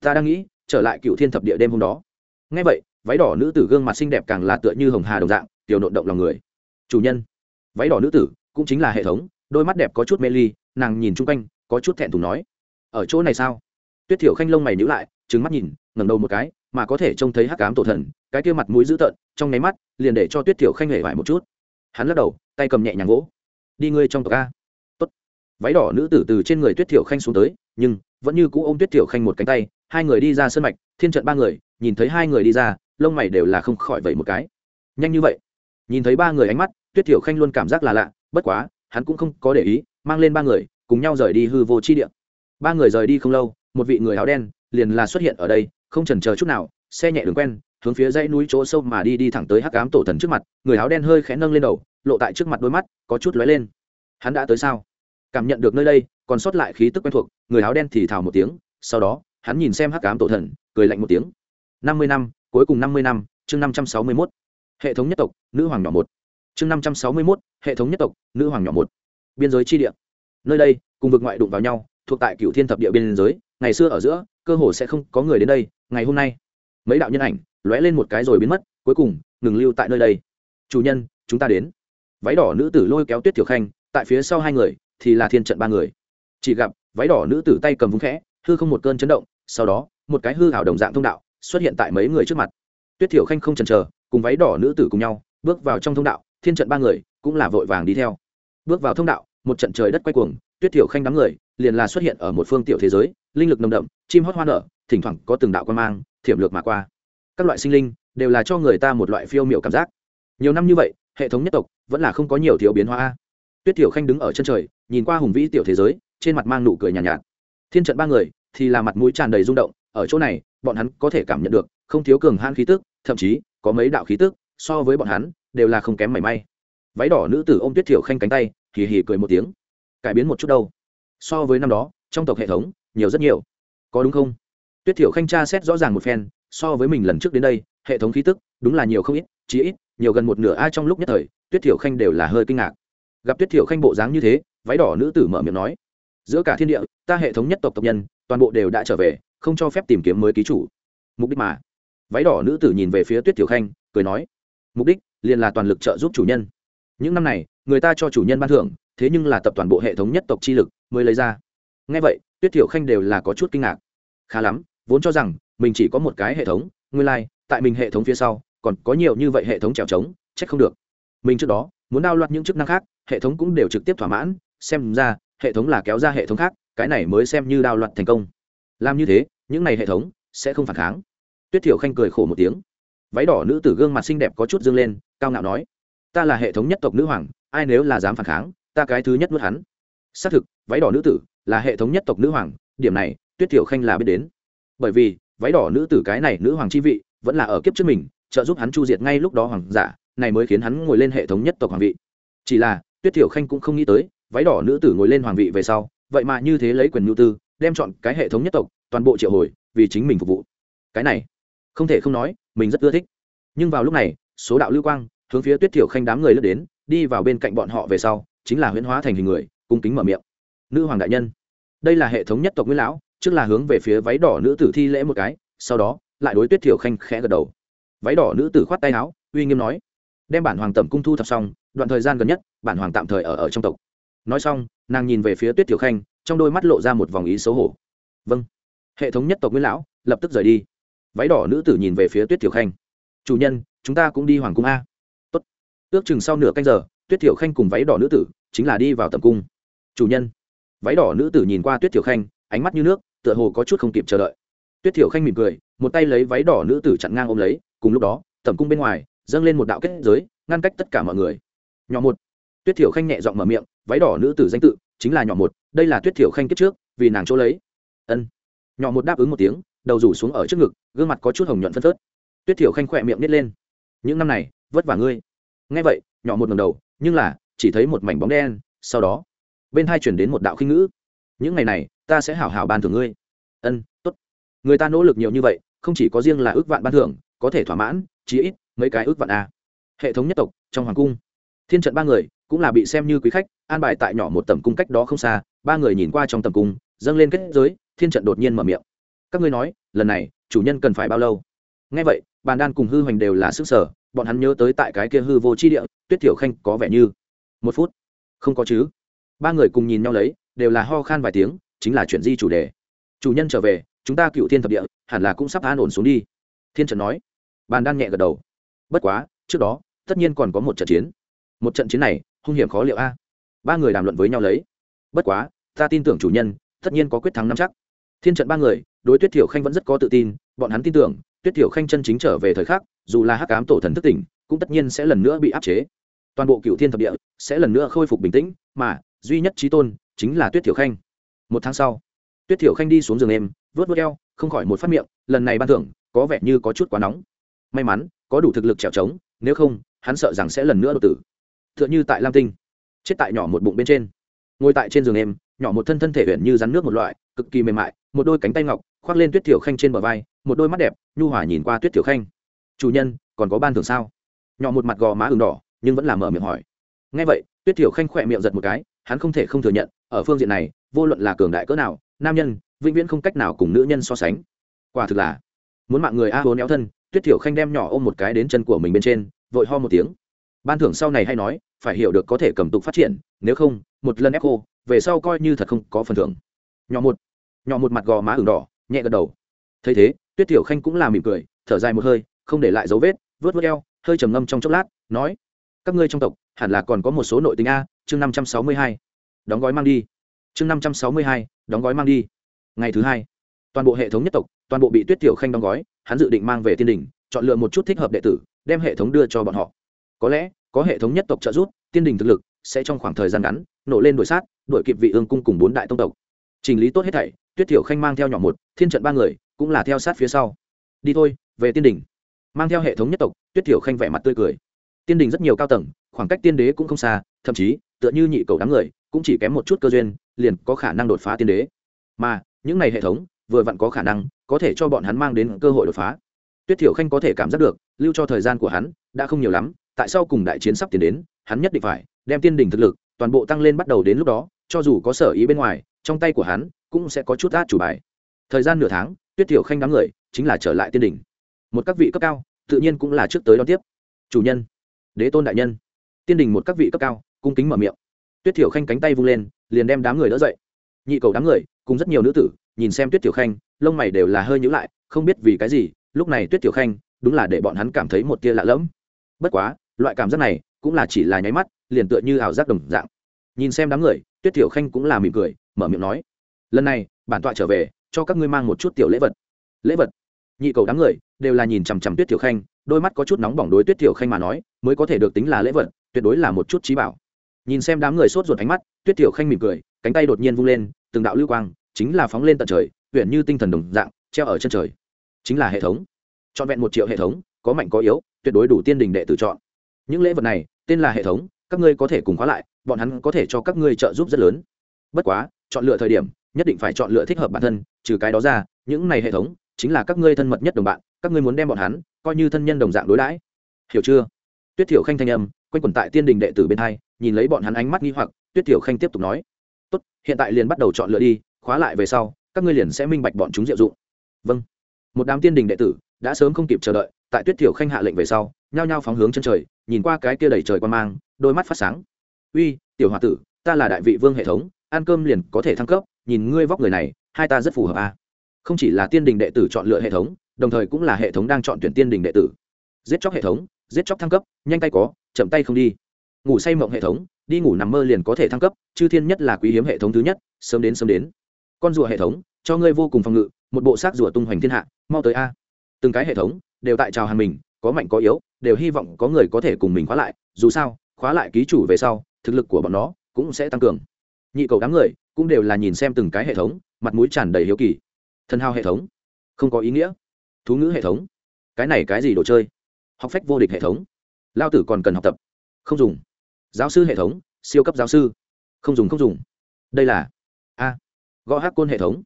[SPEAKER 1] Ta đang nghĩ, trở lại cựu thiên thập địa đêm hôm đó. Ngay vậy, váy đỏ nữ tử gương mặt xinh đẹp càng là tựa như hồng hà đồng dạng, tiểu nộn động lòng người. Chủ nhân váy đỏ nữ tử, cũng chính là hệ thống, đôi mắt đẹp có chút mê ly, nàng nhìn chung quanh, có chút thẹn thùng nói, ở chỗ này sao? Tuyết thiểu khanh lông mày nhữ lại trứng mắt nhìn, ngẩng đầu một cái, mà có thể trông thấy hắc cám tổ thần, cái kia mặt mũi dữ tợn, trong nháy mắt, liền để cho tuyết thiểu khanh hề vải một chút. Hắn lắc đầu, tay cầm nhẹ nhàng gỗ đi ngươi trong tộc a. Tốt. Váy đỏ nữ tử từ trên người tuyết thiểu khanh xuống tới, nhưng vẫn như cũ ôm tuyết thiểu khanh một cánh tay, hai người đi ra sân mạch, thiên trận ba người, nhìn thấy hai người đi ra, lông mày đều là không khỏi vậy một cái. Nhanh như vậy. Nhìn thấy ba người ánh mắt tuyết thiểu khanh luôn cảm giác là lạ, bất quá, hắn cũng không có để ý, mang lên ba người, cùng nhau rời đi hư vô chi địa. Ba người rời đi không lâu, một vị người áo đen liền là xuất hiện ở đây, không chần chờ chút nào, xe nhẹ đường quen, hướng phía dãy núi chỗ sâu mà đi đi thẳng tới hắc ám tổ thần trước mặt, người áo đen hơi khẽ nâng lên đầu, lộ tại trước mặt đôi mắt, có chút lóe lên. Hắn đã tới sao? Cảm nhận được nơi đây, còn sót lại khí tức quen thuộc, người áo đen thì thào một tiếng, sau đó, hắn nhìn xem hắc ám tổ thần, cười lạnh một tiếng. Năm mươi năm, cuối cùng năm mươi năm, chương năm trăm sáu mươi mốt. Hệ thống nhất tộc, nữ hoàng nhỏ một chương năm trăm sáu mươi mốt, hệ thống nhất tộc, nữ hoàng nhỏ một. Biên giới chi địa. Nơi đây, cùng vực ngoại đụng vào nhau, thuộc tại cựu thiên thập địa biên giới, ngày xưa ở giữa, cơ hồ sẽ không có người đến đây, ngày hôm nay. Mấy đạo nhân ảnh, lóe lên một cái rồi biến mất, cuối cùng, ngừng lưu tại nơi đây. Chủ nhân, chúng ta đến. Váy đỏ nữ tử lôi kéo tuyết tiểu khanh, tại phía sau hai người, thì là thiên trận ba người. Chỉ gặp, váy đỏ nữ tử tay cầm vúng khẽ, hư không một cơn chấn động, sau đó, một cái hư hảo đồng dạng thông đạo, xuất hiện tại mấy người trước mặt. Tuyết thiểu khanh không chần chờ, cùng váy đỏ nữ tử cùng nhau, bước vào trong thông đạo thiên trận ba người cũng là vội vàng đi theo. Bước vào thông đạo một trận trời đất quay cuồng tuyết thiểu khanh đám người liền là xuất hiện ở một phương tiểu thế giới linh lực nồng đậm chim hót hoa nở thỉnh thoảng có từng đạo quan mang thiểm lược mà qua. Các loại sinh linh đều là cho người ta một loại phiêu miệu cảm giác. Nhiều năm như vậy hệ thống nhất tộc vẫn là không có nhiều thiếu biến hóa. Tuyết thiểu khanh đứng ở chân trời nhìn qua hùng vĩ tiểu thế giới trên mặt mang nụ cười nhàn nhạt, nhạt. Thiên trận ba người thì là mặt mũi tràn đầy rung động ở chỗ này bọn hắn có thể cảm nhận được không thiếu cường han khí tức thậm chí có mấy đạo khí tức so với bọn hắn đều là không kém mảy may. Váy đỏ nữ tử ôm tuyết thiểu khanh cánh tay, hì hì cười một tiếng. Cải biến một chút đâu. So với năm đó, trong tộc hệ thống, nhiều rất nhiều. Có đúng không? Tuyết thiểu khanh tra xét rõ ràng một phen, so với mình lần trước đến đây, hệ thống khí tức, đúng là nhiều không ít, chí ít, nhiều gần một nửa ai trong lúc nhất thời, tuyết thiểu khanh đều là hơi kinh ngạc. Gặp tuyết thiểu khanh bộ dáng như thế, váy đỏ nữ tử mở miệng nói, giữa cả thiên địa, ta hệ thống nhất tộc tộc nhân, toàn bộ đều đã trở về, không cho phép tìm kiếm mới ký chủ. Mục đích mà, váy đỏ nữ tử nhìn về phía tuyết thiểu khanh, cười nói, mục đích liền là toàn lực trợ giúp chủ nhân. Những năm này người ta cho chủ nhân ban thưởng thế nhưng là tập toàn bộ hệ thống nhất tộc chi lực mới lấy ra. Ngay vậy tuyết thiểu khanh đều là có chút kinh ngạc. Khá lắm vốn cho rằng mình chỉ có một cái hệ thống nguyên lai、like, tại mình hệ thống phía sau còn có nhiều như vậy hệ thống trèo trống trách không được. Mình trước đó muốn đao loạt những chức năng khác hệ thống cũng đều trực tiếp thỏa mãn xem ra hệ thống là kéo ra hệ thống khác cái này mới xem như đao loạt thành công. Làm như thế những này hệ thống sẽ không phản kháng. Tuyết thiểu khanh cười khổ một tiếng. Váy đỏ nữ tử gương mặt xinh đẹp có chút dương lên cao ngạo nói, ta là hệ thống nhất tộc nữ hoàng, ai nếu là dám phản kháng, ta cái thứ nhất nuốt hắn. Xác thực, váy đỏ nữ tử là hệ thống nhất tộc nữ hoàng, điểm này tuyết thiểu khanh là biết đến. Bởi vì, váy đỏ nữ tử cái này nữ hoàng chi vị vẫn là ở kiếp trước mình, trợ giúp hắn chu diệt ngay lúc đó hoàng giả, này mới khiến hắn ngồi lên hệ thống nhất tộc hoàng vị. Chỉ là, tuyết thiểu khanh cũng không nghĩ tới, váy đỏ nữ tử ngồi lên hoàng vị về sau, vậy mà như thế lấy quyền nhu tư, đem chọn cái hệ thống nhất tộc, toàn bộ triệu hồi vì chính mình phục vụ. Cái này, không thể không nói, mình rất ưa thích. Nhưng vào lúc này số đạo lưu quang, hướng phía tuyết thiểu khanh đám người lướt đến, đi vào bên cạnh bọn họ về sau, chính là huyễn hóa thành hình người, cung kính mở miệng. Nữ hoàng đại nhân, đây là hệ thống nhất tộc nguyễn lão, trước là hướng về phía váy đỏ nữ tử thi lễ một cái, sau đó, lại đối tuyết thiểu khanh khẽ gật đầu. Váy đỏ nữ tử khoát tay áo, uy nghiêm nói, đem bản hoàng tẩm cung thu thập xong, đoạn thời gian gần nhất, bản hoàng tạm thời ở ở trong tộc. Nói xong, nàng nhìn về phía tuyết thiểu khanh, trong đôi mắt lộ ra một vòng ý xấu hổ. Vâng. Hệ thống nhất tộc nguyễn lão, lập tức rời đi. Váy đỏ nữ tử nhìn về phía tuyết thiểu khanh. Chủ nhân chúng ta cũng đi hoàng cung a. Tốt. ước chừng sau nửa canh giờ, tuyết thiểu khanh cùng váy đỏ nữ tử chính là đi vào tầm cung. Chủ nhân. Váy đỏ nữ tử nhìn qua tuyết thiểu khanh, ánh mắt như nước, tựa hồ có chút không kịp chờ đợi. Tuyết thiểu khanh mỉm cười, một tay lấy váy đỏ nữ tử chặn ngang ôm lấy, cùng lúc đó, tầm cung bên ngoài, dâng lên một đạo kết giới, ngăn cách tất cả mọi người. Nhỏ một. Tuyết thiểu khanh nhẹ giọng mở miệng, váy đỏ nữ tử danh tự chính là nhỏ một, đây là tuyết thiểu khanh kiếp trước, vì nàng chỗ lấy. Ân. Nhỏ một đáp ứng một tiếng, đầu rủ xuống ở trước ngực, gương mặt có chút hồng nhuận phân phớt. Tuyết thiểu khanh khỏe miệng nít lên những năm này, vất vả ngươi. Nghe vậy, nhỏ một ngầm đầu, nhưng là, chỉ thấy một mảnh bóng đen, sau đó, bên hai chuyển đến một đạo khinh ngữ. Những ngày này, ta sẽ hảo hảo ban thưởng ngươi. Ân t ố t người ta nỗ lực nhiều như vậy, không chỉ có riêng là ước vạn ban thưởng, có thể thỏa mãn, chí ít, mấy cái ước vạn a hệ thống nhất tộc, trong hoàng cung. Thiên trận ba người, cũng là bị xem như quý khách, an bài tại nhỏ một tầm cung cách đó không xa, ba người nhìn qua trong tầm cung, dâng lên kết giới, thiên trận đột nhiên mở miệng. Các ngươi nói, lần này, chủ nhân cần phải bao lâu? Nghe vậy, bàn đan cùng hư hoành đều là sức sở bọn hắn nhớ tới tại cái kia hư vô chi địa, tuyết thiểu khanh có vẻ như một phút không có chứ. Ba người cùng nhìn nhau lấy, đều là ho khan vài tiếng, chính là chuyện di chủ đề. Chủ nhân trở về, chúng ta cựu thiên thập địa, hẳn là cũng sắp an ổn xuống đi. Thiên trần nói. Bàn đan nhẹ gật đầu. Bất quá, trước đó, tất nhiên còn có một trận chiến. Một trận chiến này, hung hiểm khó liệu a. Ba người đàm luận với nhau lấy. Bất quá, ta tin tưởng chủ nhân, tất nhiên có quyết thắng nắm chắc. Thiên trận ba người, đối tuyết thiểu khanh vẫn rất có tự tin, bọn hắn tin tưởng tuyết thiểu khanh chân chính trở về thời khắc, dù là hắc cám tổ thần thức tỉnh, cũng tất nhiên sẽ lần nữa bị áp chế. Toàn bộ cựu thiên thập địa sẽ lần nữa khôi phục bình tĩnh, mà duy nhất trí tôn chính là tuyết thiểu khanh. Một tháng sau, tuyết thiểu khanh đi xuống giường em vớt vớt eo, không khỏi một phát miệng, lần này ban thưởng có vẻ như có chút quá nóng. May mắn, có đủ thực lực trèo trống, nếu không, hắn sợ rằng sẽ lần nữa đột tử. T h ư ợ n h ư tại lam tinh, chết tại nhỏ một bụng bên trên. Ngồi tại trên giường em nhỏ một thân thân thể huyện như rắn nước một loại, cực kỳ mềm mại, một đôi cánh tay ngọc khoác lên tuyết thiểu khanh trên bờ vai, một đôi mắt đẹp, nhu hòa nhìn qua tuyết thiểu khanh. Chủ nhân, còn có ban thưởng sao? Nhỏ một mặt gò má ừng đỏ, nhưng vẫn làm mở miệng hỏi. Ngay vậy, tuyết thiểu khanh khỏe miệng giật một cái, hắn không thể không thừa nhận, ở phương diện này, vô luận là cường đại cỡ nào, nam nhân, vĩnh viễn không cách nào cùng nữ nhân so sánh. Quả thực là, muốn mạng người a hố néo thân, tuyết thiểu khanh đem nhỏ ôm một cái đến chân của mình bên trên, vội ho một tiếng. Ban thưởng sau này hay nói, phải hiểu được có thể cầm tục phát triển, nếu không, một lần ép khô về sau coi như thật không có phần thưởng. Nhỏ một nhỏ một mặt gò má ửng đỏ nhẹ gật đầu. Thấy thế, tuyết thiểu khanh cũng là mỉm cười, thở dài một hơi, không để lại dấu vết vớt vớt eo, hơi trầm ngâm trong chốc lát, nói, các ngươi trong tộc, hẳn là còn có một số nội tình a, chương năm trăm sáu mươi hai. Đóng gói mang đi. Chương năm trăm sáu mươi hai, đóng gói mang đi. Ngày thứ hai, toàn bộ hệ thống nhất tộc, toàn bộ bị tuyết tiểu khanh đóng gói, hắn dự định mang về tiên đình, chọn lựa một chút thích hợp đệ tử, đem hệ thống đưa cho bọn họ. Có lẽ, có hệ thống nhất tộc trợ giúp, tiên đình thực lực sẽ trong khoảng thời gian ngắn nổ lên đội sát đội kịp vị ương cung cùng bốn đại tông tộc. Trình lý tốt hết thảy tuyết Thiểu khanh mang theo nhỏ một, thiên trận ba người, cũng là theo sát phía sau. Đi thôi, về tiên đình mang theo hệ thống nhất tộc, tuyết Thiểu khanh vẻ mặt tươi cười. Tiên đình rất nhiều cao tầng, khoảng cách tiên đế cũng không xa, thậm chí, tựa như nhị cầu đám người, cũng chỉ kém một chút cơ duyên, liền có khả năng đột phá tiên đế. Mà, những này hệ thống, vừa vặn có khả năng, có thể cho bọn hắn mang đến cơ hội đột phá. Tuyết thiểu khanh có thể cảm giác được, lưu cho thời gian của hắn, đã không nhiều lắm, tại sao cùng đại chiến sắp tiến đến, hắn nhất định phải, đem tiên đỉnh thực lực, toàn bộ tăng lên bắt đầu đến lúc đó, cho dù có sở ý bên ngoài trong tay của hắn cũng sẽ có chút át chủ bài. Thời gian nửa tháng, tuyết thiểu khanh đám người chính là trở lại tiên đỉnh. Một các vị cấp cao, tự nhiên cũng là trước tới đón tiếp. Chủ nhân, đế tôn đại nhân. Tiên đỉnh một các vị cấp cao, cung kính mở miệng. Tuyết thiểu khanh cánh tay vung lên, liền đem đám người đỡ dậy. Nhị cầu đám người, cùng rất nhiều nữ tử, nhìn xem tuyết tiểu khanh, lông mày đều là hơi nhữ lại, không biết vì cái gì, lúc này tuyết tiểu khanh đúng là để bọn hắn cảm thấy một tia lạ lẫm. Bất quá, loại cảm giác này cũng là chỉ là nháy mắt, liền tựa như ảo giác đồng dạng. Nhìn xem đám người, tuyết tiểu khanh cũng là mỉm cười mở miệng nói, lần này, bản tọa trở về, cho các ngươi mang một chút tiểu lễ vật. Lễ vật? Nhị cầu đám người đều là nhìn chằm chằm tuyết tiểu khanh, đôi mắt có chút nóng bỏng đối tuyết tiểu khanh mà nói, mới có thể được tính là lễ vật, tuyệt đối là một chút trí bảo. Nhìn xem đám người sốt ruột ánh mắt, tuyết tiểu khanh mỉm cười, cánh tay đột nhiên vung lên, từng đạo lưu quang chính là phóng lên tận trời huyện như tinh thần đồng dạng, treo ở chân trời. Chính là hệ thống. Trọn vẹn một triệu hệ thống, có mạnh có yếu, tuyệt đối đủ tiên đình đệ tự chọn. Những lễ vật này, tên là hệ thống, các ngươi có thể cùng khóa lại, bọn hắn có thể cho các ngươi trợ giúp rất lớn. Bất quá chọn lựa thời điểm, nhất định phải chọn lựa thích hợp bản thân, trừ cái đó ra, những này hệ thống chính là các ngươi thân mật nhất đồng bạn, các ngươi muốn đem bọn hắn coi như thân nhân đồng dạng đối đãi. Hiểu chưa? Tuyết thiểu khanh thanh âm, quanh quẩn tại tiên đình đệ tử bên hai, nhìn lấy bọn hắn ánh mắt nghi hoặc, tuyết thiểu khanh tiếp tục nói, tốt, hiện tại liền bắt đầu chọn lựa đi, khóa lại về sau, các ngươi liền sẽ minh bạch bọn chúng diệu dụng. Vâng. Một đám tiên đình đệ tử đã sớm không kịp chờ đợi, tại tuyết thiểu khanh hạ lệnh về sau, nhao nhao phóng hướng chân trời, nhìn qua cái kia đầy trời quan mang, đôi mắt phát sáng. Uy, tiểu h o a tử, ta là đại vị vương hệ thống ăn cơm liền có thể thăng cấp, nhìn ngươi vóc người này, hai ta rất phù hợp à. không chỉ là tiên đình đệ tử chọn lựa hệ thống, đồng thời cũng là hệ thống đang chọn tuyển tiên đình đệ tử. Giết chóc hệ thống, giết chóc thăng cấp, nhanh tay có, chậm tay không đi. Ngủ say mộng hệ thống, đi ngủ nằm mơ liền có thể thăng cấp, chư thiên nhất là quý hiếm hệ thống thứ nhất, sớm đến sớm đến. Con rùa hệ thống, cho ngươi vô cùng phòng ngự, một bộ xác rùa tung hoành thiên hạ, mau tới a. Từng cái hệ thống, đều tại trào hàng mình, có mạnh có yếu, đều hy vọng có người có thể cùng mình khóa lại, dù sao, khóa lại ký chủ về sau, thực lực của bọn nó cũng sẽ tăng cường nhị cầu đám người cũng đều là nhìn xem từng cái hệ thống, mặt mũi tràn đầy hiếu kỳ. Thân hao hệ thống, không có ý nghĩa. Thú ngữ hệ thống, cái này cái gì đồ chơi? Học phách vô địch hệ thống, lao tử còn cần học tập, không dùng. Giáo sư hệ thống, siêu cấp giáo sư, không dùng không dùng. Đây là, a, gõ hát côn hệ thống.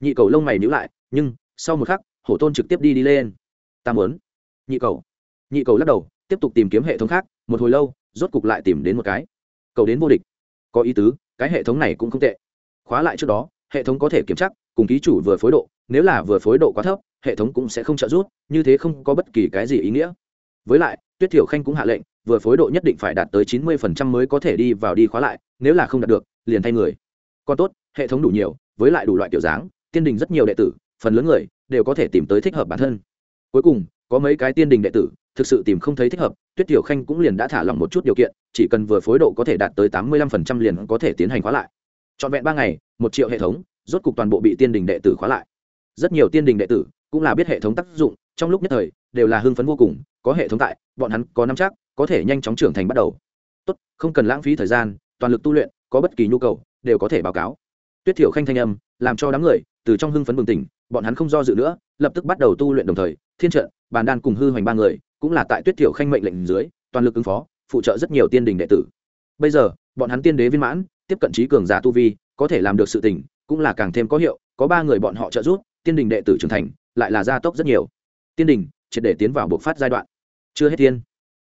[SPEAKER 1] Nhị cầu lông mày nhữ lại, nhưng sau một khắc, hổ tôn trực tiếp đi đi lên. Ta muốn, nhị cầu. Nhị cầu lắc đầu, tiếp tục tìm kiếm hệ thống khác, một hồi lâu, rốt cục lại tìm đến một cái. Cầu đến vô địch. Có ý tứ cái hệ thống này cũng không tệ. Khóa lại trước đó, hệ thống có thể kiểm tra, cùng ký chủ vừa phối độ, nếu là vừa phối độ quá thấp, hệ thống cũng sẽ không trợ giúp, như thế không có bất kỳ cái gì ý nghĩa. Với lại, tuyết thiểu khanh cũng hạ lệnh, vừa phối độ nhất định phải đạt tới chín mươi phần trăm mới có thể đi vào đi khóa lại, nếu là không đạt được, liền thay người. Còn tốt, hệ thống đủ nhiều, với lại đủ loại kiểu dáng, tiên đình rất nhiều đệ tử, phần lớn người đều có thể tìm tới thích hợp bản thân. Cuối cùng, có mấy cái tiên đình đệ tử thực sự tìm không thấy thích hợp, tuyết tiểu khanh cũng liền đã thả lỏng một chút điều kiện, chỉ cần vừa phối độ có thể đạt tới tám mươi lăm phần trăm liền có thể tiến hành khóa lại. Trọn vẹn ba ngày, một triệu hệ thống, rốt cục toàn bộ bị tiên đình đệ tử khóa lại. Rất nhiều tiên đình đệ tử cũng là biết hệ thống tác dụng, trong lúc nhất thời, đều là hưng phấn vô cùng, có hệ thống tại, bọn hắn có năm chắc, có thể nhanh chóng trưởng thành bắt đầu. Tốt, không cần lãng phí thời gian, toàn lực tu luyện, có bất kỳ nhu cầu, đều có thể báo cáo. Tuyết thiểu khanh thanh âm, làm cho đám người, từ trong hưng phấn bừng tỉnh, bọn hắn không do dự nữa, lập tức bắt đầu tu luyện đồng thời, thiên trận, bàn đan cùng hư hoành ba người cũng là tại tuyết thiểu khanh mệnh lệnh dưới, toàn lực ứng phó, phụ trợ rất nhiều tiên đình đệ tử. Bây giờ, bọn hắn tiên đế viên mãn, tiếp cận trí cường giả tu vi, có thể làm được sự tình, cũng là càng thêm có hiệu, có ba người bọn họ trợ giúp, tiên đình đệ tử trưởng thành, lại là gia tốc rất nhiều. Tiên đình, triệt để tiến vào buộc phát giai đoạn. Chưa hết tiên.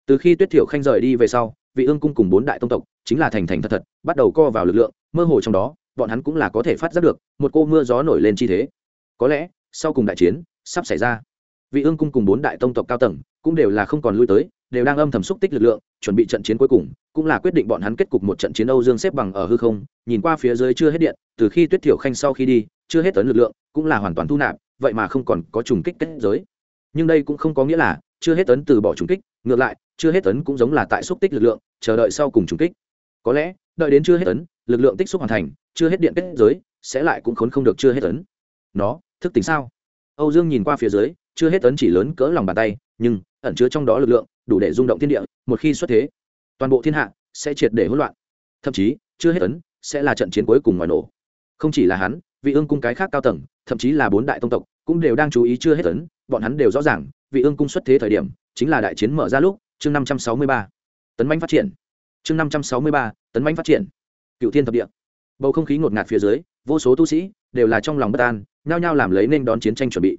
[SPEAKER 1] Từ khi tuyết thiểu khanh rời đi về sau, vị ương cung cùng bốn đại tông tộc, chính là thành thành thật thật, bắt đầu co vào lực lượng, mơ hồ trong đó, bọn hắn cũng là có thể phát giác được, một cô mưa gió nổi lên chi thế. Có lẽ, sau cùng đại chiến, sắp xảy ra. Vị ương cung cùng bốn đại tông tộc cao tầng cũng đều là không còn lui tới, đều đang âm thầm xúc tích lực lượng, chuẩn bị trận chiến cuối cùng, cũng là quyết định bọn hắn kết cục một trận chiến âu dương xếp bằng ở hư không, nhìn qua phía dưới chưa hết điện, từ khi tuyết thiểu khanh sau khi đi, chưa hết tấn lực lượng, cũng là hoàn toàn thu nạp, vậy mà không còn có trùng kích kết giới. Nhưng đây cũng không có nghĩa là chưa hết tấn từ bỏ trùng kích, ngược lại, chưa hết tấn cũng giống là tại xúc tích lực lượng, chờ đợi sau cùng trùng kích. Có lẽ, đợi đến chưa hết tấn, lực lượng tích xúc hoàn thành, chưa hết điện kết giới, sẽ lại cũng khốn không được chưa hết tấn. Nó, thức tỉnh sao? Âu dương nhìn qua phía dưới, chưa hết tấn chỉ lớn cỡ lòng bàn tay, nhưng ẩn chứa trong đó lực lượng, đủ để rung động thiên địa, một khi xuất thế, toàn bộ thiên hạ sẽ triệt để hỗn loạn. Thậm chí, chưa hết tấn sẽ là trận chiến cuối cùng ngoài nổ. Không chỉ là hắn, vị ương cung cái khác cao tầng, thậm chí là bốn đại tông tộc cũng đều đang chú ý chưa hết tấn bọn hắn đều rõ ràng, vị ương cung xuất thế thời điểm chính là đại chiến mở ra lúc, chương năm trăm sáu mươi ba. Tấn manh phát triển. Chương năm trăm sáu mươi ba, tấn manh phát triển. Cựu thiên thập địa. Bầu không khí ngột ngạt phía dưới, vô số tu sĩ đều là trong lòng bất an, nhao nhao làm lấy nên đón chiến tranh chuẩn bị.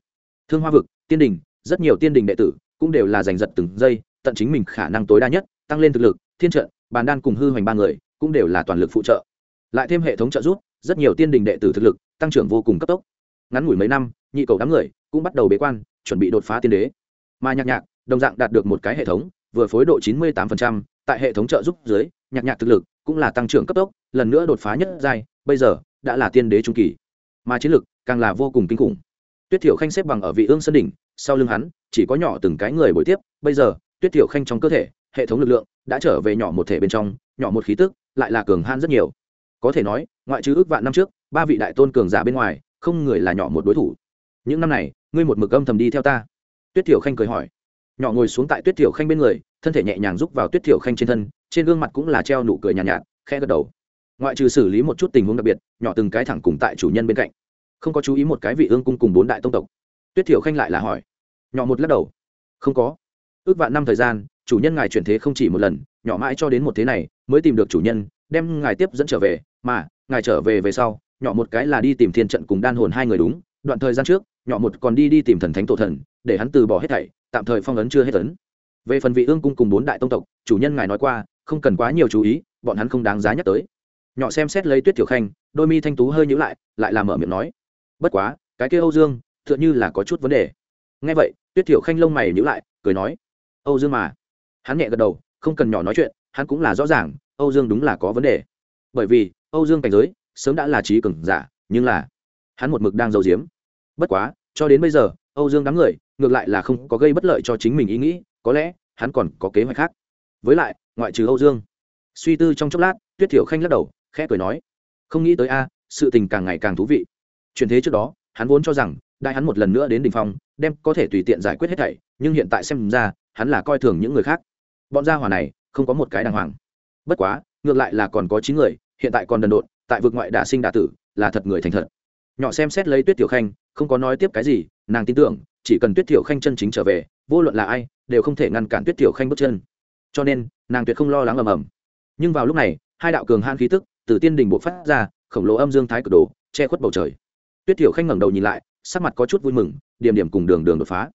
[SPEAKER 1] Thương hoa vực, tiên đình, rất nhiều tiên đình đệ tử cũng đều là giành giật từng giây, tận chính mình khả năng tối đa nhất, tăng lên thực lực, thiên trận, bàn đan cùng hư hoành ba người, cũng đều là toàn lực phụ trợ. Lại thêm hệ thống trợ giúp, rất nhiều tiên đình đệ tử thực lực, tăng trưởng vô cùng cấp tốc. Ngắn ngủi mấy năm, nhị cầu đám người cũng bắt đầu bế quan, chuẩn bị đột phá tiên đế. Mà nhạc nhạc, đồng dạng đạt được một cái hệ thống, vừa phối độ chín mươi tám tại hệ thống trợ giúp dưới, nhạc nhạc thực lực cũng là tăng trưởng cấp tốc, lần nữa đột phá nhất giai, bây giờ đã là tiên đế trung kỳ. Mà chiến lực càng là vô cùng kinh khủng. Tuyết thiểu khanh xếp bằng ở vị ương sân đỉnh sau lưng hắn chỉ có nhỏ từng cái người buổi tiếp. Bây giờ tuyết thiểu khanh trong cơ thể hệ thống lực lượng đã trở về nhỏ một thể bên trong nhỏ một khí tức lại là cường han rất nhiều. Có thể nói ngoại trừ ước vạn năm trước ba vị đại tôn cường giả bên ngoài không người là nhỏ một đối thủ. Những năm này ngươi một mực âm thầm đi theo ta. Tuyết thiểu khanh cười hỏi. Nhỏ ngồi xuống tại tuyết thiểu khanh bên người thân thể nhẹ nhàng rúc vào tuyết thiểu khanh trên thân trên gương mặt cũng là treo nụ cười nhàn nhạt, nhạt khẽ gật đầu. Ngoại trừ xử lý một chút tình huống đặc biệt nhỏ từng cái thẳng cùng tại chủ nhân bên cạnh. Không có chú ý một cái vị ương cung cùng bốn đại tông tộc. Tuyết thiểu khanh lại là hỏi nhỏ một lắc đầu. Không có. Ước vạn năm thời gian, chủ nhân ngài chuyển thế không chỉ một lần, nhỏ mãi cho đến một thế này, mới tìm được chủ nhân, đem ngài tiếp dẫn trở về, mà, ngài trở về về sau, nhỏ một cái là đi tìm thiên trận cùng đan hồn hai người đúng, đoạn thời gian trước, nhỏ một còn đi đi tìm thần thánh tổ thần, để hắn từ bỏ hết thảy, tạm thời phong ấn chưa hết tấn về phần vị ương cung cùng bốn đại tông tộc, chủ nhân ngài nói qua, không cần quá nhiều chú ý, bọn hắn không đáng giá nhắc tới. Nhỏ xem xét lấy tuyết tiểu khanh, đôi mi thanh tú hơi nhữ lại lại làm mở miệng nói, bất quá, cái kia âu dương, tựa như là có chút vấn đề. Nghe vậy tuyết Thiểu khanh lông mày nhữ lại, cười nói, âu dương mà. Hắn nhẹ gật đầu, không cần nhỏ nói chuyện, hắn cũng là rõ ràng, âu dương đúng là có vấn đề. Bởi vì, âu dương cảnh giới, sớm đã là trí cường giả, nhưng là, hắn một mực đang giấu giếm. Bất quá, cho đến bây giờ, âu dương đám người, ngược lại là không có gây bất lợi cho chính mình ý nghĩ, có lẽ, hắn còn có kế hoạch khác. Với lại, ngoại trừ âu dương. Suy tư trong chốc lát, tuyết thiểu khanh lắc đầu, khẽ cười nói, không nghĩ tới a, sự tình càng ngày càng thú vị. Chuyển thế trước đó, hắn vốn cho rằng đại hắn một lần nữa đến đ ỉ n h phong, đem có thể tùy tiện giải quyết hết thảy, nhưng hiện tại xem ra, hắn là coi thường những người khác. Bọn gia hỏa này, không có một cái đàng hoàng. Bất quá, ngược lại là còn có chín người, hiện tại còn đần độn, tại vực ngoại đả sinh đả tử, là thật người thành thật. Nhỏ xem xét lấy tuyết tiểu khanh, không có nói tiếp cái gì, nàng tin tưởng, chỉ cần tuyết tiểu khanh chân chính trở về, vô luận là ai, đều không thể ngăn cản tuyết tiểu khanh bước chân. Cho nên, nàng tuyệt không lo lắng ầm ầm. Nhưng vào lúc này, hai đạo cường han khí tức từ tiên đình bộ phát ra, khổng lồ âm dương thái cực đồ che khuất bầu trời. Tuyết tiểu khanh ngẩng đầu nhìn lại sắc mặt có chút vui mừng, điểm điểm cùng đường đường đột phá.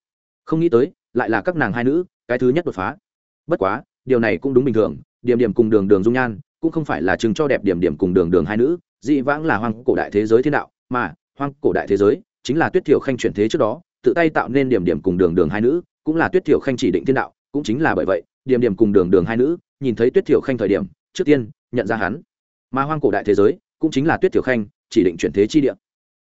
[SPEAKER 1] Không nghĩ tới, lại là các nàng hai nữ, cái thứ nhất đột phá. Bất quá, điều này cũng đúng bình thường, điểm điểm cùng đường đường dung nhan, cũng không phải là chứng cho đẹp điểm điểm cùng đường đường hai nữ, dị vãng là hoang cổ đại thế giới thiên đạo, mà hoang cổ đại thế giới chính là tuyết tiểu khanh chuyển thế trước đó, tự tay tạo nên điểm điểm cùng đường đường hai nữ, cũng là tuyết tiểu khanh chỉ định thiên đạo, cũng chính là bởi vậy, điểm điểm cùng đường đường hai nữ, nhìn thấy tuyết tiểu khanh thời điểm, trước tiên nhận ra hắn. Mà hoang cổ đại thế giới cũng chính là tuyết tiểu khanh chỉ định chuyển thế chi địa.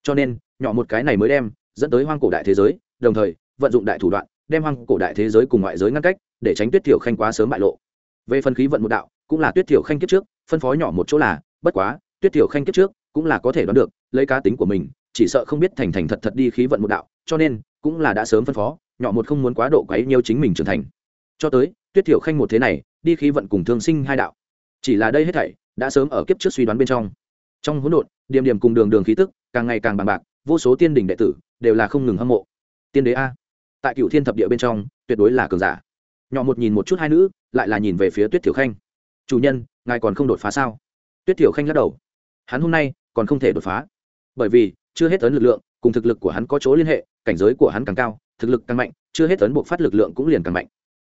[SPEAKER 1] Cho nên nhỏ một cái này mới đem, dẫn tới hoang cổ đại thế giới, đồng thời, vận dụng đại thủ đoạn, đem hoang cổ đại thế giới cùng ngoại giới ngăn cách, để tránh tuyết tiểu khanh quá sớm bại lộ. Về phần khí vận một đạo, cũng là tuyết tiểu khanh kiếp trước, phân phó nhỏ một chỗ là, bất quá, tuyết tiểu khanh kiếp trước, cũng là có thể đoán được, lấy cá tính của mình, chỉ sợ không biết thành thành thật thật đi khí vận một đạo, cho nên, cũng là đã sớm phân phó, nhỏ một không muốn quá độ quấy nhiêu chính mình trưởng thành. Cho tới, tuyết thiểu khanh một thế này, đi khí vận cùng thương sinh hai đạo. Chỉ là đây hết thảy, đã sớm ở kiếp trước suy đoán bên trong. Trong hỗn độn, điểm điểm cùng đường đường khí tức, càng ngày càng bằng bạc vô số tiên đình đệ tử đều là không ngừng hâm mộ. Tiên đế a. Tại cựu thiên thập địa bên trong, tuyệt đối là cường giả. Nhỏ một nhìn một chút hai nữ, lại là nhìn về phía tuyết thiểu khanh. Chủ nhân, ngài còn không đột phá sao? Tuyết thiểu khanh lắc đầu. Hắn hôm nay còn không thể đột phá, bởi vì chưa hết ấn lực lượng, cùng thực lực của hắn có chỗ liên hệ, cảnh giới của hắn càng cao, thực lực càng mạnh, chưa hết ấn buộc phát lực lượng cũng liền càng mạnh.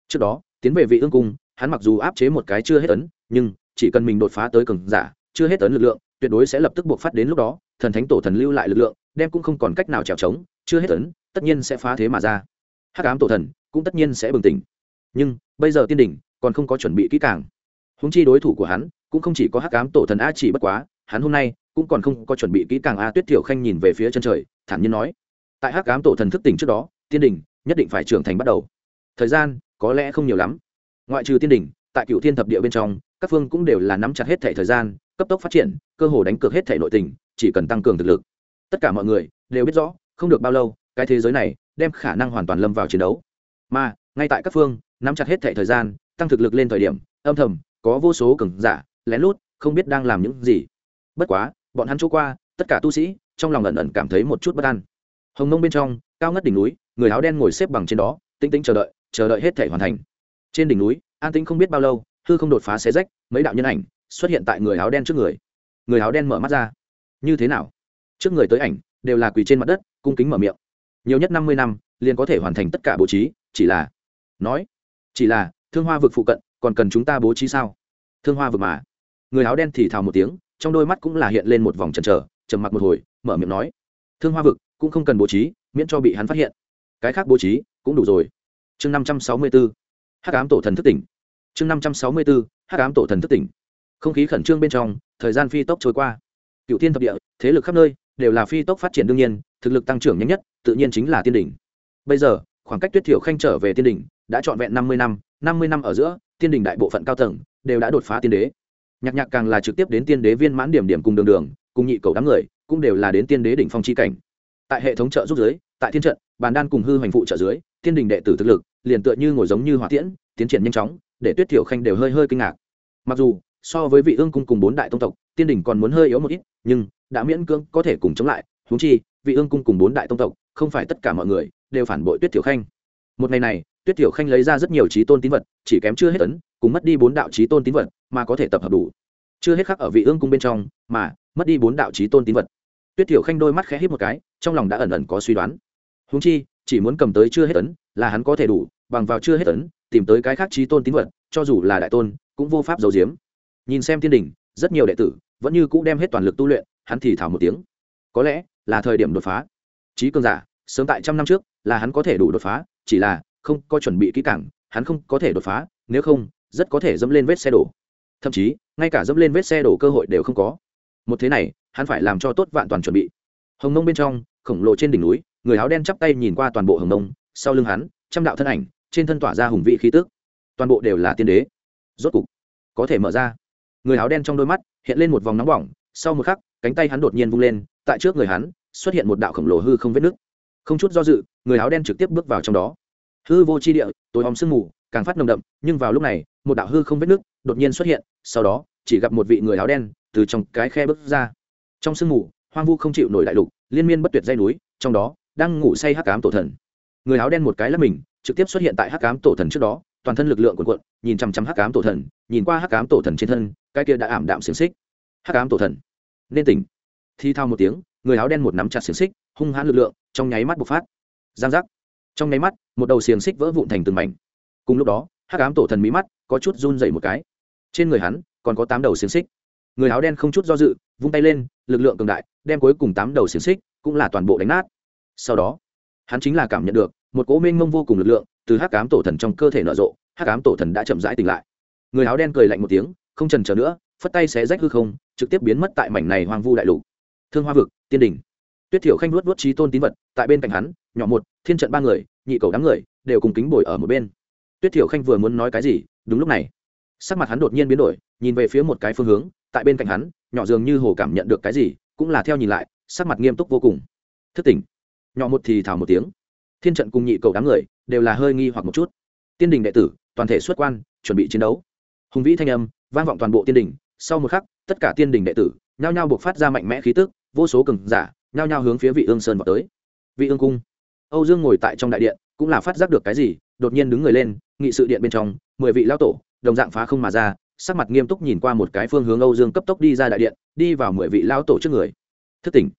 [SPEAKER 1] Trước đó, tiến về vị ương cung, hắn mặc dù áp chế một cái chưa hết ấn, nhưng chỉ cần mình đột phá tới cường giả, chưa hết ấn lực lượng, tuyệt đối sẽ lập tức buộc phát đến lúc đó thần thánh tổ thần lưu lại lực lượng, đem cũng không còn cách nào trèo trống, chưa hết tấn tất nhiên sẽ phá thế mà ra. Hắc ám tổ thần cũng tất nhiên sẽ bừng tỉnh. Nhưng, bây giờ tiên đỉnh còn không có chuẩn bị kỹ càng. Húng chi đối thủ của hắn cũng không chỉ có hắc ám tổ thần a chỉ bất quá, hắn hôm nay cũng còn không có chuẩn bị kỹ càng a tuyết thiểu khanh nhìn về phía chân trời, thản nhiên nói. Tại hắc ám tổ thần thức tỉnh trước đó, tiên đỉnh nhất định phải trưởng thành bắt đầu. Thời gian có lẽ không nhiều lắm. Ngoại trừ tiên đỉnh, tại cựu thiên thập địa bên trong, các phương cũng đều là nắm chặt hết thể thời gian, cấp tốc phát triển, cơ hồ đánh cược hết thể nội tình chỉ cần tăng cường thực lực. Tất cả mọi người đều biết rõ, không được bao lâu, cái thế giới này đem khả năng hoàn toàn lâm vào chiến đấu. Mà, ngay tại các phương nắm chặt hết thể thời gian, tăng thực lực lên thời điểm, âm thầm, có vô số cường giả, lén lút, không biết đang làm những gì. Bất quá, bọn hắn chỗ qua, tất cả tu sĩ, trong lòng ẩn ẩn cảm thấy một chút bất an. Hồng nông bên trong, cao ngất đỉnh núi, người áo đen ngồi xếp bằng trên đó, tĩnh tĩnh chờ đợi chờ đợi hết thể hoàn thành. Trên đỉnh núi, an tĩnh không biết bao lâu, hư không đột phá xé rách, mấy đạo nhân ảnh xuất hiện tại người áo đen trước người. Người áo đen mở mắt ra như thế nào? Trước người tới ảnh, đều là quỳ trên mặt đất, cung kính mở miệng. Nhiều nhất năm mươi năm, liền có thể hoàn thành tất cả bố trí, chỉ là, nói, chỉ là, thương hoa vực phụ cận, còn cần chúng ta bố trí sao? Thương hoa vực mà. Người áo đen thì thào một tiếng, trong đôi mắt cũng là hiện lên một vòng chần chờ, trầm mặc một hồi, mở miệng nói, thương hoa vực, cũng không cần bố trí, miễn cho bị hắn phát hiện. Cái khác bố trí, cũng đủ rồi. Chương năm trăm sáu mươi b ố hắc ám tổ thần thức tỉnh. Chương năm trăm sáu mươi b ố hắc ám tổ thần thức tỉnh. Không khí khẩn trương bên trong, thời gian phi tốc trôi qua cựu thiên thập địa, thế lực khắp nơi đều là phi tốc phát triển đương nhiên, thực lực tăng trưởng nhanh nhất tự nhiên chính là tiên đỉnh. Bây giờ, khoảng cách tuyết thiểu khanh trở về tiên đỉnh đã trọn vẹn năm mươi năm năm mươi năm ở giữa, tiên đỉnh đại bộ phận cao tầng đều đã đột phá tiên đế. Nhạc nhạc càng là trực tiếp đến tiên đế viên mãn điểm điểm cùng đường đường, cùng nhị cầu đám người cũng đều là đến tiên đế đỉnh phong chi cảnh. Tại hệ thống trợ giúp giới tại thiên trận, bàn đan cùng hư hoành phụ trợ dưới, tiên đình đệ tử thực lực liền tựa như ngồi giống như hỏa tiễn, tiến triển nhanh chóng, để tuyết thiểu khanh đều hơi hơi kinh ngạc. Mặc dù, so với vị ương cung cùng bốn đại tông tộc tiên đình còn muốn hơi yếu một ít, nhưng đã miễn cưỡng có thể cùng chống lại húng chi, vị ương cung cùng bốn đại tông tộc, không phải tất cả mọi người đều phản bội tuyết thiểu khanh. Một ngày này, tuyết thiểu khanh lấy ra rất nhiều trí tôn tín vật, chỉ kém chưa hết tấn cùng mất đi bốn đạo trí tôn tín vật mà có thể tập hợp đủ. Chưa hết khắc ở vị ương cung bên trong, mà mất đi bốn đạo trí tôn tín vật. Tuyết thiểu khanh đôi mắt khẽ hít một cái, trong lòng đã ẩn ẩn có suy đoán. Húng chi, chỉ muốn cầm tới chưa hết tấn là hắn có thể đủ, bằng vào chưa hết tấn tìm tới cái khác trí tôn tín vật, cho dù là đại tôn, cũng vô pháp giấu giếm. Nhìn xem thiên đình rất nhiều đệ tử vẫn như cũ đem hết toàn lực tu luyện, hắn thì thảo một tiếng. Có lẽ là thời điểm đột phá. Trí cường giả, sớm tại trăm năm trước, là hắn có thể đủ đột phá, chỉ là không có chuẩn bị kỹ càng, hắn không có thể đột phá, nếu không, rất có thể dẫm lên vết xe đổ. Thậm chí, ngay cả dẫm lên vết xe đổ cơ hội đều không có. Một thế này, hắn phải làm cho tốt vạn toàn chuẩn bị. Hồng nông bên trong, khổng lồ trên đỉnh núi, người áo đen chắp tay nhìn qua toàn bộ hồng nông sau lưng hắn, trăm đạo thân ảnh, trên thân tỏa ra hùng vị khí tước toàn bộ đều là tiên đế. Rốt cục, có thể mở ra người áo đen trong đôi mắt hiện lên một vòng nóng bỏng, sau một khắc, cánh tay hắn đột nhiên vung lên, tại trước người hắn xuất hiện một đạo khổng lồ hư không vết nứt. Không chút do dự, người áo đen trực tiếp bước vào trong đó. Hư vô c h i địa, tối om sương mù, càng phát nồng đậm, nhưng vào lúc này, một đạo hư không vết nứt đột nhiên xuất hiện, sau đó, chỉ gặp một vị người áo đen từ trong cái khe bước ra. Trong sương mù, hoang vu không chịu nổi đại lục, liên miên bất tuyệt dây núi, trong đó, đang ngủ say hắc cám tổ thần. Người áo đen một cái là mình, trực tiếp xuất hiện tại hắc cám tổ thần trước đó, toàn thân lực lượng quần quận nhìn chăm chăm hắc cám tổ thần, nhìn qua hắc cám tổ thần trên thân cái kia đã ảm đạm xiềng xích. Hắc ám tổ thần. Nên tỉnh. Thi thao một tiếng, người áo đen một nắm chặt xiềng xích, hung hãn lực lượng, trong nháy mắt bộc phát. Giang giác. Trong nháy mắt, một đầu xiềng xích vỡ vụn thành từng mảnh. Cùng lúc đó, hắc ám tổ thần mí mắt có chút run dậy một cái. Trên người hắn, còn có tám đầu xiềng xích. Người áo đen không chút do dự, vung tay lên, lực lượng cường đại, đem cuối cùng tám đầu xiềng xích cũng là toàn bộ đánh nát. Sau đó, hắn chính là cảm nhận được, một cỗ mênh mông vô cùng lực lượng từ hắc ám tổ thần trong cơ thể nở rộ, hắc ám tổ thần đã chậm rãi tỉnh lại. Người áo đen cười lạnh một tiếng không trần chờ nữa, phất tay xé rách hư không, trực tiếp biến mất tại mảnh này hoang vu đại lục. Thương hoa vực, tiên đình tuyết thiểu khanh luốt luốt trí tôn tín vật, tại bên cạnh hắn, nhỏ một, thiên trận ba người, nhị cầu đám người, đều cùng kính bồi ở một bên. Tuyết thiểu khanh vừa muốn nói cái gì, đúng lúc này, sắc mặt hắn đột nhiên biến đổi, nhìn về phía một cái phương hướng, tại bên cạnh hắn, nhỏ dường như hồ cảm nhận được cái gì, cũng là theo nhìn lại, sắc mặt nghiêm túc vô cùng. Thức tỉnh. Nhỏ một thì thảo một tiếng. Thiên trận cùng nhị cầu đám người, đều là hơi nghi hoặc một chút. Tiên đình đệ tử, toàn thể xuất quan, chuẩn bị chiến đấu. Hùng vĩ thanh âm vang vọng toàn bộ tiên đình. Sau một khắc, tất cả tiên đình đệ tử nhao nhao buộc phát ra mạnh mẽ khí tức, vô số cường giả nhao nhao hướng phía vị ương sơn vào tới. Vị ương cung. Âu dương ngồi tại trong đại điện, cũng là phát giác được cái gì, đột nhiên đứng người lên, nghị sự điện bên trong, mười vị lao tổ, đồng dạng phá không mà ra, sắc mặt nghiêm túc nhìn qua một cái phương hướng âu dương cấp tốc đi ra đại điện, đi vào mười vị lao tổ trước người. Thức tỉnh.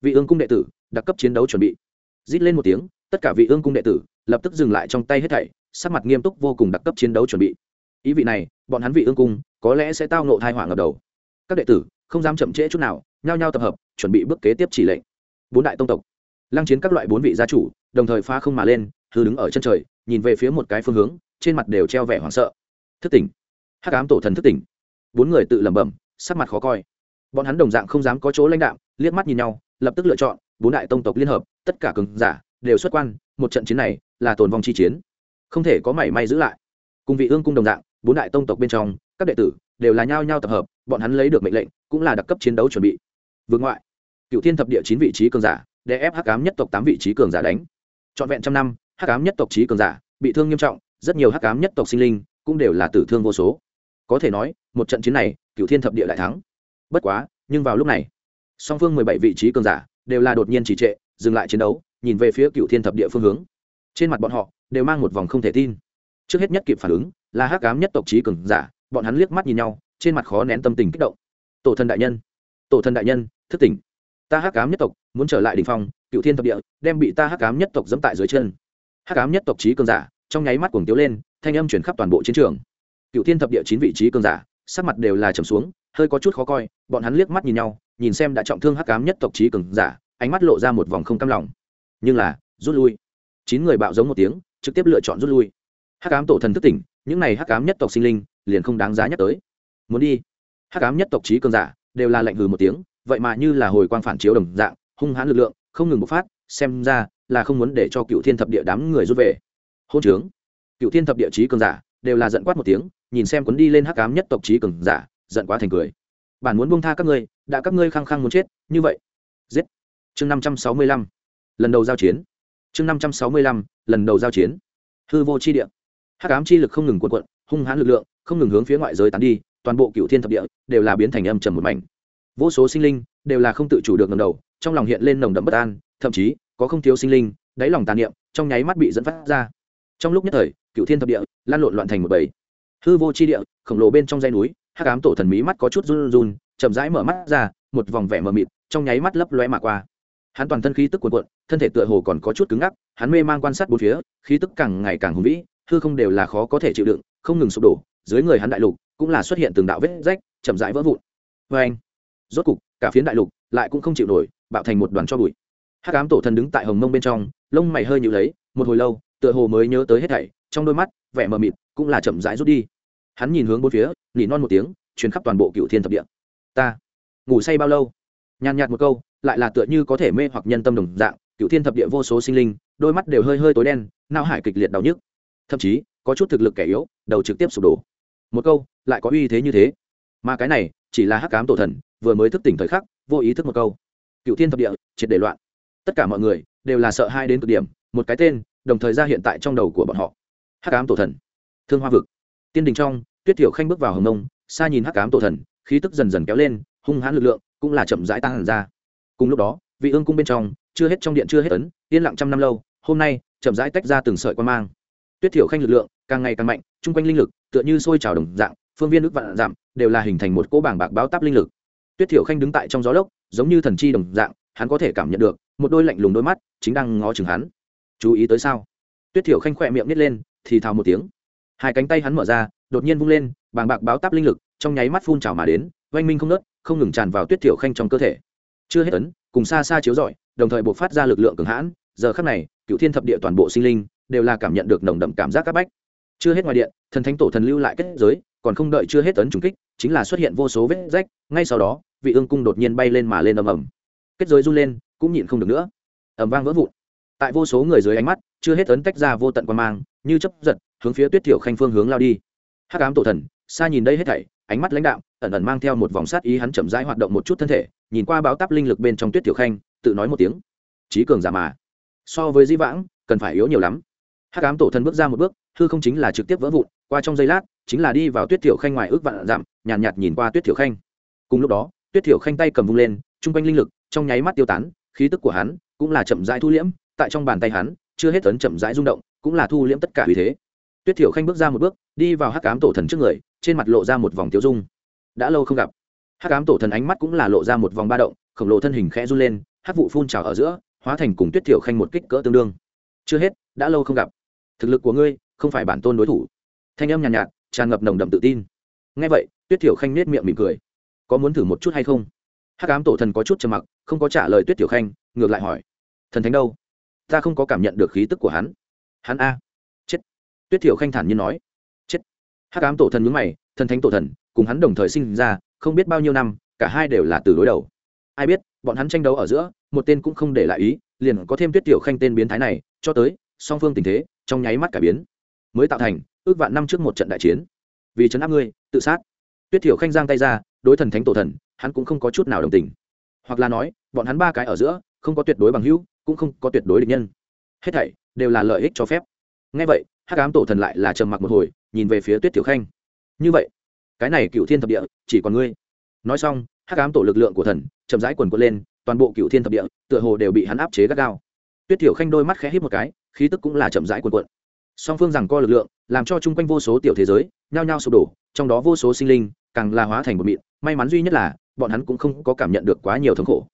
[SPEAKER 1] Vị ương cung đệ tử đặc cấp chiến đấu chuẩn bị. Rít lên một tiếng, tất cả vị ương cung đệ tử lập tức dừng lại trong tay hết thảy, sắc mặt nghiêm túc vô cùng đặc cấp chiến đấu chuẩn bị. Ý vị này bọn hắn vị ương cung, có lẽ sẽ tao nộ thai hỏa ngập đầu. Các đệ tử, không dám chậm trễ chút nào, nhao nhao tập hợp, chuẩn bị bước kế tiếp chỉ lệnh. Bốn đại tông tộc lăng chiến các loại bốn vị gia chủ, đồng thời phá không mà lên, hư đứng ở chân trời, nhìn về phía một cái phương hướng, trên mặt đều treo vẻ hoảng sợ. Thức tỉnh. Hắc ám tổ thần thức tỉnh. Bốn người tự lẩm bẩm, sắc mặt khó coi. Bọn hắn đồng dạng không dám có chỗ lãnh đạo liếc mắt nhìn nhau, lập tức lựa chọn, bốn đại tông tộc liên hợp, tất cả cường giả đều xuất quan, một trận chiến này là tồn vong chi chiến, không thể có mảy may giữ lại. Cùng vị ương cung đồng dạng bốn đại tông tộc bên trong, các đệ tử đều là nhao nhao tập hợp, bọn hắn lấy được mệnh lệnh, cũng là đặc cấp chiến đấu chuẩn bị. Vượt ngoại cựu thiên thập địa chín vị trí cường giả để ép hắc ám nhất tộc tám vị trí cường giả đánh. Trọn vẹn trăm năm, hắc ám nhất tộc trí cường giả bị thương nghiêm trọng, rất nhiều hắc ám nhất tộc sinh linh cũng đều là tử thương vô số. Có thể nói, một trận chiến này cựu thiên thập địa đại thắng. Bất quá, nhưng vào lúc này, song phương mười bảy vị trí cường giả đều là đột nhiên trì trệ, dừng lại chiến đấu, nhìn về phía cựu thiên thập địa phương hướng. Trên mặt bọn họ đều mang một vòng không thể tin trước hết nhất kịp phản ứng là hắc ám nhất tộc trí cường giả, bọn hắn liếc mắt nhìn nhau, trên mặt khó nén tâm tình kích động. Tổ thần đại nhân, tổ thần đại nhân, thức tỉnh. Ta hắc ám nhất tộc, muốn trở lại đ ỉ n h phong, cựu thiên thập địa, đem bị ta hắc ám nhất tộc dẫm tại dưới chân. Hắc ám nhất tộc trí cường giả, trong nháy mắt cuồng tiếu lên, thanh âm chuyển khắp toàn bộ chiến trường. Cựu thiên thập địa chín vị trí cường giả, sắc mặt đều là trầm xuống, hơi có chút khó coi, bọn hắn liếc mắt nhìn nhau, nhìn xem đã trọng thương hắc ám nhất tộc trí cường giả, ánh mắt lộ ra một vòng không cam lòng. Nhưng là, rút lui. Chín người bạo giống một tiếng, trực tiếp lựa chọn rút lui hắc ám tổ thần thức tỉnh, những này hắc ám nhất tộc sinh linh liền không đáng giá nhắc tới. Muốn đi, hắc ám nhất tộc trí cường giả đều là lệnh hừ một tiếng, vậy mà như là hồi quang phản chiếu đồng dạng, hung hãn lực lượng, không ngừng bộc phát, xem ra là không muốn để cho cựu thiên thập địa đám người rút về. Hôn trướng. Cựu thiên thập địa trí cường giả đều là giận quát một tiếng, nhìn xem cuốn đi lên hắc ám nhất tộc trí cường giả, giận quá thành cười. Bản muốn buông tha các ngươi, đã các ngươi khăng khăng muốn chết, như vậy. Giết. Chương năm trăm sáu mươi lăm. Lần đầu giao chiến. Chương năm trăm sáu mươi lăm, lần đầu giao chiến. Hư vô chi địa hắc ám chi lực không ngừng cuộn cuộn, hung hãn lực lượng không ngừng hướng phía ngoại giới tán đi, toàn bộ cựu thiên thập địa đều là biến thành âm trầm một mảnh. Vô số sinh linh đều là không tự chủ được ngầm đầu, trong lòng hiện lên nồng đậm bất an, thậm chí có không thiếu sinh linh, đáy lòng tàn niệm, trong nháy mắt bị dẫn phát ra. Trong lúc nhất thời cựu thiên thập địa lan lộn loạn thành một bầy. Hư vô chi địa, khổng lồ bên trong dây núi, hắc ám tổ thần mí mắt có chút run run, chậm rãi mở mắt ra, một vòng vẻ mờ mịt, trong nháy mắt lấp loe mà qua. Hắn toàn thân khí tức cuộn cuộn, thân thể tựa hồ còn có chút cứng ngắc, hắn mê man quan sát bốn phía, khí tức càng ngày càng hùng vĩ hư không đều là khó có thể chịu đựng, không ngừng sụp đổ, dưới người hắn đại lục cũng là xuất hiện từng đạo vết rách, chậm rãi vỡ vụn. Vê anh, rốt cục, cả phiến đại lục lại cũng không chịu nổi, bạo thành một đoàn cho bụi. Hắc ám tổ thần đứng tại hồng mông bên trong, lông mày hơi nhịu lấy, một hồi lâu, tựa hồ mới nhớ tới hết thảy, trong đôi mắt, vẻ mờ mịt cũng là chậm rãi rút đi. Hắn nhìn hướng bốn phía, nỉ non một tiếng chuyến khắp toàn bộ cựu thiên thập địa. Ta, ngủ say bao lâu? Nhàn nhạt một câu, lại là tựa như có thể mê hoặc nhân tâm đồng dạng, cựu thiên thập địa vô số sinh linh, đôi mắt đều hơi hơi tối đen nao hải kịch liệt đau nhức thậm chí có chút thực lực kẻ yếu, đầu trực tiếp sụp đổ. Một câu, lại có uy thế như thế. Mà cái này, chỉ là hắc cám tổ thần, vừa mới thức tỉnh thời khắc, vô ý thức một câu. Cựu thiên thập địa, triệt để loạn. Tất cả mọi người đều là sợ hai đến cực điểm, một cái tên, đồng thời ra hiện tại trong đầu của bọn họ. Hắc cám tổ thần. Thương hoa vực. Tiên đình trong, tuyết thiểu khanh bước vào hồng nông xa nhìn hắc cám tổ thần, khí tức dần dần kéo lên, hung hãn lực lượng cũng là chậm rãi tăng hẳn ra. Cùng lúc đó, vị ương cung bên trong, chưa hết trong điện chưa hết ấn, yên lặng trăm năm lâu, hôm nay chậm rãi tách ra từng sợi quan mang tuyết thiểu khanh lực lượng càng ngày càng mạnh, chung quanh linh lực tựa như sôi trào đồng dạng, phương viên ước vạn giảm, đều là hình thành một cỗ bảng bạc báo táp linh lực. Tuyết thiểu khanh đứng tại trong gió lốc, giống như thần chi đồng dạng, hắn có thể cảm nhận được, một đôi lạnh lùng đôi mắt chính đang ngó chừng hắn. Chú ý tới sao? Tuyết thiểu khanh khỏe miệng nít lên, thì thào một tiếng. Hai cánh tay hắn mở ra, đột nhiên vung lên, bàng bạc báo táp linh lực trong nháy mắt phun trào mà đến, oanh minh không nớt không ngừng tràn vào tuyết thiểu khanh trong cơ thể. Chưa hết ấn, cùng xa xa chiếu rọi, đồng thời buộc phát ra lực lượng cường hãn. Giờ khắc này cựu thiên thập địa toàn bộ sinh linh đều là cảm nhận được nồng đậm cảm giác các bách. Chưa hết ngoài điện, thần thánh tổ thần lưu lại kết giới, còn không đợi chưa hết tấn trùng kích, chính là xuất hiện vô số vết rách, ngay sau đó, vị ương cung đột nhiên bay lên mà lên ầm ầm. Kết giới run lên, cũng nhịn không được nữa. Ầm vang vỡ vụn. Tại vô số người dưới ánh mắt, chưa hết tấn tách ra vô tận quan mang, như chấp giật, hướng phía tuyết thiểu khanh phương hướng lao đi. Hắc ám tổ thần, xa nhìn đây hết thảy, ánh mắt lãnh đạo, ẩn ẩn mang theo một vòng sát ý hắn chậm rãi hoạt động một chút thân thể, nhìn qua báo táp linh lực bên trong tuyết tiểu khanh, tự nói một tiếng. Trí cường giả mà. So với di vãng, cần phải yếu nhiều lắm hắc ám tổ thần bước ra một bước hư không chính là trực tiếp vỡ vụn qua trong giây lát chính là đi vào tuyết Thiểu khanh ngoài ước vạn dặm nhàn nhạt, nhạt nhìn qua tuyết Thiểu khanh. Cùng lúc đó tuyết Thiểu khanh tay cầm vung lên trung quanh linh lực trong nháy mắt tiêu tán khí tức của hắn cũng là chậm rãi thu liễm tại trong bàn tay hắn chưa hết tấn chậm rãi rung động cũng là thu liễm tất cả vì thế. Tuyết Thiểu khanh bước ra một bước đi vào hắc ám tổ thần trước người trên mặt lộ ra một vòng tiêu dung. Đã lâu không gặp. Hắc ám tổ thần ánh mắt cũng là lộ ra một vòng ba động khổng lồ thân hình khẽ run lên hắc vụ phun trào ở giữa hóa thành cùng tuyết Thiểu khanh một kích cỡ tương đương. Chưa hết đã lâu không gặp thực lực của ngươi không phải bản tôn đối thủ. Thanh âm nhàn nhạt, nhạt tràn ngập nồng đậm tự tin. Ngay vậy tuyết tiểu khanh nết miệng mỉm cười. Có muốn thử một chút hay không? Hắc ám tổ thần có chút trầm mặc không có trả lời tuyết tiểu khanh ngược lại hỏi. Thần thánh đâu? Ta không có cảm nhận được khí tức của hắn. Hắn a. Chết. Tuyết tiểu khanh thản nhiên nói. Chết. Hắc ám tổ thần nhướng mày thần thánh tổ thần cùng hắn đồng thời sinh ra không biết bao nhiêu năm cả hai đều là từ đối đầu. Ai biết bọn hắn tranh đấu ở giữa một tên cũng không để lại ý liền có thêm tuyết tiểu khanh tên biến thái này cho tới song phương tình thế trong nháy mắt cải biến, mới tạo thành ước vạn năm trước một trận đại chiến. Vì chấn áp ngươi, tự sát. Tuyết tiểu khanh giang tay ra, đối thần thánh tổ thần, hắn cũng không có chút nào đồng tình. Hoặc là nói, bọn hắn ba cái ở giữa, không có tuyệt đối bằng hữu, cũng không có tuyệt đối địch nhân. Hết thảy đều là lợi ích cho phép. Ngay vậy, hắc ám tổ thần lại là trầm mặc một hồi, nhìn về phía tuyết tiểu khanh. Như vậy, cái này cựu thiên thập địa, chỉ còn ngươi. Nói xong, hắc ám tổ lực lượng của thần, chậm rãi quần quật lên, toàn bộ cựu thiên thập địa, tựa hồ đều bị hắn áp chế gắt gao. Tuyết tiểu khanh đôi mắt khẽ hít một cái khí tức cũng là chậm rãi cuộn cuộn. song phương rằng co lực lượng làm cho chung quanh vô số tiểu thế giới nhao nhao sụp đổ trong đó vô số sinh linh càng là hóa thành một mịn. May mắn duy nhất là bọn hắn cũng không có cảm nhận được quá nhiều thống khổ.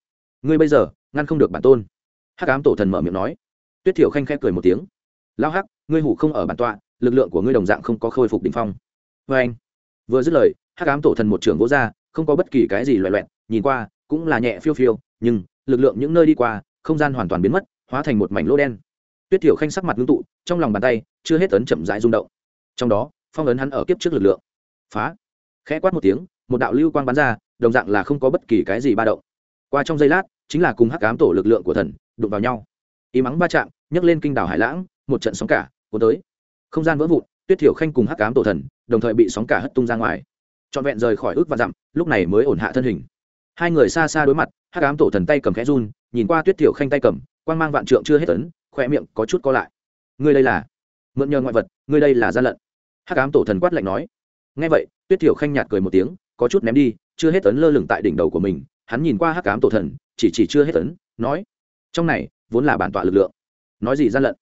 [SPEAKER 1] Ngươi bây giờ ngăn không được bản tôn. Hắc ám tổ thần mở miệng nói. Tuyết thiểu khanh khẽ cười một tiếng. Lao hắc ngươi hủ không ở bản tọa lực lượng của ngươi đồng dạng không có khôi phục đ ỉ n h phong. Vê anh. Vừa dứt lời hắc ám tổ thần một trưởng vỗ ra không có bất kỳ cái gì loại loẹt, nhìn qua cũng là nhẹ phiêu phiêu nhưng lực lượng những nơi đi qua không gian hoàn toàn biến mất hóa thành một mảnh lỗ đen tuyết thiểu khanh sắc mặt ngưng tụ, trong lòng bàn tay chưa hết ấn chậm rãi rung động. Trong đó, phong ấn hắn ở kiếp trước lực lượng. Phá! Khẽ quát một tiếng, một đạo lưu quang bắn ra, đồng dạng là không có bất kỳ cái gì ba động. Qua trong giây lát, chính là cùng hắc ám tổ lực lượng của thần đụng vào nhau. Y mắng ba chạm, nhấc lên kinh đảo hải lãng, một trận sóng cả, cuốn tới. Không gian vỡ vụn, tuyết thiểu khanh cùng hắc ám tổ thần đồng thời bị sóng cả hất tung ra ngoài. Trọn vẹn rời khỏi ước và dặm, lúc này mới ổn hạ thân hình. Hai người xa xa đối mặt, hắc ám tổ thần tay cầm khẽ run, nhìn qua tuyết thiểu khanh tay cầm quan mang vạn trượng chưa hết tấn khoe miệng có chút co lại. Ngươi đây là? Mượn nhờ ngoại vật, ngươi đây là gian lận. Hắc ám tổ thần quát lạnh nói. Ngay vậy, tuyết thiểu khanh nhạt cười một tiếng, có chút ném đi, chưa hết tấn lơ lửng tại đỉnh đầu của mình, hắn nhìn qua hắc ám tổ thần, chỉ chỉ chưa hết tấn nói, trong này, vốn là bản tọa lực lượng. Nói gì gian lận?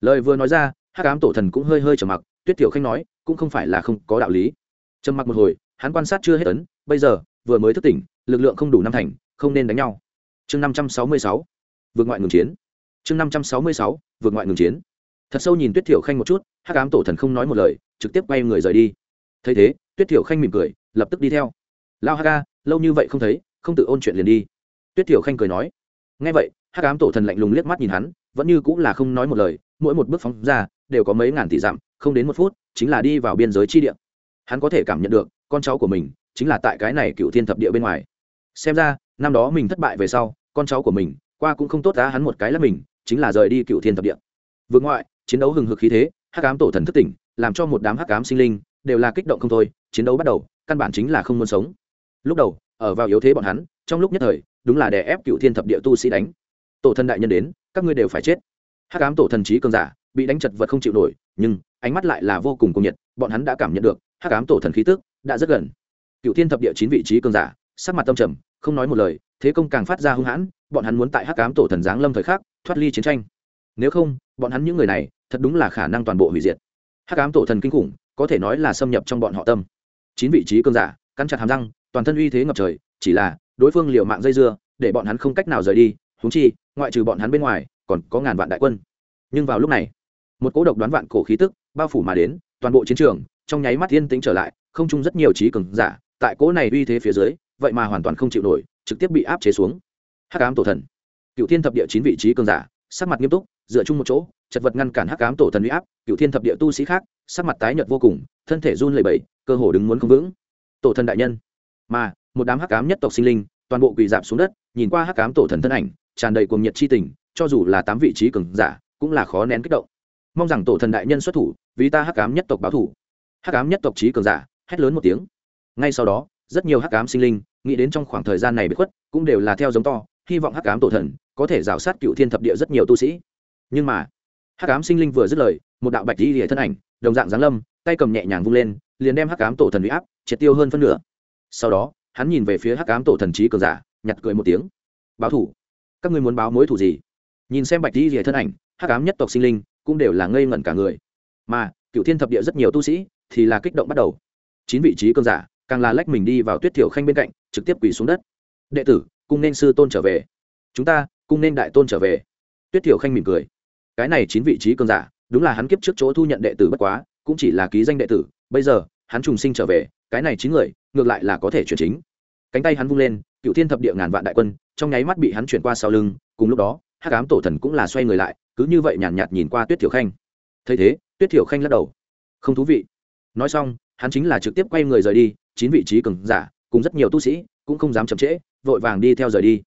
[SPEAKER 1] Lời vừa nói ra, hắc ám tổ thần cũng hơi hơi trầm mặc, tuyết tiểu khanh nói, cũng không phải là không có đạo lý. Trầm mặc một hồi, hắn quan sát chưa hết tấn bây giờ, vừa mới thức tỉnh, lực lượng không đủ năm thành, không nên đánh nhau. Chương năm trăm sáu mươi sáu, vượt ngoại ngừng chiến chương năm trăm sáu mươi sáu, vượt ngoại ngừng chiến. Thật sâu nhìn tuyết tiểu khanh một chút, hắc ám tổ thần không nói một lời, trực tiếp quay người rời đi. Thấy thế, tuyết tiểu khanh mỉm cười, lập tức đi theo. Lao hắc ca lâu như vậy không thấy, không tự ôn chuyện liền đi. Tuyết tiểu khanh cười nói. Ngay vậy, hắc ám tổ thần lạnh lùng liếc mắt nhìn hắn, vẫn như cũng là không nói một lời, mỗi một bước phóng ra, đều có mấy ngàn tỷ dặm, không đến một phút, chính là đi vào biên giới chi địa. Hắn có thể cảm nhận được, con cháu của mình, chính là tại cái này cựu thiên thập địa bên ngoài. Xem ra, năm đó mình thất bại về sau, con cháu của mình, qua cũng không tốt đá hắn một cái là mình chính là rời đi cựu thiên thập địa. Vượt ngoại, chiến đấu hừng hực khí thế, hắc ám tổ thần thất tỉnh, làm cho một đám hắc ám sinh linh đều là kích động không thôi, chiến đấu bắt đầu, căn bản chính là không muốn sống. Lúc đầu, ở vào yếu thế bọn hắn, trong lúc nhất thời, đúng là đè ép cựu thiên thập địa tu sĩ đánh. Tổ thần đại nhân đến, các ngươi đều phải chết. Hắc ám tổ thần trí cường giả, bị đánh chật vật không chịu nổi, nhưng, ánh mắt lại là vô cùng cuồng nhiệt, bọn hắn đã cảm nhận được, hắc ám tổ thần khí tức đã rất gần. Cựu thiên thập địa chín vị trí cường giả, sắc mặt tâm trầm, không nói một lời, thế công càng phát ra hung hãn, bọn hắn muốn tại hắc ám tổ thần giáng lâm thời khắc thoát ly chiến tranh. Nếu không, bọn hắn những người này thật đúng là khả năng toàn bộ hủy diệt. Hắc ám tổ thần kinh khủng, có thể nói là xâm nhập trong bọn họ tâm. Chín vị trí cường giả, cắn chặt hàm răng, toàn thân uy thế ngập trời, chỉ là đối phương liều mạng dây dưa, để bọn hắn không cách nào rời đi húng chi, ngoại trừ bọn hắn bên ngoài, còn có ngàn vạn đại quân. Nhưng vào lúc này, một cỗ độc đoán vạn cổ khí tức bao phủ mà đến, toàn bộ chiến trường, trong nháy mắt yên tĩnh trở lại, không chung rất nhiều trí cường giả, tại cỗ này uy thế phía dưới, vậy mà hoàn toàn không chịu nổi, trực tiếp bị áp chế xuống. Hắc ám tổ thần cựu thiên thập địa chín vị trí cường giả, sắc mặt nghiêm túc, dựa chung một chỗ, chật vật ngăn cản hắc ám tổ thần uy áp cựu thiên thập địa tu sĩ khác, sắc mặt tái nhợt vô cùng, thân thể run lẩy bẩy, cơ hồ đứng muốn không vững. Tổ thần đại nhân. Mà, một đám hắc ám nhất tộc sinh linh, toàn bộ quỳ dạp xuống đất, nhìn qua hắc ám tổ thần thân ảnh, tràn đầy cuồng nhiệt chi tình, cho dù là tám vị trí cường giả, cũng là khó nén kích động. Mong rằng tổ thần đại nhân xuất thủ, vì ta hắc ám nhất tộc báo thủ hắc ám nhất tộc trí cường giả, hét lớn một tiếng. Ngay sau đó, rất nhiều hắc ám sinh linh, nghĩ đến trong khoảng thời gian này bị khuất, cũng đều là theo giống to, hy vọng hắc ám tổ thần có thể rào sát cựu thiên thập địa rất nhiều tu sĩ. Nhưng mà, hắc ám sinh linh vừa dứt lời, một đạo bạch di lìa thân ảnh, đồng dạng giáng lâm, tay cầm nhẹ nhàng vung lên, liền đem hắc ám tổ thần bị áp triệt tiêu hơn phân nửa. Sau đó, hắn nhìn về phía hắc ám tổ thần trí cường giả, nhặt cười một tiếng. Báo thủ. Các ngươi muốn báo mối thủ gì? Nhìn xem bạch di lìa thân ảnh, hắc ám nhất tộc sinh linh cũng đều là ngây ngẩn cả người. Mà, cựu thiên thập địa rất nhiều tu sĩ thì là kích động bắt đầu. Chín vị trí cường giả càng là lách mình đi vào tuyết thiểu khanh bên cạnh, trực tiếp quỳ xuống đất. Đệ tử cung nên sư tôn trở về. Chúng ta cung nên đại tôn trở về. Tuyết thiểu khanh mỉm cười. Cái này chín vị trí cường giả đúng là hắn kiếp trước chỗ thu nhận đệ tử bất quá cũng chỉ là ký danh đệ tử bây giờ hắn trùng sinh trở về cái này chín người ngược lại là có thể chuyển chính. Cánh tay hắn vung lên cựu thiên thập địa ngàn vạn đại quân trong nháy mắt bị hắn chuyển qua sau lưng cùng lúc đó hát cám tổ thần cũng là xoay người lại cứ như vậy nhàn nhạt, nhạt nhìn qua tuyết thiểu khanh. Thấy thế tuyết thiểu khanh lắc đầu. Không thú vị. Nói xong hắn chính là trực tiếp quay người rời đi chín vị trí cường giả cùng rất nhiều tu sĩ cũng không dám chậm trễ vội vàng đi theo rời đi.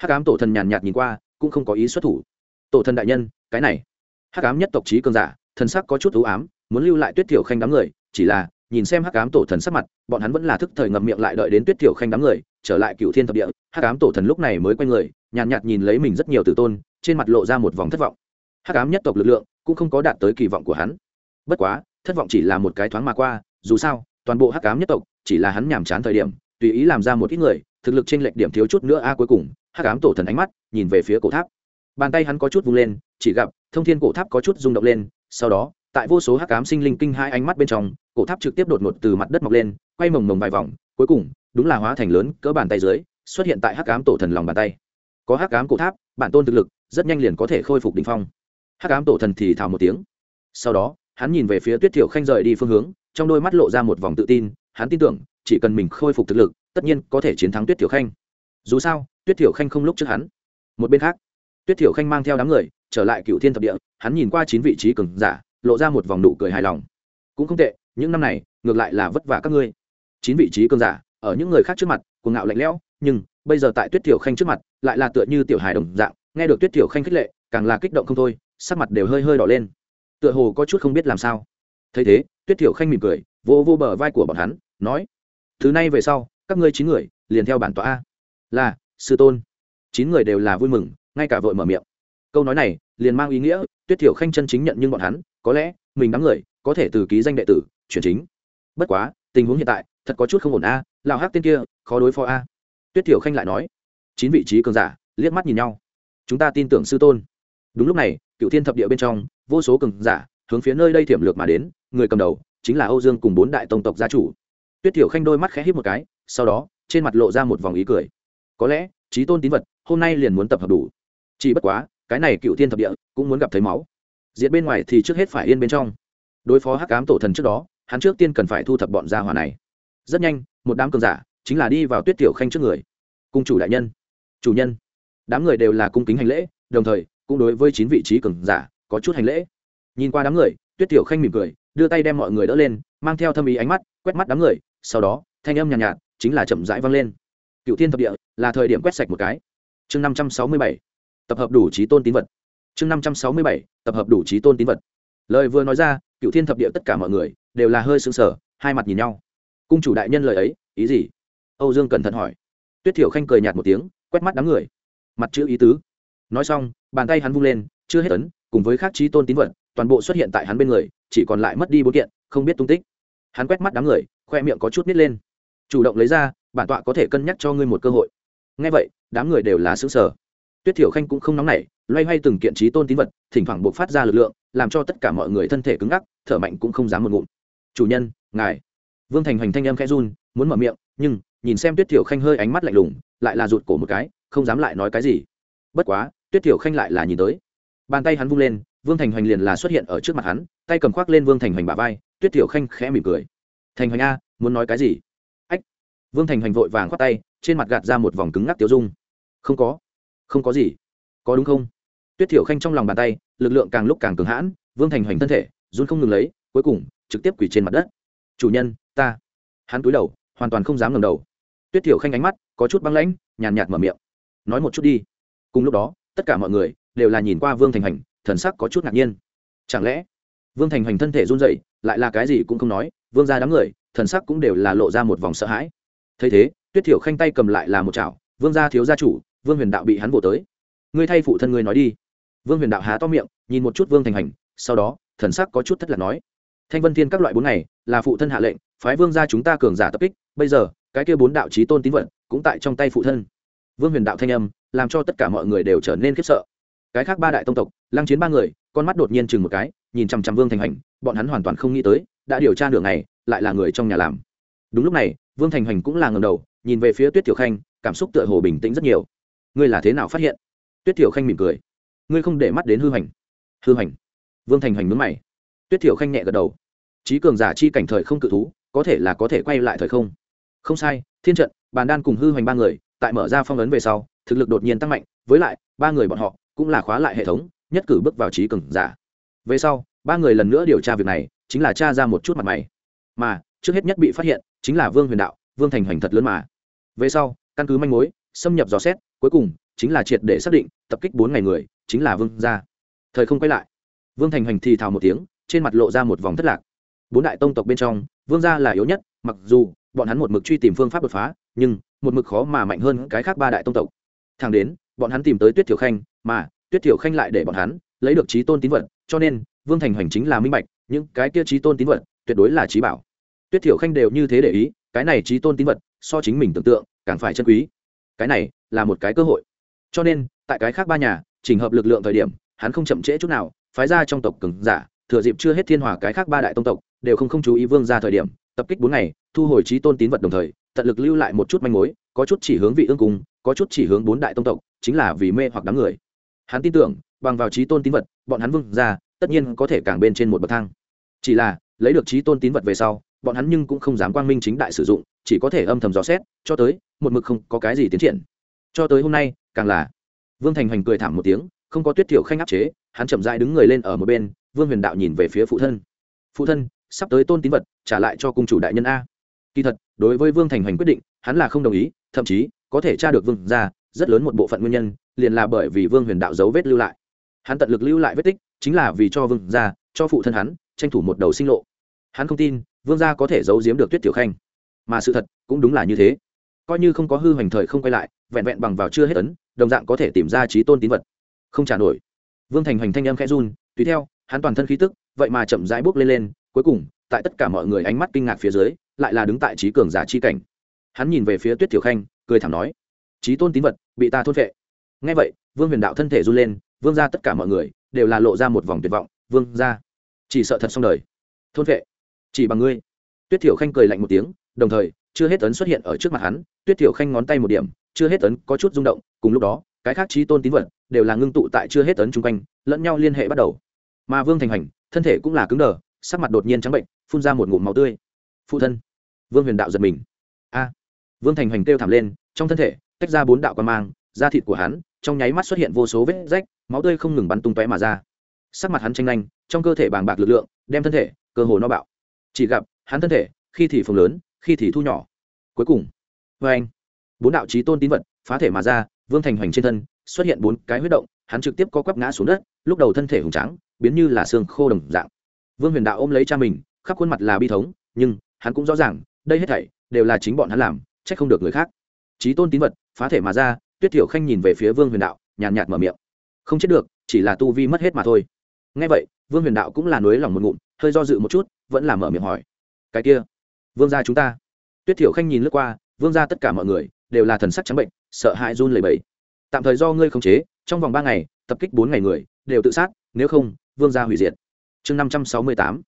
[SPEAKER 1] Hắc cám tổ thần nhàn nhạt nhìn qua cũng không có ý xuất thủ. Tổ thần đại nhân cái này. Hắc ám nhất tộc trí cường giả thần sắc có chút ưu ám muốn lưu lại tuyết thiểu khanh đám người chỉ là nhìn xem hắc ám tổ thần sắc mặt bọn hắn vẫn là thức thời ngậm miệng lại đợi đến tuyết thiểu khanh đám người trở lại cựu thiên thập địa hắc ám tổ thần lúc này mới quay người nhàn nhạt, nhạt nhìn lấy mình rất nhiều tử tôn trên mặt lộ ra một vòng thất vọng. Hắc ám nhất tộc lực lượng cũng không có đạt tới kỳ vọng của hắn. Bất quá thất vọng chỉ là một cái thoáng mà qua dù sao toàn bộ hắc ám nhất tộc chỉ là hắn nhàm chán thời điểm tùy ý làm ra một ít người thực lực trên lệch điểm thiếu chút nữa a cuối cùng hắc ám tổ thần ánh mắt, nhìn về phía cổ tháp. Bàn tay hắn có chút vung lên, chỉ gặp thông thiên cổ tháp có chút rung động lên, sau đó, tại vô số hắc ám sinh linh kinh hai ánh mắt bên trong, cổ tháp trực tiếp đột ngột từ mặt đất mọc lên, quay mồng mồng vài vòng, cuối cùng, đúng là hóa thành lớn cỡ bàn tay dưới, xuất hiện tại hắc ám tổ thần lòng bàn tay. Có hắc ám cổ tháp, bản tôn thực lực, rất nhanh liền có thể khôi phục đ ỉ n h phong. Hắc ám tổ thần thì thào một tiếng. Sau đó, hắn nhìn về phía tuyết thiểu khanh rời đi phương hướng, trong đôi mắt lộ ra một vòng tự tin, hắn tin tưởng, chỉ cần mình khôi phục thực lực, tất nhiên có thể chiến thắng tuyết thiểu khanh dù sao, tuyết thiểu khanh không lúc trước hắn. Một bên khác, tuyết thiểu khanh mang theo đám người trở lại cựu thiên thập địa, hắn nhìn qua chín vị trí cường giả, lộ ra một vòng nụ cười hài lòng. Cũng không tệ, những năm này, ngược lại là vất vả các ngươi. Chín vị trí cường giả, ở những người khác trước mặt, cuồng ngạo lạnh lẽo, nhưng bây giờ tại tuyết thiểu khanh trước mặt, lại là tựa như tiểu hài đồng dạng, nghe được tuyết thiểu khanh khích lệ, càng là kích động không thôi, sắc mặt đều hơi hơi đỏ lên. Tựa hồ có chút không biết làm sao. Thấy thế, tuyết thiểu khanh mỉm cười vô vô bờ vai của bọn hắn, nói, thứ này về sau, các ngươi chín người liền theo bản tọa a là sư tôn. Chín người đều là vui mừng ngay cả vội mở miệng. Câu nói này liền mang ý nghĩa tuyết thiểu khanh chân chính nhận nhưng bọn hắn có lẽ mình đám người có thể từ ký danh đệ tử chuyển chính. Bất quá tình huống hiện tại thật có chút không ổn a à, lào hát tên kia khó đối phó a. Tuyết thiểu khanh lại nói. Chín vị trí cường giả liếc mắt nhìn nhau. Chúng ta tin tưởng sư tôn. Đúng lúc này cựu thiên thập địa bên trong vô số cường giả hướng phía nơi đây thiểm lược mà đến người cầm đầu chính là âu dương cùng bốn đại tông tộc gia chủ. Tuyết thiểu khanh đôi mắt khẽ hít một cái sau đó trên mặt lộ ra một vòng ý cười có lẽ trí tôn tín vật hôm nay liền muốn tập hợp đủ. Chỉ bất quá cái này cựu thiên thập địa cũng muốn gặp thấy máu. Diệt bên ngoài thì trước hết phải yên bên trong. Đối phó hắc ám tổ thần trước đó hắn trước tiên cần phải thu thập bọn gia hỏa này. Rất nhanh một đám cường giả chính là đi vào tuyết tiểu khanh trước người. Cung chủ đại nhân. Chủ nhân. Đám người đều là cung kính hành lễ đồng thời cũng đối với chín vị trí cường giả có chút hành lễ. Nhìn qua đám người tuyết tiểu khanh mỉm cười đưa tay đem mọi người đỡ lên mang theo thâm ý ánh mắt quét mắt đám người sau đó thanh âm nhàn nhạt, nhạt chính là chậm rãi vang lên cựu thiên thập địa là thời điểm quét sạch một cái. Chương năm trăm sáu mươi bảy, tập hợp đủ trí tôn tín vật. Chương năm trăm sáu mươi bảy, tập hợp đủ trí tôn tín vật. Lời vừa nói ra cựu thiên thập địa tất cả mọi người đều là hơi sững sờ, hai mặt nhìn nhau. Cung chủ đại nhân lời ấy, ý gì? Âu dương cẩn thận hỏi. Tuyết thiểu khanh cười nhạt một tiếng, quét mắt đám người. Mặt chữ ý tứ. Nói xong, bàn tay hắn vung lên, chưa hết ấn, cùng với khác trí tôn tín vật, toàn bộ xuất hiện tại hắn bên người, chỉ còn lại mất đi bốn kiện, không biết tung tích. Hắn quét mắt đám người, khoe miệng có chút nít lên chủ động lấy ra, bản tọa có thể cân nhắc cho ngươi một cơ hội. Ngay vậy, đám người đều là xứng sở tuyết thiểu khanh cũng không nóng nảy, loay hoay từng kiện trí tôn tín vật, thỉnh thoảng buộc phát ra lực lượng, làm cho tất cả mọi người thân thể cứng ngắc, thở mạnh cũng không dám một ngụm. Chủ nhân, ngài. Vương thành hoành thanh âm khẽ run, muốn mở miệng, nhưng, nhìn xem tuyết thiểu khanh hơi ánh mắt lạnh lùng, lại là rụt cổ một cái, không dám lại nói cái gì. Bất quá, tuyết thiểu khanh lại là nhìn tới. Bàn tay hắn vung lên, vương thành hoành liền là xuất hiện ở trước mặt hắn, tay cầm khoác lên vương thành hoành bả vai, tuyết thiểu khanh khẽ mỉm cười. Thành hoành a, muốn nói cái gì? Vương thành hoành vội vàng khoát tay, trên mặt gạt ra một vòng cứng ngắc tiêu dung. Không có. Không có gì. Có đúng không? Tuyết thiểu khanh trong lòng bàn tay, lực lượng càng lúc càng cường hãn, vương thành hoành thân thể, run không ngừng lấy, cuối cùng, trực tiếp quỳ trên mặt đất. Chủ nhân, ta. Hắn cúi đầu, hoàn toàn không dám ngầm đầu. Tuyết thiểu khanh ánh mắt, có chút băng lãnh, nhàn nhạt mở miệng. Nói một chút đi. Cùng lúc đó, tất cả mọi người đều là nhìn qua vương thành hành thần sắc có chút ngạc nhiên. Chẳng lẽ vương thành hành thân thể run dậy lại là cái gì cũng không nói, vương ra đám người, thần sắc cũng đều là lộ ra một vòng sợ hãi thấy thế, tuyết thiểu khanh tay cầm lại là một chảo, vương gia thiếu gia chủ, vương huyền đạo bị hắn vỗ tới. Ngươi thay phụ thân ngươi nói đi. Vương huyền đạo há to miệng, nhìn một chút vương thành hành, sau đó, thần sắc có chút thất lạc nói, thanh vân thiên các loại bốn ngày, là phụ thân hạ lệnh, phái vương gia chúng ta cường giả tập kích, bây giờ, cái kia bốn đạo trí tôn tín vận cũng tại trong tay phụ thân. Vương huyền đạo thanh âm, làm cho tất cả mọi người đều trở nên khiếp sợ. Cái khác ba đại tông tộc, lăng chiến ba người, con mắt đột nhiên chừng một cái, nhìn chằm chằm vương thành hành, bọn hắn hoàn toàn không nghĩ tới, đã điều tra nửa ngày, lại là người trong nhà làm đúng lúc này, vương thành hành cũng là ngầm đầu, nhìn về phía tuyết tiểu khanh, cảm xúc tựa hồ bình tĩnh rất nhiều. Ngươi là thế nào phát hiện? Tuyết tiểu khanh mỉm cười. Ngươi không để mắt đến hư hành hư hành vương thành hành mướn mày. Tuyết tiểu khanh nhẹ gật đầu. Trí cường giả chi cảnh thời không cự thú, có thể là có thể quay lại thời không? Không sai, thiên trận, bàn đan cùng hư hoành ba người, tại mở ra phong ấn về sau, thực lực đột nhiên tăng mạnh, với lại, ba người bọn họ cũng là khóa lại hệ thống, nhất cử bước vào trí cường giả. Về sau, ba người lần nữa điều tra việc này, chính là tra ra một chút mặt mày. Mà, trước hết nhất bị phát hiện chính là vương huyền đạo, vương thành hoành thật lớn mà. Về sau, căn cứ manh mối, xâm nhập dò xét, cuối cùng chính là triệt để xác định, tập kích bốn ngày người chính là vương gia. Thời không quay lại, vương thành hoành thì thào một tiếng, trên mặt lộ ra một vòng thất lạc. Bốn đại tông tộc bên trong, vương gia là yếu nhất, mặc dù bọn hắn một mực truy tìm phương pháp đột phá, nhưng một mực khó mà mạnh hơn cái khác ba đại tông tộc. Thẳng đến, bọn hắn tìm tới tuyết thiểu khanh, mà tuyết thiểu khanh lại để bọn hắn lấy được trí tôn tín vật, cho nên vương thành hoành chính là minh bạch, những cái kia trí tôn tín vật tuyệt đối là trí bảo tuyết thiểu khanh đều như thế để ý, cái này trí tôn tín vật, so chính mình tưởng tượng, càng phải chân quý. Cái này là một cái cơ hội. Cho nên, tại cái khác ba nhà, chỉnh hợp lực lượng thời điểm, hắn không chậm trễ chút nào, phái ra trong tộc cường giả, thừa dịp chưa hết thiên hòa cái khác ba đại tông tộc, đều không không chú ý vương ra thời điểm, tập kích bốn ngày, thu hồi trí tôn tín vật đồng thời, tận lực lưu lại một chút manh mối, có chút chỉ hướng vị ương cung, có chút chỉ hướng bốn đại tông tộc, chính là vì mê hoặc đám người. Hắn tin tưởng, bằng vào trí tôn tín vật, bọn hắn vương ra tất nhiên có thể càng bên trên một bậc thang. Chỉ là, lấy được trí tôn tín vật về sau bọn hắn nhưng cũng không dám quang minh chính đại sử dụng, chỉ có thể âm thầm dò xét, cho tới, một mực không có cái gì tiến triển. Cho tới hôm nay, càng là, vương thành hoành cười thảm một tiếng, không có tuyết thiểu khanh áp chế, hắn chậm dại đứng người lên ở một bên, vương huyền đạo nhìn về phía phụ thân. Phụ thân, sắp tới tôn tín vật, trả lại cho cung chủ đại nhân a. Kỳ thật, đối với vương thành hoành quyết định, hắn là không đồng ý, thậm chí, có thể tra được vương ra, rất lớn một bộ phận nguyên nhân, liền là bởi vì vương huyền đạo dấu vết lưu lại. Hắn tận lực lưu lại vết tích, chính là vì cho vương ra, cho phụ thân hắn, tranh thủ một đầu sinh lộ. Hắn không tin vương gia có thể giấu giếm được tuyết tiểu khanh. Mà sự thật cũng đúng là như thế. Coi như không có hư hoành thời không quay lại, vẹn vẹn bằng vào chưa hết ấn, đồng dạng có thể tìm ra trí tôn tín vật. Không trả nổi. Vương thành hoành thanh âm khẽ run, tùy theo, hắn toàn thân khí tức, vậy mà chậm rãi bước lên lên, cuối cùng, tại tất cả mọi người ánh mắt kinh ngạc phía dưới, lại là đứng tại trí cường giả chi cảnh. Hắn nhìn về phía tuyết tiểu khanh, cười thẳng nói, trí tôn tín vật, bị ta thôn vệ ngay vậy, vương huyền đạo thân thể run lên, vương ra tất cả mọi người đều là lộ ra một vòng tuyệt vọng, vương ra chỉ sợ thật xong đời. Thôn vệ chỉ bằng ngươi. Tuyết thiểu khanh cười lạnh một tiếng, đồng thời, chưa hết ấn xuất hiện ở trước mặt hắn. Tuyết thiểu khanh ngón tay một điểm, chưa hết ấn có chút rung động. Cùng lúc đó, cái khác trí tôn tín vật đều là ngưng tụ tại chưa hết ấn chung quanh, lẫn nhau liên hệ bắt đầu. Mà vương thành hành, thân thể cũng là cứng đờ, sắc mặt đột nhiên trắng bệnh, phun ra một ngụm máu tươi. Phụ thân. Vương huyền đạo giật mình. A. Vương thành hành kêu thảm lên, trong thân thể tách ra bốn đạo quan mang, da thịt của hắn trong nháy mắt xuất hiện vô số vết rách, máu tươi không ngừng bắn tung tóe mà ra. Sắc mặt hắn tranh nhanh trong cơ thể bàng bạc lực lượng, đem thân thể cơ hồ no bạo chỉ gặp, hắn thân thể, khi thì phồng lớn, khi thì thu nhỏ. Cuối cùng vê anh. Bốn đạo trí tôn tín vật, phá thể mà ra, vương thành hoành trên thân, xuất hiện bốn cái huyết động, hắn trực tiếp có quắp ngã xuống đất, lúc đầu thân thể hùng trắng biến như là xương khô đồng dạng. Vương huyền đạo ôm lấy cha mình, khắp khuôn mặt là bi thống, nhưng hắn cũng rõ ràng, đây hết thảy đều là chính bọn hắn làm, trách không được người khác. Trí tôn tín vật, phá thể mà ra, tuyết thiểu khanh nhìn về phía vương huyền đạo, nhàn nhạt mở miệng. Không chết được, chỉ là tu vi mất hết mà thôi. Ngay vậy, vương huyền đạo cũng là nối lòng một ngụm, hơi do dự một chút vẫn là mở miệng hỏi. Cái kia, vương gia chúng ta. Tuyết thiểu khanh nhìn lướt qua, vương gia tất cả mọi người đều là thần sắc trắng bệnh, sợ hãi run lẩy bẩy. Tạm thời do ngươi khống chế, trong vòng ba ngày, tập kích bốn ngày người, đều tự sát, nếu không, vương gia hủy diệt. Chương năm trăm sáu mươi tám.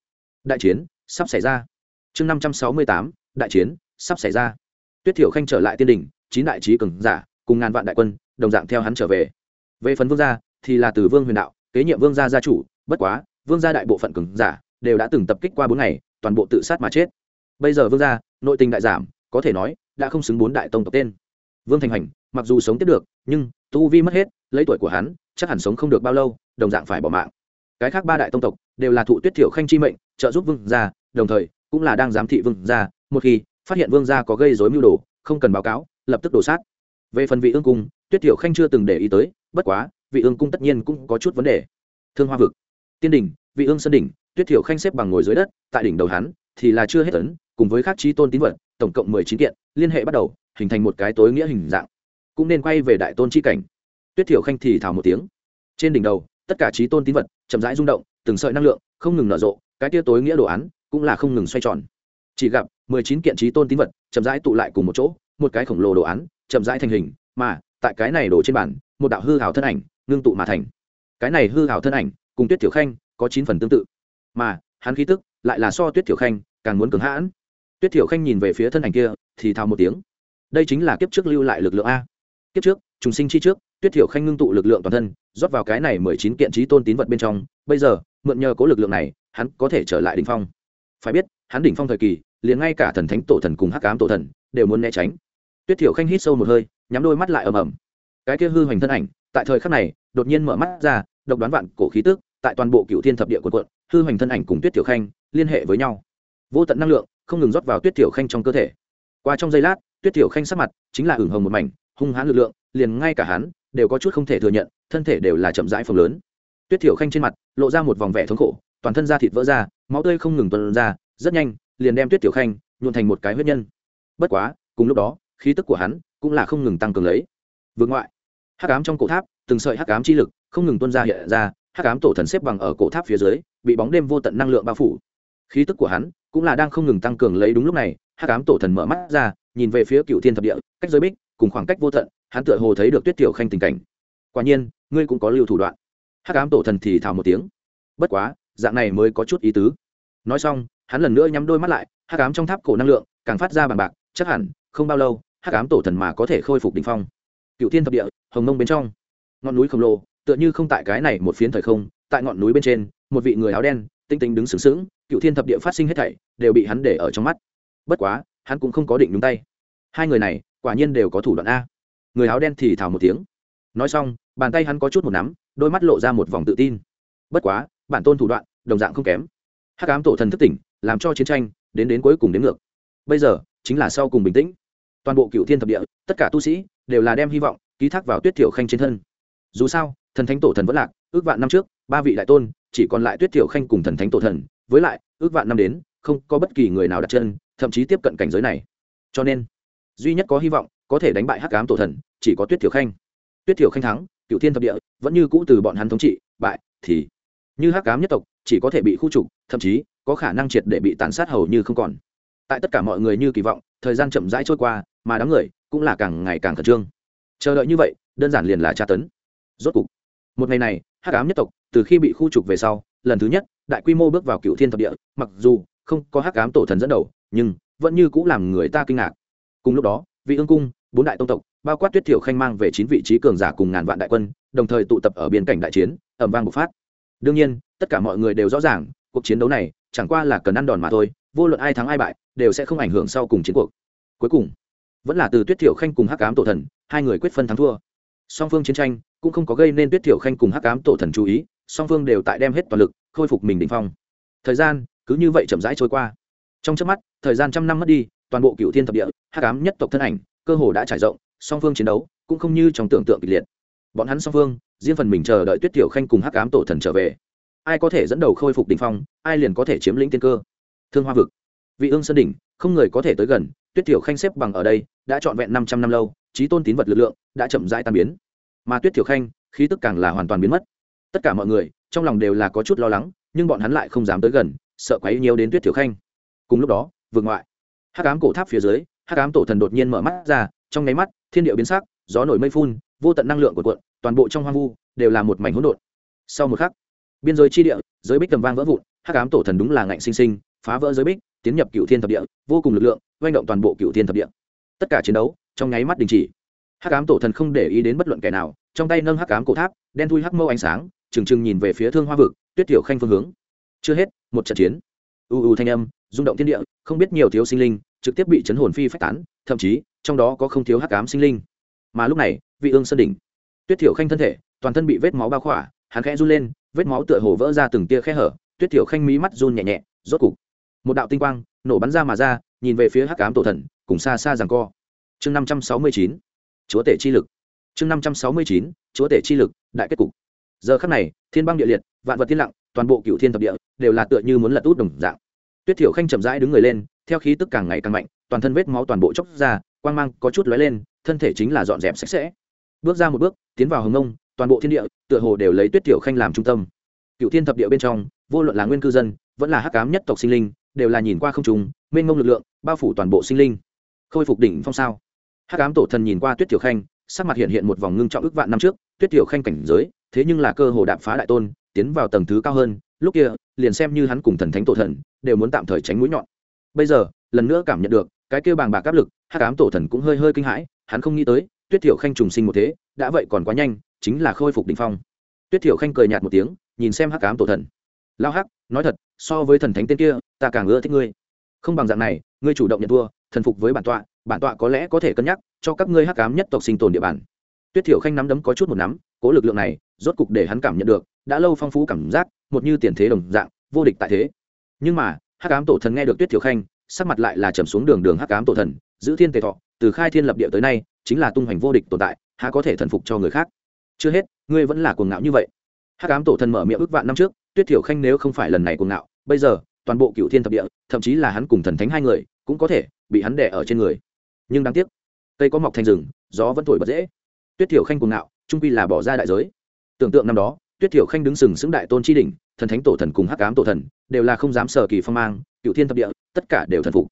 [SPEAKER 1] Đại chiến, sắp xảy ra. Chương năm trăm sáu mươi tám. Đại chiến, sắp xảy ra. Tuyết thiểu khanh trở lại tiên đình chín đại trí cường giả, cùng ngàn vạn đại quân, đồng dạng theo hắn trở về. Về phần vương gia, thì là từ vương huyền đạo, kế nhiệm vương gia gia chủ, bất quá, vương gia đại bộ phận cường giả đều đã từng tập kích qua bốn ngày, toàn bộ tự sát mà chết. Bây giờ vương gia, nội tình đại giảm, có thể nói, đã không xứng bốn đại tông tộc tên. Vương thành hành mặc dù sống tiếp được, nhưng tu vi mất hết, lấy tuổi của hắn, chắc hẳn sống không được bao lâu, đồng dạng phải bỏ mạng. Cái khác ba đại tông tộc đều là thụ tuyết thiểu khanh chi mệnh, trợ giúp vương gia, đồng thời cũng là đang giám thị vương gia, một khi phát hiện vương gia có gây dối mưu đồ, không cần báo cáo, lập tức đổ sát. Về phần vị ương cung, tuyết thiểu khanh chưa từng để ý tới, bất quá, vị ương cung tất nhiên cũng có chút vấn đề. Thương hoa vực, tiên đình, vị ương sơn đỉnh tuyết thiểu khanh xếp bằng ngồi dưới đất, tại đỉnh đầu hắn thì là chưa hết tấn cùng với các trí tôn tín vật, tổng cộng mười chín kiện, liên hệ bắt đầu, hình thành một cái tối nghĩa hình dạng. Cũng nên quay về đại tôn chi cảnh. Tuyết thiểu khanh thì thào một tiếng. Trên đỉnh đầu, tất cả trí tôn tín vật chậm rãi rung động, từng sợi năng lượng không ngừng nở rộ, cái tia tối nghĩa đồ án cũng là không ngừng xoay tròn. Chỉ gặp mười chín kiện trí tôn tín vật chậm rãi tụ lại cùng một chỗ, một cái khổng lồ đồ án chậm rãi thành hình, mà tại cái này đổ trên bản một đạo hư hào thân ảnh ngưng tụ mà thành. Cái này hư hào thân ảnh cùng tuyết tiểu khanh có chín phần tương tự mà hắn khí tức lại là so tuyết tiểu khanh càng muốn cứng hãn. Tuyết tiểu khanh nhìn về phía thân ảnh kia, thì thào một tiếng. Đây chính là kiếp trước lưu lại lực lượng a. Kiếp trước, trùng sinh chi trước, tuyết tiểu khanh ngưng tụ lực lượng toàn thân, rót vào cái này mười chín kiện trí tôn tín vật bên trong. Bây giờ, mượn nhờ có lực lượng này, hắn có thể trở lại đỉnh phong. Phải biết, hắn đỉnh phong thời kỳ, liền ngay cả thần thánh tổ thần cùng hắc ám tổ thần đều muốn né tránh. Tuyết thiểu khanh hít sâu một hơi, nhắm đôi mắt lại ầm ầm. Cái kia hư hoành thân ảnh, tại thời khắc này, đột nhiên mở mắt ra, độc đoán vạn cổ khí tức, tại toàn bộ cựu thiên thập địa quần quận hư hoành thân ảnh cùng tuyết Tiểu khanh liên hệ với nhau. Vô tận năng lượng không ngừng rót vào tuyết Tiểu khanh trong cơ thể. Qua trong giây lát, tuyết Tiểu khanh sắc mặt chính là ửng hồng một mảnh, hung hãn lực lượng, liền ngay cả hắn đều có chút không thể thừa nhận, thân thể đều là chậm rãi phồng lớn. Tuyết Tiểu khanh trên mặt lộ ra một vòng vẻ thống khổ, toàn thân da thịt vỡ ra, máu tươi không ngừng tuần ra, rất nhanh, liền đem tuyết tiểu khanh nhuộn thành một cái huyết nhân. Bất quá, cùng lúc đó, khí tức của hắn cũng là không ngừng tăng cường lấy. Vượt ngoại, hắc ám trong cổ tháp, từng sợi hắc ám chi lực không ngừng tuôn ra hiện ra hắc ám tổ thần xếp bằng ở cổ tháp phía dưới, bị bóng đêm vô tận năng lượng bao phủ. Khí tức của hắn cũng là đang không ngừng tăng cường lấy đúng lúc này, hắc ám tổ thần mở mắt ra, nhìn về phía cựu thiên thập địa, cách giới bích, cùng khoảng cách vô tận, hắn tựa hồ thấy được tuyết tiểu khanh tình cảnh. Quả nhiên, ngươi cũng có lưu thủ đoạn. Hắc ám tổ thần thì thào một tiếng. Bất quá, dạng này mới có chút ý tứ. Nói xong, hắn lần nữa nhắm đôi mắt lại, hắc ám trong tháp cổ năng lượng càng phát ra bằng bạc, chắc hẳn, không bao lâu, hắc ám tổ thần mà có thể khôi phục đỉnh phong. Cựu thiên thập địa, hồng mông bên trong. Ngọn núi khổng lồ tựa như không tại cái này một phiến thời không, tại ngọn núi bên trên, một vị người áo đen, tinh tinh đứng sướng sướng cựu thiên thập địa phát sinh hết thảy, đều bị hắn để ở trong mắt. Bất quá, hắn cũng không có định nhúng tay. Hai người này, quả nhiên đều có thủ đoạn a. Người áo đen thì thào một tiếng. Nói xong, bàn tay hắn có chút một nắm, đôi mắt lộ ra một vòng tự tin. Bất quá, bản tôn thủ đoạn, đồng dạng không kém. Hắc ám tổ thần thức tỉnh, làm cho chiến tranh, đến đến cuối cùng đến ngược. Bây giờ, chính là sau cùng bình tĩnh. Toàn bộ cựu thiên thập địa, tất cả tu sĩ, đều là đem hy vọng ký thác vào tuyết thiểu khanh trên thân. Dù sao thần thánh tổ thần vẫn lạc, ước vạn năm trước, ba vị đại tôn, chỉ còn lại tuyết thiểu khanh cùng thần thánh tổ thần, với lại, ước vạn năm đến, không có bất kỳ người nào đặt chân, thậm chí tiếp cận cảnh giới này. Cho nên, duy nhất có hy vọng, có thể đánh bại hắc ám tổ thần, chỉ có tuyết thiểu khanh. Tuyết thiểu khanh thắng cựu thiên thập địa, vẫn như cũ từ bọn hắn thống trị, bại, thì, như hắc ám nhất tộc, chỉ có thể bị khu trục, thậm chí, có khả năng triệt để bị tàn sát hầu như không còn. Tại tất cả mọi người như kỳ vọng, thời gian chậm rãi trôi qua, mà đám người cũng là càng ngày càng khẩn trương. Chờ đợi như vậy, đơn giản liền là tra tấn. Rốt cục một ngày này, hắc ám nhất tộc, từ khi bị khu trục về sau, lần thứ nhất, đại quy mô bước vào cựu thiên thập địa, mặc dù không có hắc ám tổ thần dẫn đầu, nhưng vẫn như cũng làm người ta kinh ngạc. Cùng lúc đó, vị ương cung, bốn đại tông tộc, bao quát tuyết thiểu khanh mang về chín vị trí cường giả cùng ngàn vạn đại quân, đồng thời tụ tập ở biên cảnh đại chiến ẩm vang bộc phát. Đương nhiên, tất cả mọi người đều rõ ràng, cuộc chiến đấu này chẳng qua là cần ăn đòn mà thôi, vô luận ai thắng ai bại, đều sẽ không ảnh hưởng sau cùng chiến cuộc. Cuối cùng, vẫn là từ tuyết thiểu khanh cùng hắc ám tổ thần, hai người quyết phân thắng thua. Song phương chiến tranh cũng không có gây nên tuyết thiểu khanh cùng hắc cám tổ thần chú ý, song phương đều tại đem hết toàn lực, khôi phục mình đ ỉ n h phong. Thời gian cứ như vậy chậm rãi trôi qua. Trong trước mắt, thời gian trăm năm mất đi, toàn bộ cựu thiên thập địa, hắc cám nhất tộc thân ảnh, cơ hồ đã trải rộng, song phương chiến đấu cũng không như trong tưởng tượng kịch liệt. Bọn hắn song phương, riêng phần mình chờ đợi tuyết thiểu khanh cùng hắc cám tổ thần trở về. Ai có thể dẫn đầu khôi phục đ ỉ n h phong, ai liền có thể chiếm lĩnh tiên cơ. Thương hoa vực, vị ương sơn đỉnh, không người có thể tới gần, tuyết thiểu khanh xếp bằng ở đây, đã trọn vẹn năm trăm năm lâu trí tôn tín vật lực lượng đã chậm rãi tan biến mà tuyết thiểu khanh, khí tức càng là hoàn toàn biến mất. Tất cả mọi người, trong lòng đều là có chút lo lắng, nhưng bọn hắn lại không dám tới gần, sợ quấy nhiều đến tuyết thiểu khanh. Cùng lúc đó, vượt ngoại. Hắc ám cổ tháp phía dưới, hắc ám tổ thần đột nhiên mở mắt ra, trong nháy mắt, thiên địa biến sắc, gió nổi mây phun, vô tận năng lượng của cuộn, toàn bộ trong hoang vu đều là một mảnh hỗn độn. Sau một khắc, biên giới chi địa, giới bích tầm vang vỡ vụn, hắc ám tổ thần đúng là ngạnh sinh sinh, phá vỡ giới bích, tiến nhập cựu thiên thập địa, vô cùng lực lượng oanh động toàn bộ cựu thiên thập địa. Tất cả chiến đấu, trong nháy mắt đình chỉ hắc ám tổ thần không để ý đến bất luận kẻ nào, trong tay nâng hắc ám cổ tháp, đen thui hắc mâu ánh sáng, trừng trừng nhìn về phía thương hoa vực, tuyết tiểu khanh phương hướng. Chưa hết, một trận chiến. U u thanh âm, rung động thiên địa, không biết nhiều thiếu sinh linh, trực tiếp bị chấn hồn phi phách tán, thậm chí, trong đó có không thiếu hắc ám sinh linh. Mà lúc này, vị ương sơn đỉnh. Tuyết tiểu khanh thân thể, toàn thân bị vết máu bao khỏa, hắn khẽ run lên, vết máu tựa hồ vỡ ra từng tia khe hở, tuyết Tiểu khanh mí mắt run nhẹ nhẹ, rốt cục, một đạo tinh quang, nổ bắn ra mà ra, nhìn về phía hắc Ám tổ thần, cùng xa xa rằng co. Chương năm trăm sáu mươi chín chúa tể chi lực. Chương năm trăm sáu mươi chín, chúa tể chi lực, đại kết cục. Giờ khắc này, thiên băng địa liệt, vạn vật thiên lặng, toàn bộ cựu thiên thập địa đều là tựa như muốn lật út đồng dạng. Tuyết thiểu khanh chậm rãi đứng người lên, theo khí tức càng ngày càng mạnh, toàn thân vết máu toàn bộ chóc ra, quang mang có chút lóe lên, thân thể chính là dọn dẹp sạch sẽ. Bước ra một bước, tiến vào hồng nông toàn bộ thiên địa tựa hồ đều lấy tuyết thiểu khanh làm trung tâm. Cựu thiên thập địa bên trong, vô luận là nguyên cư dân, vẫn là hắc cám nhất tộc sinh linh, đều là nhìn qua không trùng mênh mông lực lượng, bao phủ toàn bộ sinh linh. Khôi phục đỉnh phong sao? Hắc Ám tổ thần nhìn qua tuyết Tiểu khanh, sắc mặt hiện hiện một vòng ngưng trọng ước vạn năm trước. Tuyết Tiểu khanh cảnh giới, thế nhưng là cơ hồ đạp phá đại tôn, tiến vào tầng thứ cao hơn. Lúc kia, liền xem như hắn cùng thần thánh tổ thần, đều muốn tạm thời tránh mũi nhọn. Bây giờ, lần nữa cảm nhận được, cái kêu bàng bạc áp lực, Hắc Ám tổ thần cũng hơi hơi kinh hãi. Hắn không nghĩ tới, tuyết Tiểu khanh trùng sinh một thế, đã vậy còn quá nhanh, chính là khôi phục đỉnh phong. Tuyết Tiểu khanh cười nhạt một tiếng, nhìn xem Hắc Ám tổ thần. Lao hắc, nói thật, so với thần thánh tên kia, ta càng ưa thích ngươi. Không bằng dạng này, ngươi chủ động nhận thua, thần phục với bản tọa bản tọa có lẽ có thể cân nhắc cho các ngươi hắc cám nhất tộc sinh tồn địa bàn. Tuyết thiểu khanh nắm đấm có chút một nắm, cố lực lượng này, rốt cục để hắn cảm nhận được, đã lâu phong phú cảm giác, một như tiền thế đồng dạng, vô địch tại thế. Nhưng mà, hắc cám tổ thần nghe được tuyết thiểu khanh, sắc mặt lại là trầm xuống đường đường hắc cám tổ thần, giữ thiên tề thọ, từ khai thiên lập địa tới nay, chính là tung hoành vô địch tồn tại, há có thể thần phục cho người khác? Chưa hết, ngươi vẫn là cuồng ngạo như vậy. Hắc cám tổ thần mở miệng ước vạn năm trước, tuyết thiểu khanh nếu không phải lần này cuồng ngạo, bây giờ, toàn bộ cựu thiên thập địa, thậm chí là hắn cùng thần thánh hai người, cũng có thể bị hắn đẻ ở trên người nhưng đáng tiếc, cây có mọc thành rừng, gió vẫn thổi bật dễ. Tuyết thiểu khanh cuồng ngạo, trung quy là bỏ ra đại giới. Tưởng tượng năm đó, tuyết thiểu khanh đứng sừng sững đại tôn chi đỉnh, thần thánh tổ thần cùng hắc ám tổ thần, đều là không dám sở kỳ phong mang, cựu thiên thập địa, tất cả đều thần phục.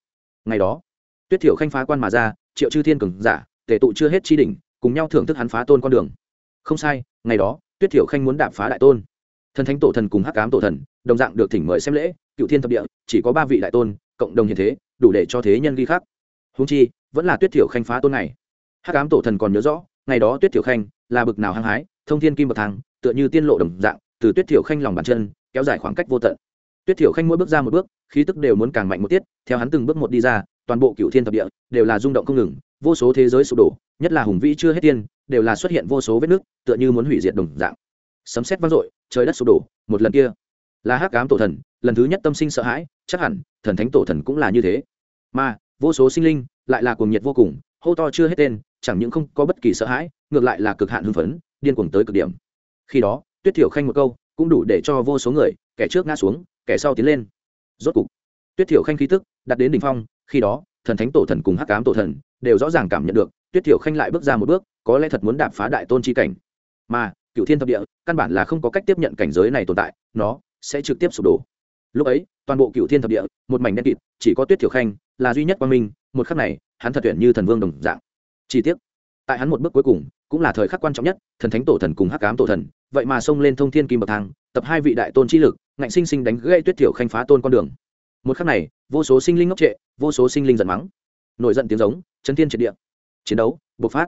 [SPEAKER 1] Ngày đó, tuyết thiểu khanh phá quan mà ra, triệu chư thiên cường giả, tề tụ chưa hết chi đỉnh, cùng nhau thưởng thức hắn phá tôn con đường. Không sai, ngày đó, tuyết thiểu khanh muốn đạp phá đại tôn. Thần thánh tổ thần cùng hắc ám tổ thần, đồng dạng được thỉnh mời xem lễ, cựu thiên thập địa, chỉ có ba vị đại tôn, cộng đồng hiện thế, đủ để cho thế nhân ghi khắc. húng chi vẫn là tuyết thiểu khanh phá tôn này. Hắc ám tổ thần còn nhớ rõ, ngày đó tuyết thiểu khanh là bực nào hăng hái, thông thiên kim bậc thang, tựa như tiên lộ đồng dạng, từ tuyết thiểu khanh lòng bàn chân, kéo dài khoảng cách vô tận. Tuyết thiểu khanh mỗi bước ra một bước, khí tức đều muốn càng mạnh một tiết, theo hắn từng bước một đi ra, toàn bộ cựu thiên thập địa đều là rung động không ngừng, vô số thế giới sụp đổ, nhất là hùng vĩ chưa hết tiên, đều là xuất hiện vô số vết nước, tựa như muốn hủy diệt đồng dạng. Sấm xét vang dội, trời đất sụp đổ, một lần kia, là hắc ám tổ thần, lần thứ nhất tâm sinh sợ hãi, chắc hẳn, thần thánh tổ thần cũng là như thế. Mà, vô số sinh linh lại là cuồng nhiệt vô cùng, hô to chưa hết tên, chẳng những không có bất kỳ sợ hãi, ngược lại là cực hạn hưng phấn, điên cuồng tới cực điểm. Khi đó, tuyết thiểu khanh một câu, cũng đủ để cho vô số người, kẻ trước ngã xuống, kẻ sau tiến lên. Rốt cục, tuyết thiểu khanh khí tức đặt đến đỉnh phong, khi đó, thần thánh tổ thần cùng hắc cám tổ thần đều rõ ràng cảm nhận được, tuyết thiểu khanh lại bước ra một bước, có lẽ thật muốn đạp phá đại tôn chi cảnh. Mà cựu thiên thập địa, căn bản là không có cách tiếp nhận cảnh giới này tồn tại, nó sẽ trực tiếp sụp đổ. Lúc ấy, toàn bộ cựu thiên thập địa, một mảnh đen kịt, chỉ có tuyết thiểu khanh là duy nhất quang minh một khắc này, hắn thật tuyển như thần vương đồng dạng. Chi tiết. Tại hắn một bước cuối cùng, cũng là thời khắc quan trọng nhất, thần thánh tổ thần cùng hắc cám tổ thần, vậy mà xông lên thông thiên kim bậc thang, tập hai vị đại tôn chi lực, ngạnh sinh sinh đánh gây tuyết thiểu khanh phá tôn con đường. Một khắc này, vô số sinh linh ngốc trệ, vô số sinh linh giận mắng. Nổi giận tiếng giống, chấn thiên triệt địa. Chiến đấu, bộc phát.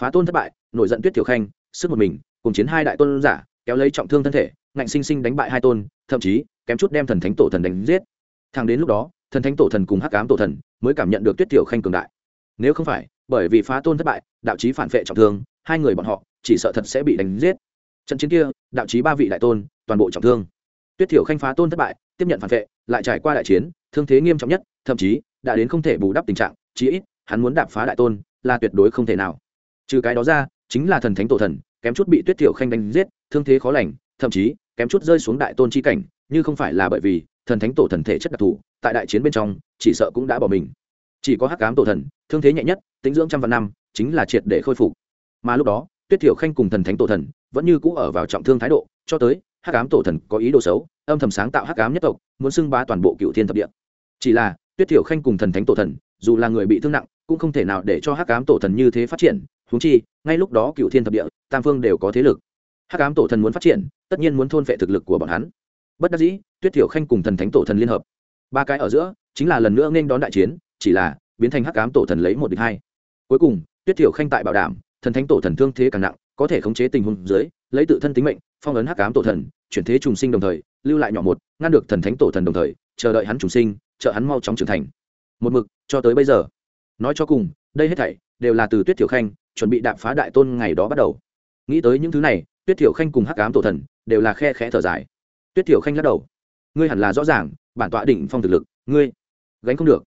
[SPEAKER 1] Phá tôn thất bại, nổi giận tuyết thiểu khanh, sức một mình, cùng chiến hai đại tôn giả, kéo lấy trọng thương thân thể, ngạnh sinh sinh đánh bại hai tôn, thậm chí, kém chút đem thần thánh tổ thần đánh giết. Thang đến lúc đó, thần thánh tổ thần cùng hắc cám tổ thần mới cảm nhận được tuyết Tiểu khanh cường đại. Nếu không phải, bởi vì phá tôn thất bại, đạo chí phản vệ trọng thương, hai người bọn họ chỉ sợ thật sẽ bị đánh giết. Trận chiến kia, đạo chí ba vị đại tôn, toàn bộ trọng thương. Tuyết Tiểu khanh phá tôn thất bại, tiếp nhận phản vệ, lại trải qua đại chiến, thương thế nghiêm trọng nhất, thậm chí đã đến không thể bù đắp tình trạng, chí ít, hắn muốn đạp phá đại tôn là tuyệt đối không thể nào. Trừ cái đó ra, chính là thần thánh tổ thần, kém chút bị tuyết Tiểu khanh đánh giết, thương thế khó lành, thậm chí kém chút rơi xuống đại tôn chi cảnh, như không phải là bởi vì thần thánh tổ thần thể chất đặc thù, tại đại chiến bên trong, chỉ sợ cũng đã bỏ mình. Chỉ có hắc cám tổ thần, thương thế nhẹ nhất tính dưỡng trăm vạn năm, chính là triệt để khôi phục. Mà lúc đó, tuyết thiểu khanh cùng thần thánh tổ thần vẫn như cũ ở vào trọng thương thái độ, cho tới hắc ám tổ thần có ý đồ xấu, âm thầm sáng tạo hắc ám nhất tộc, muốn xưng bá toàn bộ cựu thiên thập địa. Chỉ là, tuyết thiểu khanh cùng thần thánh tổ thần, dù là người bị thương nặng, cũng không thể nào để cho hắc ám tổ thần như thế phát triển húng chi, ngay lúc đó cựu thiên thập địa, tam phương đều có thế lực. Hắc ám tổ thần muốn phát triển, tất nhiên muốn thôn phệ thực lực của bọn hắn bất đắc dĩ, tuyết thiểu khanh cùng thần thánh tổ thần liên hợp. Ba cái ở giữa, chính là lần nữa nên đón đại chiến, chỉ là, biến thành hắc ám tổ thần lấy một địch hai. Cuối cùng, tuyết thiểu khanh tại bảo đảm, thần thánh tổ thần thương thế càng nặng, có thể khống chế tình huống dưới, lấy tự thân tính mệnh, phong ấn hắc ám tổ thần, chuyển thế trùng sinh đồng thời, lưu lại nhỏ một, ngăn được thần thánh tổ thần đồng thời, chờ đợi hắn trùng sinh, chờ hắn mau chóng trưởng thành. Một mực, cho tới bây giờ. Nói cho cùng, đây hết thảy đều là từ tuyết thiểu khanh chuẩn bị đạp phá đại tôn ngày đó bắt đầu. Nghĩ tới những thứ này, tuyết thiểu khanh cùng hắc ám tổ thần đều là khe khẽ thở dài tuyết thiểu khanh lắc đầu. Ngươi hẳn là rõ ràng, bản tọa đỉnh phong thực lực, ngươi gánh không được.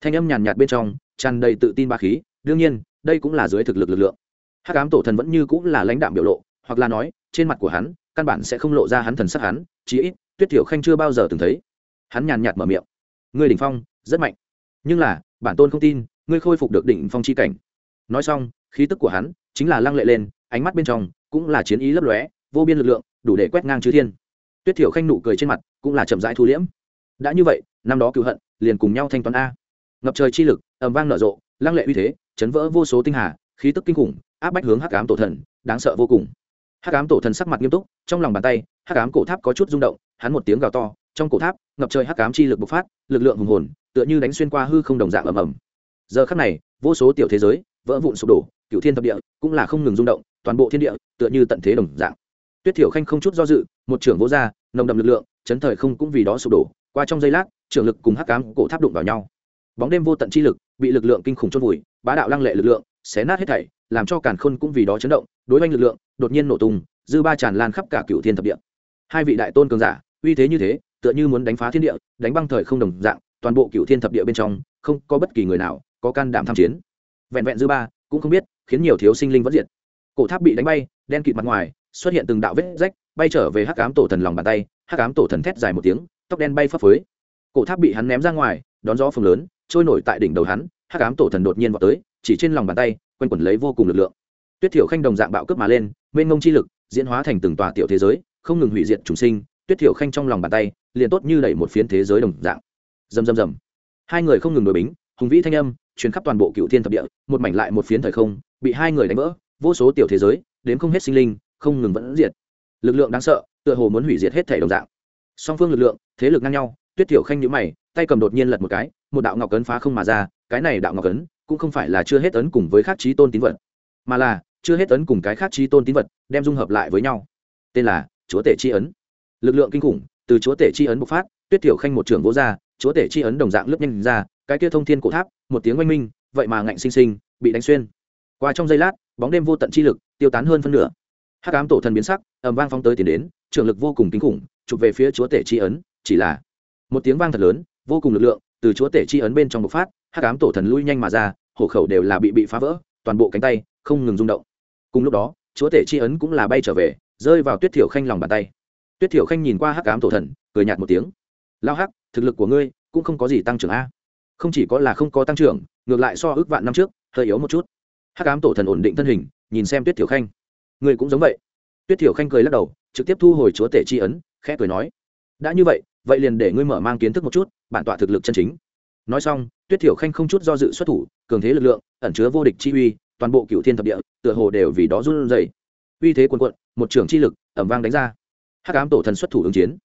[SPEAKER 1] Thanh âm nhàn nhạt bên trong, tràn đầy tự tin ba khí, đương nhiên, đây cũng là dưới thực lực lực lượng. Hắc ám tổ thần vẫn như cũng là lãnh đạm biểu lộ, hoặc là nói, trên mặt của hắn, căn bản sẽ không lộ ra hắn thần sắc hắn, chí ít, tuyết thiểu khanh chưa bao giờ từng thấy. Hắn nhàn nhạt mở miệng. Ngươi đỉnh phong, rất mạnh. Nhưng là, bản tôn không tin, ngươi khôi phục được đỉnh phong chi cảnh. Nói xong, khí tức của hắn chính là lăng lệ lên, ánh mắt bên trong cũng là chiến ý lấp lóe, vô biên lực lượng, đủ để quét ngang chư thiên tuyết thiểu khanh nụ cười trên mặt cũng là chậm rãi thu liễm. Đã như vậy, năm đó cựu hận, liền cùng nhau thanh toán a. Ngập trời chi lực, ầm vang nở rộ, lăng lệ uy thế, chấn vỡ vô số tinh hà, khí tức kinh khủng, áp bách hướng hắc ám tổ thần, đáng sợ vô cùng. Hắc ám tổ thần sắc mặt nghiêm túc, trong lòng bàn tay, hắc ám cổ tháp có chút rung động, hắn một tiếng gào to, trong cổ tháp, ngập trời hắc ám chi lực bộc phát, lực lượng hùng hồn, tựa như đánh xuyên qua hư không đồng dạng ầm ầm. Giờ khắc này, vô số tiểu thế giới, vỡ vụn sụp đổ, cựu thiên thập địa cũng là không ngừng rung động, toàn bộ thiên địa tựa như tận thế đồng dạng. Tuyết thiểu khanh không chút do dự một trưởng vỗ gia nồng đậm lực lượng, chấn thời không cũng vì đó sụp đổ. Qua trong giây lát, trưởng lực cùng hắc cám cổ tháp đụng vào nhau. Bóng đêm vô tận chi lực bị lực lượng kinh khủng chôn vùi, bá đạo lăng lệ lực lượng, xé nát hết thảy, làm cho càn khôn cũng vì đó chấn động, đối với lực lượng, đột nhiên nổ tung, dư ba tràn lan khắp cả cựu thiên thập địa. Hai vị đại tôn cường giả, uy thế như thế, tựa như muốn đánh phá thiên địa, đánh băng thời không đồng dạng, toàn bộ cựu thiên thập địa bên trong, không có bất kỳ người nào có can đảm tham chiến. Vẹn vẹn dư ba cũng không biết, khiến nhiều thiếu sinh linh vẫn diệt. Cổ tháp bị đánh bay, đen kịt mặt ngoài, xuất hiện từng đạo vết rách bay trở về hắc ám tổ thần lòng bàn tay, hắc ám tổ thần thét dài một tiếng, tóc đen bay phấp phới. Cổ tháp bị hắn ném ra ngoài, đón gió phồng lớn, trôi nổi tại đỉnh đầu hắn, hắc ám tổ thần đột nhiên vào tới, chỉ trên lòng bàn tay, quanh quẩn lấy vô cùng lực lượng. Tuyết thiểu khanh đồng dạng bạo cướp mà lên, mênh ngông chi lực, diễn hóa thành từng tòa tiểu thế giới, không ngừng hủy diệt trùng sinh. Tuyết thiểu khanh trong lòng bàn tay, liền tốt như đẩy một phiến thế giới đồng dạng. Rầm rầm rầm. Hai người không ngừng đổi bính, hùng vĩ thanh âm, truyền khắp toàn bộ cựu thiên thập địa, một mảnh lại một phiến thời không, bị hai người đánh vỡ, vô số tiểu thế giới đến không hết sinh linh, không ngừng vẫn diệt lực lượng đáng sợ, tựa hồ muốn hủy diệt hết thể đồng dạng. Song phương lực lượng, thế lực ngang nhau, tuyết thiểu khanh nhữ mày, tay cầm đột nhiên lật một cái, một đạo ngọc ấn phá không mà ra, cái này đạo ngọc ấn cũng không phải là chưa hết ấn cùng với khác trí tôn tín vật, mà là chưa hết ấn cùng cái khác trí tôn tín vật đem dung hợp lại với nhau. Tên là chúa tể chi ấn. Lực lượng kinh khủng, từ chúa tể chi ấn bộc phát, tuyết tiểu khanh một trưởng vỗ ra, chúa tể chi ấn đồng dạng lướt nhanh ra, cái kia thông thiên cổ tháp, một tiếng oanh minh, vậy mà ngạnh sinh sinh, bị đánh xuyên. Qua trong giây lát, bóng đêm vô tận chi lực tiêu tán hơn phân nửa hát cám tổ thần biến sắc ẩm vang phong tới tiến đến, trường lực vô cùng kinh khủng, chụp về phía chúa tể chi ấn, chỉ là một tiếng vang thật lớn, vô cùng lực lượng từ chúa tể chi ấn bên trong bộc phát hát cám tổ thần lui nhanh mà ra hổ khẩu đều là bị bị phá vỡ, toàn bộ cánh tay không ngừng rung động. Cùng lúc đó, chúa tể chi ấn cũng là bay trở về, rơi vào tuyết thiểu khanh lòng bàn tay. Tuyết thiểu khanh nhìn qua hắc cám tổ thần, cười nhạt một tiếng. Lao hắc, thực lực của ngươi cũng không có gì tăng trưởng a. Không chỉ có là không có tăng trưởng, ngược lại so ước vạn năm trước, hơi yếu một chút. Hắc ám tổ thần ổn định thân hình, nhìn xem tuyết thiểu khanh ngươi cũng giống vậy. Tuyết thiểu khanh cười lắc đầu, trực tiếp thu hồi chúa tể tri ấn, khẽ cười nói, đã như vậy vậy liền để ngươi mở mang kiến thức một chút, bản tọa thực lực chân chính. Nói xong, tuyết thiểu khanh không chút do dự xuất thủ, cường thế lực lượng, ẩn chứa vô địch chi uy, toàn bộ cựu thiên thập địa, tựa hồ đều vì đó run rẩy. Uy thế quần quận một trưởng chi lực ẩm vang đánh ra. Hắc ám tổ thần xuất thủ ứng chiến.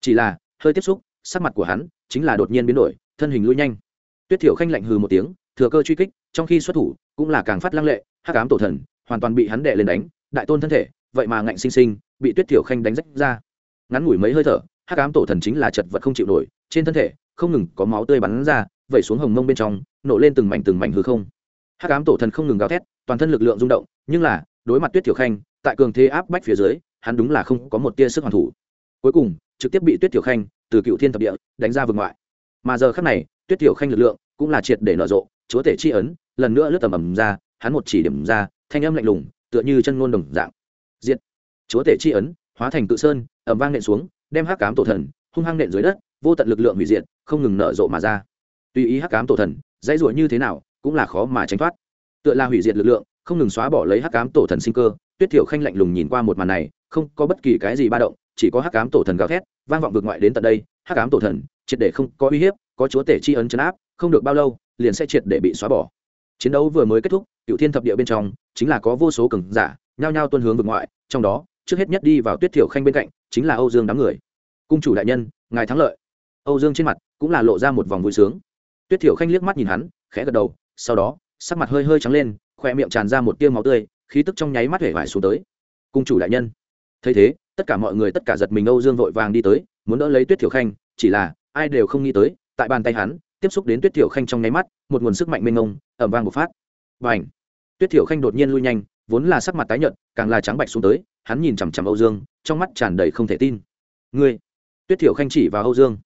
[SPEAKER 1] Chỉ là, hơi tiếp xúc, sắc mặt của hắn chính là đột nhiên biến đổi, thân hình lui nhanh. Tuyết thiểu khanh lạnh hừ một tiếng, thừa cơ truy kích, trong khi xuất thủ, cũng là càng phát lăng lệ, hắc ám tổ thần hoàn toàn bị hắn đệ lên đánh đại tôn thân thể, vậy mà ngạnh sinh sinh, bị tuyết thiểu khanh đánh rách ra. Ngắn ngủi mấy hơi thở, hắc ám tổ thần chính là chật vật không chịu nổi, trên thân thể, không ngừng có máu tươi bắn ra, vẩy xuống hồng mông bên trong, nổ lên từng mảnh từng mảnh hư không. Hắc ám tổ thần không ngừng gào thét, toàn thân lực lượng rung động, nhưng là, đối mặt tuyết thiểu khanh, tại cường thế áp bách phía dưới, hắn đúng là không có một tia sức hoàn thủ. Cuối cùng, trực tiếp bị tuyết thiểu khanh, từ cựu thiên thập địa, đánh ra vực ngoại. Mà giờ khắc này, tuyết thiểu khanh lực lượng cũng là triệt để nở rộ, chúa tể chi ấn, lần nữa lướt tầm ầm ra, hắn một chỉ điểm ra, thanh âm lạnh lùng tựa như chân ngôn đồng dạng. Diện chúa tể chi ấn, hóa thành tự sơn ầm vang nện xuống, đem hắc cám tổ thần, hung hăng nện dưới đất, vô tận lực lượng hủy diệt, không ngừng nở rộ mà ra. Tùy ý hắc cám tổ thần, dãy ruổi như thế nào, cũng là khó mà tránh thoát. Tựa là hủy diệt lực lượng, không ngừng xóa bỏ lấy hắc cám tổ thần sinh cơ, tuyết thiểu khanh lạnh lùng nhìn qua một màn này, không có bất kỳ cái gì ba động, chỉ có hắc cám tổ thần gào thét, vang vọng vượt ngoại đến tận đây, hắc cám tổ thần, triệt để không có uy hiếp, có chúa tể chi ấn chấn áp, không được bao lâu, liền sẽ triệt để bị xóa bỏ. Chiến đấu vừa mới kết thúc cựu thiên thập địa bên trong, chính là có vô số cường giả, nhao nhao tuân hướng vực ngoại, trong đó, trước hết nhất đi vào tuyết thiểu khanh bên cạnh, chính là âu dương đám người. Cung chủ đại nhân, ngài thắng lợi. Âu dương trên mặt cũng là lộ ra một vòng vui sướng. Tuyết thiểu khanh liếc mắt nhìn hắn, khẽ gật đầu, sau đó, sắc mặt hơi hơi trắng lên, khoe miệng tràn ra một tiêu máu tươi, khí tức trong nháy mắt hể vải xuống tới. Cung chủ đại nhân. Thấy thế, tất cả mọi người tất cả giật mình âu dương vội vàng đi tới, muốn đỡ lấy tuyết thiểu khanh, chỉ là, ai đều không nghĩ tới, tại bàn tay hắn, tiếp xúc đến tuyết thiểu khanh trong nháy mắt, một nguồn sức mạnh mênh mông ẩm vang một phát. Và ảnh tuyết thiểu khanh đột nhiên lui nhanh, vốn là sắc mặt tái nhợt, càng là trắng bạch xuống tới, hắn nhìn chằm chằm âu dương, trong mắt tràn đầy không thể tin. Ngươi? Tuyết thiểu khanh chỉ vào âu dương.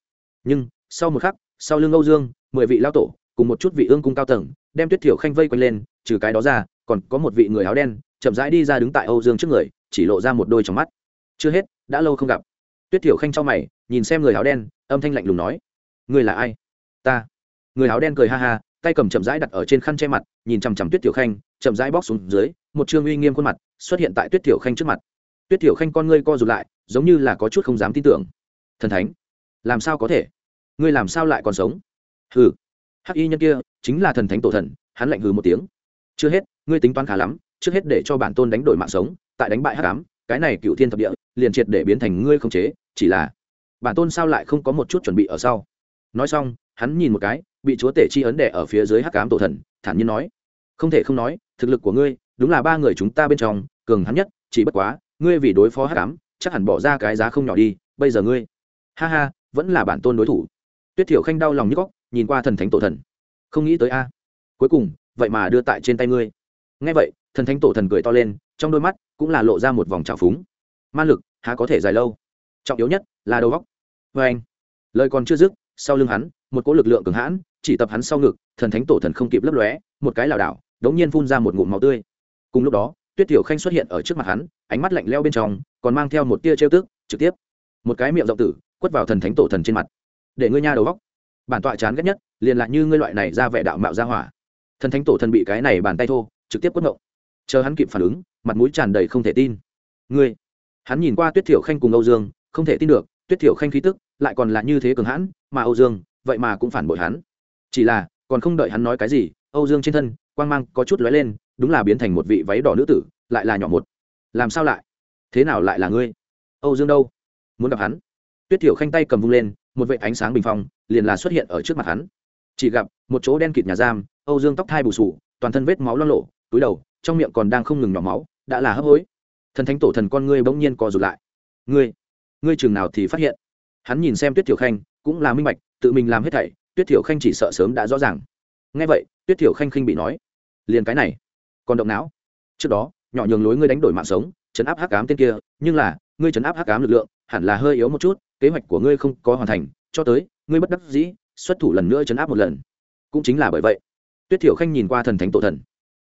[SPEAKER 1] Nhưng, sau một khắc, sau lưng âu dương, mười vị lao tổ, cùng một chút vị ương cung cao tầng, đem tuyết thiểu khanh vây quanh lên, trừ cái đó ra, còn có một vị người áo đen, chậm rãi đi ra đứng tại âu dương trước người, chỉ lộ ra một đôi trong mắt. Chưa hết, đã lâu không gặp. Tuyết thiểu khanh cho mày, nhìn xem người áo đen, âm thanh lạnh lùng nói. Ngươi là ai? Ta. Người áo đen cười ha ha tay cầm chậm rãi đặt ở trên khăn che mặt, nhìn chằm chằm tuyết tiểu khanh, chậm rãi bóc xuống dưới, một chương uy nghiêm khuôn mặt xuất hiện tại tuyết tiểu khanh trước mặt. Tuyết tiểu khanh con ngươi co rụt lại, giống như là có chút không dám tin tưởng. Thần thánh, làm sao có thể? Ngươi làm sao lại còn sống? Hừ. Hắc y nhân kia chính là thần thánh tổ thần, hắn lạnh hừ một tiếng. Chưa hết, ngươi tính toán khá lắm, trước hết để cho bản tôn đánh đổi mạng sống, tại đánh bại hắc ám, cái này cựu thiên thập địa, liền triệt để biến thành ngươi không chế, chỉ là bản tôn sao lại không có một chút chuẩn bị ở sau? Nói xong, hắn nhìn một cái bị chúa tể chi ấn đẻ ở phía dưới hắc ám tổ thần, thản nhiên nói, không thể không nói, thực lực của ngươi, đúng là ba người chúng ta bên trong, cường hắn nhất, chỉ bất quá, ngươi vì đối phó hắc ám, chắc hẳn bỏ ra cái giá không nhỏ đi, bây giờ ngươi, ha ha, vẫn là bản tôn đối thủ. Tuyết thiểu khanh đau lòng như góc nhìn qua thần thánh tổ thần. Không nghĩ tới a. Cuối cùng, vậy mà đưa tại trên tay ngươi. Ngay vậy, thần thánh tổ thần cười to lên, trong đôi mắt cũng là lộ ra một vòng trào phúng. Man lực, há có thể dài lâu? Trọng yếu nhất là đầu góc vê vâng. anh lời còn chưa dứt, sau lưng hắn, một cỗ lực lượng cường hãn chỉ tập hắn sau ngực, thần thánh tổ thần không kịp lấp lóe, một cái lảo đảo, đống nhiên phun ra một ngụm máu tươi. Cùng lúc đó, tuyết tiểu khanh xuất hiện ở trước mặt hắn, ánh mắt lạnh leo bên trong, còn mang theo một tia trêu tức, trực tiếp, một cái miệng rộng tử, quất vào thần thánh tổ thần trên mặt. Để ngươi nha đầu góc bản tọa chán ghét nhất, liền lại như ngươi loại này ra vẻ đạo mạo ra hỏa. Thần thánh tổ thần bị cái này bàn tay thô, trực tiếp quất ngộng. Chờ hắn kịp phản ứng, mặt mũi tràn đầy không thể tin. Ngươi? Hắn nhìn qua tuyết thiểu khanh cùng âu dương, không thể tin được, tuyết thiểu khanh khí tức lại còn là như thế cường hãn, mà âu dương vậy mà cũng phản bội hắn chỉ là, còn không đợi hắn nói cái gì, âu dương trên thân, quang mang có chút lóe lên, đúng là biến thành một vị váy đỏ nữ tử, lại là nhỏ một. Làm sao lại? Thế nào lại là ngươi? Âu dương đâu? Muốn gặp hắn? Tuyết thiểu khanh tay cầm vung lên, một vệ ánh sáng bình phong, liền là xuất hiện ở trước mặt hắn. Chỉ gặp, một chỗ đen kịt nhà giam, âu dương tóc thai bù sù, toàn thân vết máu lo lộ túi đầu, trong miệng còn đang không ngừng nhỏ máu, đã là hấp hối. Thần thánh tổ thần con ngươi bỗng nhiên co rụt lại. Ngươi ngươi chừng nào thì phát hiện? Hắn nhìn xem tuyết thiểu khanh, cũng là minh bạch, tự mình làm hết thảy tuyết thiểu khanh chỉ sợ sớm đã rõ ràng. Ngay vậy, tuyết thiểu khanh khinh bị nói, liền cái này, còn động não. Trước đó, nhỏ nhường lối ngươi đánh đổi mạng sống chấn áp hắc ám tên kia, nhưng là, ngươi chấn áp hắc ám lực lượng, hẳn là hơi yếu một chút, kế hoạch của ngươi không có hoàn thành, cho tới, ngươi bất đắc dĩ, xuất thủ lần nữa chấn áp một lần. Cũng chính là bởi vậy, tuyết thiểu khanh nhìn qua thần thánh tổ thần.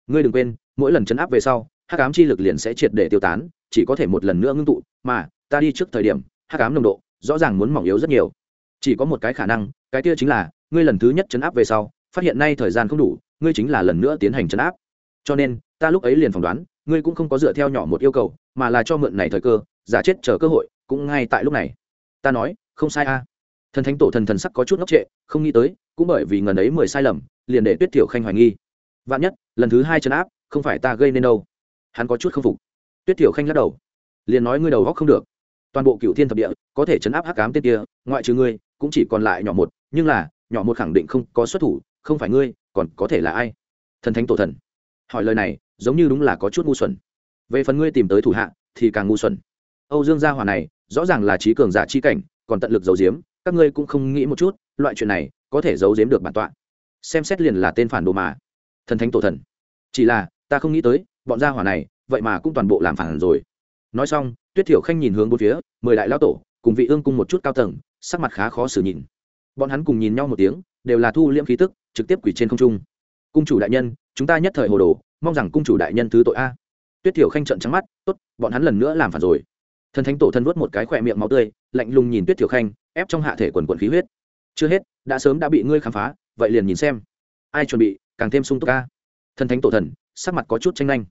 [SPEAKER 1] Ngươi đừng quên, mỗi lần chấn áp về sau, hắc ám chi lực liền sẽ triệt để tiêu tán, chỉ có thể một lần nữa ngưng tụ, mà, ta đi trước thời điểm, hắc ám nồng độ, rõ ràng muốn mỏng yếu rất nhiều. Chỉ có một cái khả năng cái kia chính là, ngươi lần thứ nhất chấn áp về sau, phát hiện nay thời gian không đủ, ngươi chính là lần nữa tiến hành chấn áp. Cho nên, ta lúc ấy liền phỏng đoán, ngươi cũng không có dựa theo nhỏ một yêu cầu, mà là cho mượn này thời cơ, giả chết chờ cơ hội, cũng ngay tại lúc này. Ta nói, không sai a. Thần thánh tổ thần thần sắc có chút ngốc trệ, không nghĩ tới, cũng bởi vì ngần ấy mười sai lầm, liền để tuyết tiểu khanh hoài nghi. Vạn nhất, lần thứ hai chấn áp, không phải ta gây nên đâu. Hắn có chút k phục. Tuyết tiểu khanh lắc đầu. Liền nói ngươi đầu góc không được. Toàn bộ cựu thiên thập địa, có thể chấn áp hắc cám tên kia, ngoại trừ ngươi cũng chỉ còn lại nhỏ một, nhưng là, nhỏ một khẳng định không có xuất thủ, không phải ngươi, còn có thể là ai? Thần thánh tổ thần. Hỏi lời này, giống như đúng là có chút ngu xuẩn. Về phần ngươi tìm tới thủ hạ, thì càng ngu xuẩn. Âu dương gia hòa này, rõ ràng là trí cường giả chi cảnh, còn tận lực giấu giếm, các ngươi cũng không nghĩ một chút, loại chuyện này, có thể giấu giếm được bản tọa. Xem xét liền là tên phản đồ mà. Thần thánh tổ thần. Chỉ là, ta không nghĩ tới, bọn gia hỏa này, vậy mà cũng toàn bộ làm phản rồi. Nói xong, tuyết thiểu khanh nhìn hướng bốn phía, mười đại lao tổ cùng vị ương cung một chút cao tầng, sắc mặt khá khó xử nhìn. Bọn hắn cùng nhìn nhau một tiếng, đều là thu liễm khí tức, trực tiếp quỷ trên không trung. Cung chủ đại nhân, chúng ta nhất thời hồ đồ, mong rằng cung chủ đại nhân thứ tội a. Tuyết thiểu khanh trận trắng mắt, tốt, bọn hắn lần nữa làm phản rồi. Thần thánh tổ thân vớt một cái khỏe miệng máu tươi, lạnh lùng nhìn tuyết thiểu khanh, ép trong hạ thể quần quần khí huyết. Chưa hết, đã sớm đã bị ngươi khám phá, vậy liền nhìn xem. Ai chuẩn bị, càng thêm sung túc ca thần thánh tổ thần, sắc mặt có chút tranh nhanh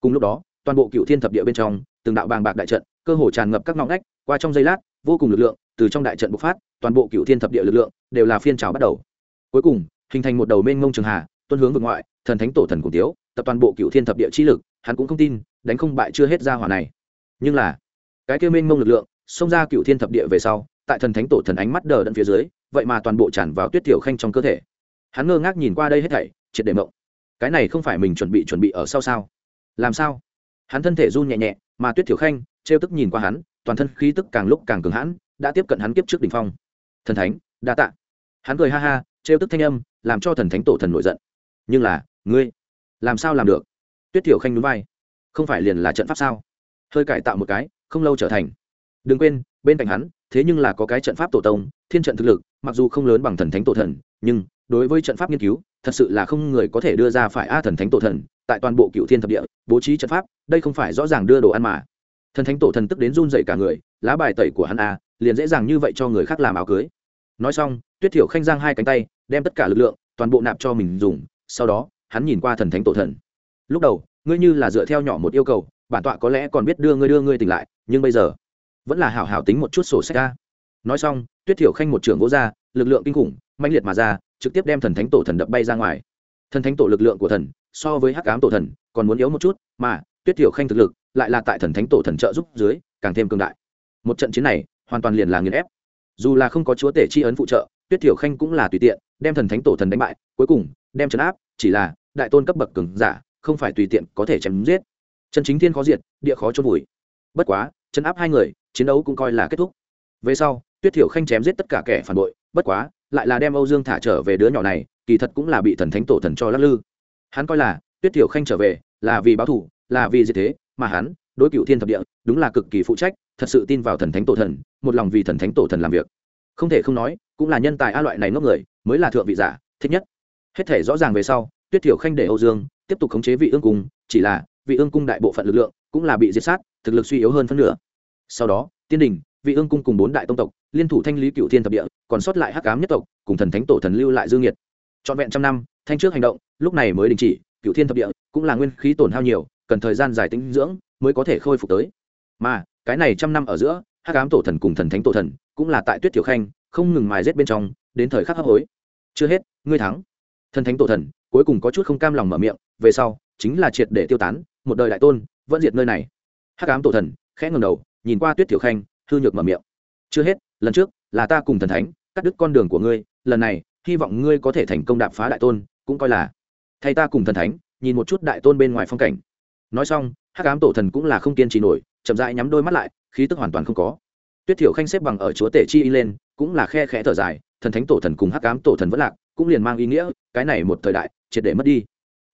[SPEAKER 1] cùng lúc đó, toàn bộ cựu thiên thập địa bên trong, từng đạo bàng bạc đại trận, cơ hồ tràn ngập các ngõ ngách, qua trong giây lát vô cùng lực lượng, từ trong đại trận bộc phát, toàn bộ cựu thiên thập địa lực lượng đều là phiên trào bắt đầu. Cuối cùng, hình thành một đầu mênh mông trường hà, tuân hướng vực ngoại, thần thánh tổ thần cùng tiếu, tập toàn bộ cựu thiên thập địa chi lực, hắn cũng không tin, đánh không bại chưa hết ra hỏa này. Nhưng là, cái kêu mênh mông lực lượng, xông ra cựu thiên thập địa về sau, tại thần thánh tổ thần ánh mắt đờ đẫn phía dưới, vậy mà toàn bộ tràn vào tuyết tiểu khanh trong cơ thể. Hắn ngơ ngác nhìn qua đây hết thảy, triệt để mộng. Cái này không phải mình chuẩn bị chuẩn bị ở sau sao? Làm sao? Hắn thân thể run nhẹ nhẹ, mà tuyết tiểu khanh trêu tức nhìn qua hắn toàn thân khí tức càng lúc càng cường hãn, đã tiếp cận hắn kiếp trước đỉnh phong. Thần thánh, đa tạ. Hắn cười ha ha, trêu tức thanh âm, làm cho thần thánh tổ thần nổi giận. Nhưng là, ngươi, làm sao làm được? Tuyết tiểu khanh núi vai. Không phải liền là trận pháp sao? Hơi cải tạo một cái, không lâu trở thành. Đừng quên, bên cạnh hắn, thế nhưng là có cái trận pháp tổ tông, thiên trận thực lực, mặc dù không lớn bằng thần thánh tổ thần, nhưng đối với trận pháp nghiên cứu, thật sự là không người có thể đưa ra phải a thần thánh tổ thần, tại toàn bộ cựu thiên thập địa, bố trí trận pháp, đây không phải rõ ràng đưa đồ ăn mà thần thánh tổ thần tức đến run dậy cả người lá bài tẩy của hắn à, liền dễ dàng như vậy cho người khác làm áo cưới. Nói xong tuyết thiểu khanh giang hai cánh tay đem tất cả lực lượng toàn bộ nạp cho mình dùng sau đó hắn nhìn qua thần thánh tổ thần. Lúc đầu ngươi như là dựa theo nhỏ một yêu cầu bản tọa có lẽ còn biết đưa ngươi đưa ngươi tỉnh lại nhưng bây giờ vẫn là hảo hảo tính một chút sổ sách ra. Nói xong tuyết thiểu khanh một trưởng vỗ ra lực lượng kinh khủng mãnh liệt mà ra trực tiếp đem thần thánh tổ thần đập bay ra ngoài. Thần thánh tổ lực lượng của thần so với hắc ám tổ thần còn muốn yếu một chút mà tuyết Tiểu khanh thực lực lại là tại thần thánh tổ thần trợ giúp dưới càng thêm cường đại. Một trận chiến này hoàn toàn liền là nghiền ép. Dù là không có chúa tể chi ấn phụ trợ, tuyết Tiểu khanh cũng là tùy tiện đem thần thánh tổ thần đánh bại, cuối cùng đem trấn áp, chỉ là đại tôn cấp bậc cường giả không phải tùy tiện có thể chém giết. Chân chính thiên khó diệt, địa khó trôn vùi. Bất quá, trấn áp hai người, chiến đấu cũng coi là kết thúc. Về sau, tuyết thiểu khanh chém giết tất cả kẻ phản bội, bất quá, lại là đem âu dương thả trở về đứa nhỏ này, kỳ thật cũng là bị thần thánh tổ thần cho lắc lư. Hắn coi là tuyết thiểu khanh trở về là vì báo thù là vì gì thế, mà hắn, đối cựu thiên thập địa, đúng là cực kỳ phụ trách, thật sự tin vào thần thánh tổ thần, một lòng vì thần thánh tổ thần làm việc. Không thể không nói, cũng là nhân tài a loại này ngốc người, mới là thượng vị giả, thích nhất. Hết thể rõ ràng về sau, tuyết thiểu khanh để âu dương, tiếp tục khống chế vị ương cung, chỉ là, vị ương cung đại bộ phận lực lượng, cũng là bị diệt sát, thực lực suy yếu hơn phân nửa. Sau đó, tiên đình, vị ương cung cùng bốn đại tông tộc, liên thủ thanh lý cựu thiên thập địa, còn sót lại hắc cám nhất tộc, cùng thần thánh tổ thần lưu lại dương nhiệt. Trọn vẹn trăm năm, thanh trước hành động, lúc này mới đình chỉ, cựu thiên thập địa, cũng là nguyên khí tổn hao nhiều cần thời gian dài tính dưỡng mới có thể khôi phục tới. Mà, cái này trăm năm ở giữa, hắc ám tổ thần cùng thần thánh tổ thần cũng là tại tuyết tiểu khanh, không ngừng mài rết bên trong, đến thời khắc hấp hối. Chưa hết, ngươi thắng. Thần thánh tổ thần, cuối cùng có chút không cam lòng mở miệng, về sau, chính là triệt để tiêu tán, một đời đại tôn, vẫn diệt nơi này. Hắc ám tổ thần, khẽ ngầm đầu, nhìn qua tuyết tiểu khanh, hư nhược mở miệng. Chưa hết, lần trước, là ta cùng thần thánh, cắt đứt con đường của ngươi, lần này, hy vọng ngươi có thể thành công đạp phá đại tôn, cũng coi là, thay ta cùng thần thánh, nhìn một chút đại tôn bên ngoài phong cảnh nói xong, hắc ám tổ thần cũng là không kiên trì nổi, chậm rãi nhắm đôi mắt lại, khí tức hoàn toàn không có. Tuyết thiểu khanh xếp bằng ở chúa tể chi y lên, cũng là khe khẽ thở dài, thần thánh tổ thần cùng hắc ám tổ thần vẫn lạc, cũng liền mang ý nghĩa, cái này một thời đại, triệt để mất đi.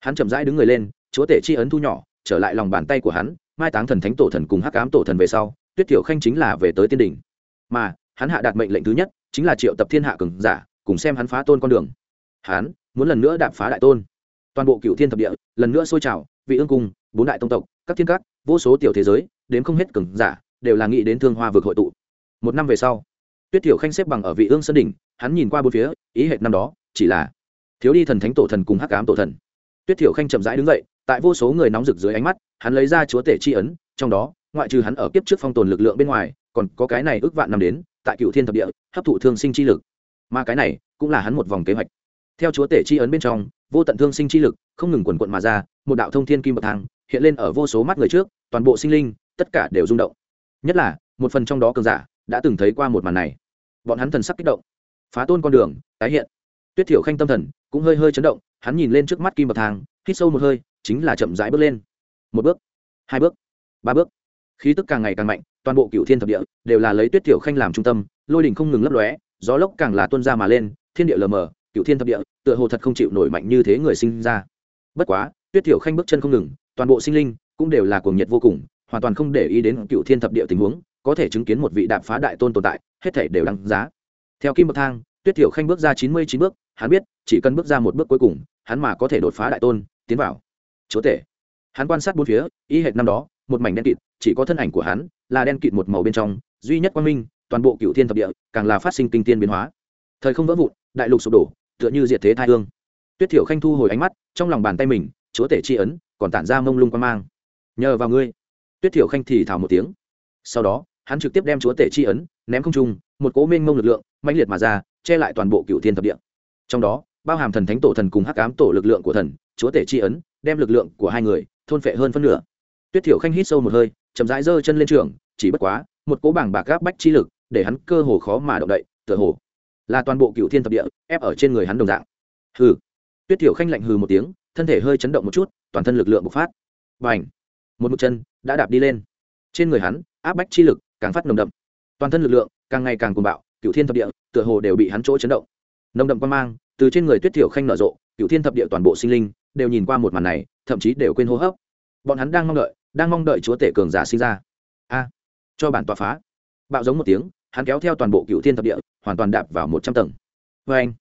[SPEAKER 1] Hắn chậm rãi đứng người lên, chúa tể chi ấn thu nhỏ, trở lại lòng bàn tay của hắn, mai táng thần thánh tổ thần cùng hắc ám tổ thần về sau, tuyết thiểu khanh chính là về tới tiên đỉnh. Mà, hắn hạ đạt mệnh lệnh thứ nhất, chính là triệu tập thiên hạ cường giả, cùng xem hắn phá tôn con đường. Hắn, muốn lần nữa đạp phá đại tôn toàn bộ cựu thiên thập địa, lần nữa sôi trào, vị ương cung, bốn đại tông tộc, các thiên các, vô số tiểu thế giới, đến không hết cường giả, đều là nghĩ đến thương hoa vực hội tụ. Một năm về sau, tuyết tiểu khanh xếp bằng ở vị ương sơn đỉnh, hắn nhìn qua bốn phía, ý hệt năm đó, chỉ là thiếu đi thần thánh tổ thần cùng hắc ám tổ thần. Tuyết tiểu khanh chậm rãi đứng dậy, tại vô số người nóng rực dưới ánh mắt, hắn lấy ra chúa tể chi ấn, trong đó, ngoại trừ hắn ở kiếp trước phong tồn lực lượng bên ngoài, còn có cái này ước vạn năm đến, tại cựu thiên thập địa, hấp thụ thương sinh chi lực. Mà cái này cũng là hắn một vòng kế hoạch. Theo chúa tể chi ấn bên trong vô tận thương sinh chi lực, không ngừng quần quận mà ra, một đạo thông thiên kim bậc thang hiện lên ở vô số mắt người trước, toàn bộ sinh linh, tất cả đều rung động. Nhất là, một phần trong đó cường giả đã từng thấy qua một màn này. Bọn hắn thần sắc kích động. Phá tôn con đường, tái hiện. Tuyết thiểu khanh tâm thần cũng hơi hơi chấn động, hắn nhìn lên trước mắt kim bậc thang, hít sâu một hơi, chính là chậm rãi bước lên. Một bước, hai bước, ba bước. Khí tức càng ngày càng mạnh, toàn bộ cựu thiên thập địa đều là lấy tuyết thiểu khanh làm trung tâm, lôi đỉnh không ngừng lấp lóe, gió lốc càng là tuân ra mà lên, thiên địa lờ mờ cựu thiên thập địa, tựa hồ thật không chịu nổi mạnh như thế người sinh ra. Bất quá, tuyết thiểu khanh bước chân không ngừng, toàn bộ sinh linh cũng đều là cuồng nhiệt vô cùng, hoàn toàn không để ý đến cựu thiên thập địa tình huống, có thể chứng kiến một vị đạp phá đại tôn tồn tại, hết thể đều đáng giá. Theo kim bậc thang, tuyết thiểu khanh bước ra chín mươi chín bước, hắn biết, chỉ cần bước ra một bước cuối cùng, hắn mà có thể đột phá đại tôn, tiến vào. Chúa tể. Hắn quan sát bốn phía ý hệt năm đó, một mảnh đen kịt, chỉ có thân ảnh của hắn là đen kịt một màu bên trong, duy nhất quang minh, toàn bộ cựu thiên thập địa, càng là phát sinh kinh tiên biến hóa. Thời không vỡ vụn, đại lục sụp đổ tựa như diệt thế thai hương. Tuyết thiểu khanh thu hồi ánh mắt, trong lòng bàn tay mình, chúa tể tri ấn, còn tản ra mông lung quan mang. Nhờ vào ngươi. Tuyết thiểu khanh thì thảo một tiếng. Sau đó, hắn trực tiếp đem chúa tể tri ấn, ném không trung, một cố mênh mông lực lượng, mãnh liệt mà ra, che lại toàn bộ cựu thiên thập địa. Trong đó, bao hàm thần thánh tổ thần cùng hắc ám tổ lực lượng của thần, chúa tể tri ấn, đem lực lượng của hai người, thôn phệ hơn phân nửa. Tuyết thiểu khanh hít sâu một hơi, chậm rãi giơ chân lên trường, chỉ bất quá, một cố bảng bạc gáp bách chi lực, để hắn cơ hồ khó mà động đậy, tựa hồ là toàn bộ cựu thiên thập địa, ép ở trên người hắn đồng dạng. Hừ. Tuyết thiểu khanh lạnh hừ một tiếng, thân thể hơi chấn động một chút, toàn thân lực lượng bộc phát. Và ảnh một một chân đã đạp đi lên. Trên người hắn, áp bách chi lực càng phát nồng đậm. Toàn thân lực lượng càng ngày càng cuồng bạo, cựu thiên thập địa tựa hồ đều bị hắn chỗ chấn động. Nồng đậm quan mang, từ trên người tuyết thiểu khanh nở rộ, cựu thiên thập địa toàn bộ sinh linh đều nhìn qua một màn này, thậm chí đều quên hô hấp. Bọn hắn đang mong đợi, đang mong đợi chúa tể cường giả sinh ra. A. Cho bản tòa phá. Bạo giống một tiếng, hắn kéo theo toàn bộ cựu thiên thập địa hoàn toàn đạp vào một trăm tầng. Vê anh.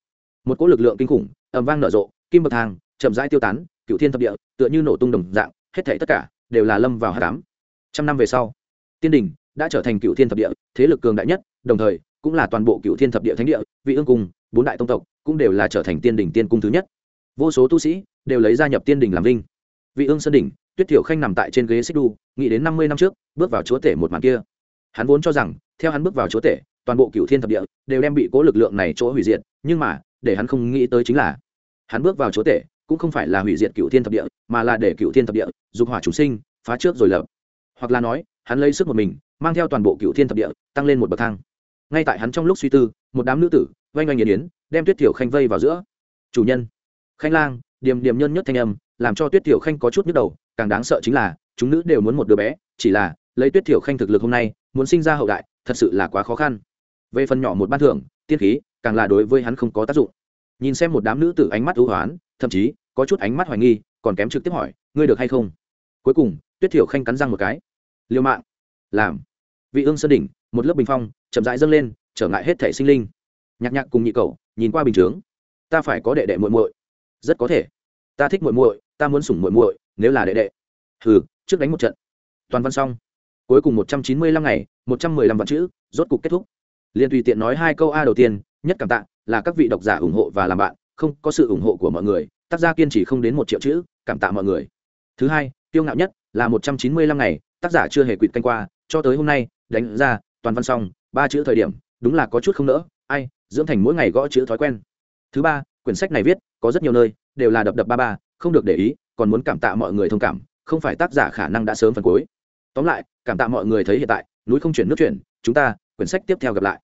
[SPEAKER 1] Một cỗ lực lượng kinh khủng, ầm vang nở rộ, kim bậc thang chậm rãi tiêu tán, cựu thiên thập địa, tựa như nổ tung đồng dạng, hết thảy tất cả đều là lâm vào hạ cám trăm năm về sau, tiên đình đã trở thành cựu thiên thập địa, thế lực cường đại nhất, đồng thời cũng là toàn bộ cựu thiên thập địa thánh địa, vị ương cung, bốn đại tông tộc cũng đều là trở thành tiên đỉnh tiên cung thứ nhất. Vô số tu sĩ đều lấy gia nhập tiên đỉnh làm linh. vị ương sơn đỉnh, tuyết thiểu khanh nằm tại trên ghế xích đu, nghĩ đến năm mươi năm trước, bước vào chúa tể một màn kia. Hắn vốn cho rằng, theo hắn bước vào chúa tể toàn bộ cựu thiên thập địa đều đem bị cố lực lượng này chỗ hủy diệt, nhưng mà, để hắn không nghĩ tới chính là, hắn bước vào chúa tể cũng không phải là hủy diệt cựu thiên thập địa, mà là để cựu thiên thập địa dục hỏa chủ sinh, phá trước rồi lập. Hoặc là nói, hắn lấy sức một mình, mang theo toàn bộ cựu thiên thập địa, tăng lên một bậc thang. Ngay tại hắn trong lúc suy tư, một đám nữ tử oanh oanh nghiền yến, đem tuyết tiểu khanh vây vào giữa. Chủ nhân. Khanh lang, điềm điềm nhân nhất thanh âm, làm cho tuyết tiểu khanh có chút nhức đầu, càng đáng sợ chính là, chúng nữ đều muốn một đứa bé, chỉ là, lấy tuyết tiểu khanh thực lực hôm nay, muốn sinh ra hậu đại, thật sự là quá khó khăn về phần nhỏ một ban thưởng, tiên khí, càng là đối với hắn không có tác dụng. Nhìn xem một đám nữ tử ánh mắt ưu hoán, thậm chí có chút ánh mắt hoài nghi, còn kém trực tiếp hỏi, ngươi được hay không? Cuối cùng, tuyết thiểu khanh cắn răng một cái. Liêu mạng. Làm. Vị ương sơn đỉnh, một lớp bình phong, chậm rãi dâng lên, trở ngại hết thể sinh linh. Nhạc nhạc cùng nhị cầu nhìn qua bình chướng. Ta phải có đệ đệ muội muội. Rất có thể. Ta thích muội muội, ta muốn sủng muội muội, nếu là đệ đệ. Hừ, trước đánh một trận. Toàn văn xong. Cuối cùng một trăm chín mươi lăm ngày, một trăm mười lăm vạn chữ, rốt cục kết thúc liền tùy tiện nói hai câu a đầu tiên, nhất cảm tạ, là các vị độc giả ủng hộ và làm bạn, không có sự ủng hộ của mọi người, tác gia kiên trì không đến một triệu chữ, cảm tạ mọi người. Thứ hai tiêu ngạo nhất, là một trăm chín mươi lăm ngày, tác giả chưa hề quỵt canh qua, cho tới hôm nay, đánh ra, toàn văn xong, ba chữ thời điểm, đúng là có chút không nỡ, ai, dưỡng thành mỗi ngày gõ chữ thói quen. Thứ ba, quyển sách này viết, có rất nhiều nơi, đều là đập đập ba ba, không được để ý, còn muốn cảm tạ mọi người thông cảm, không phải tác giả khả năng đã sớm phần cuối. Tóm lại, cảm tạ mọi người thấy hiện tại, núi không chuyển nước chuyển, chúng ta, quyển sách tiếp theo gặp lại.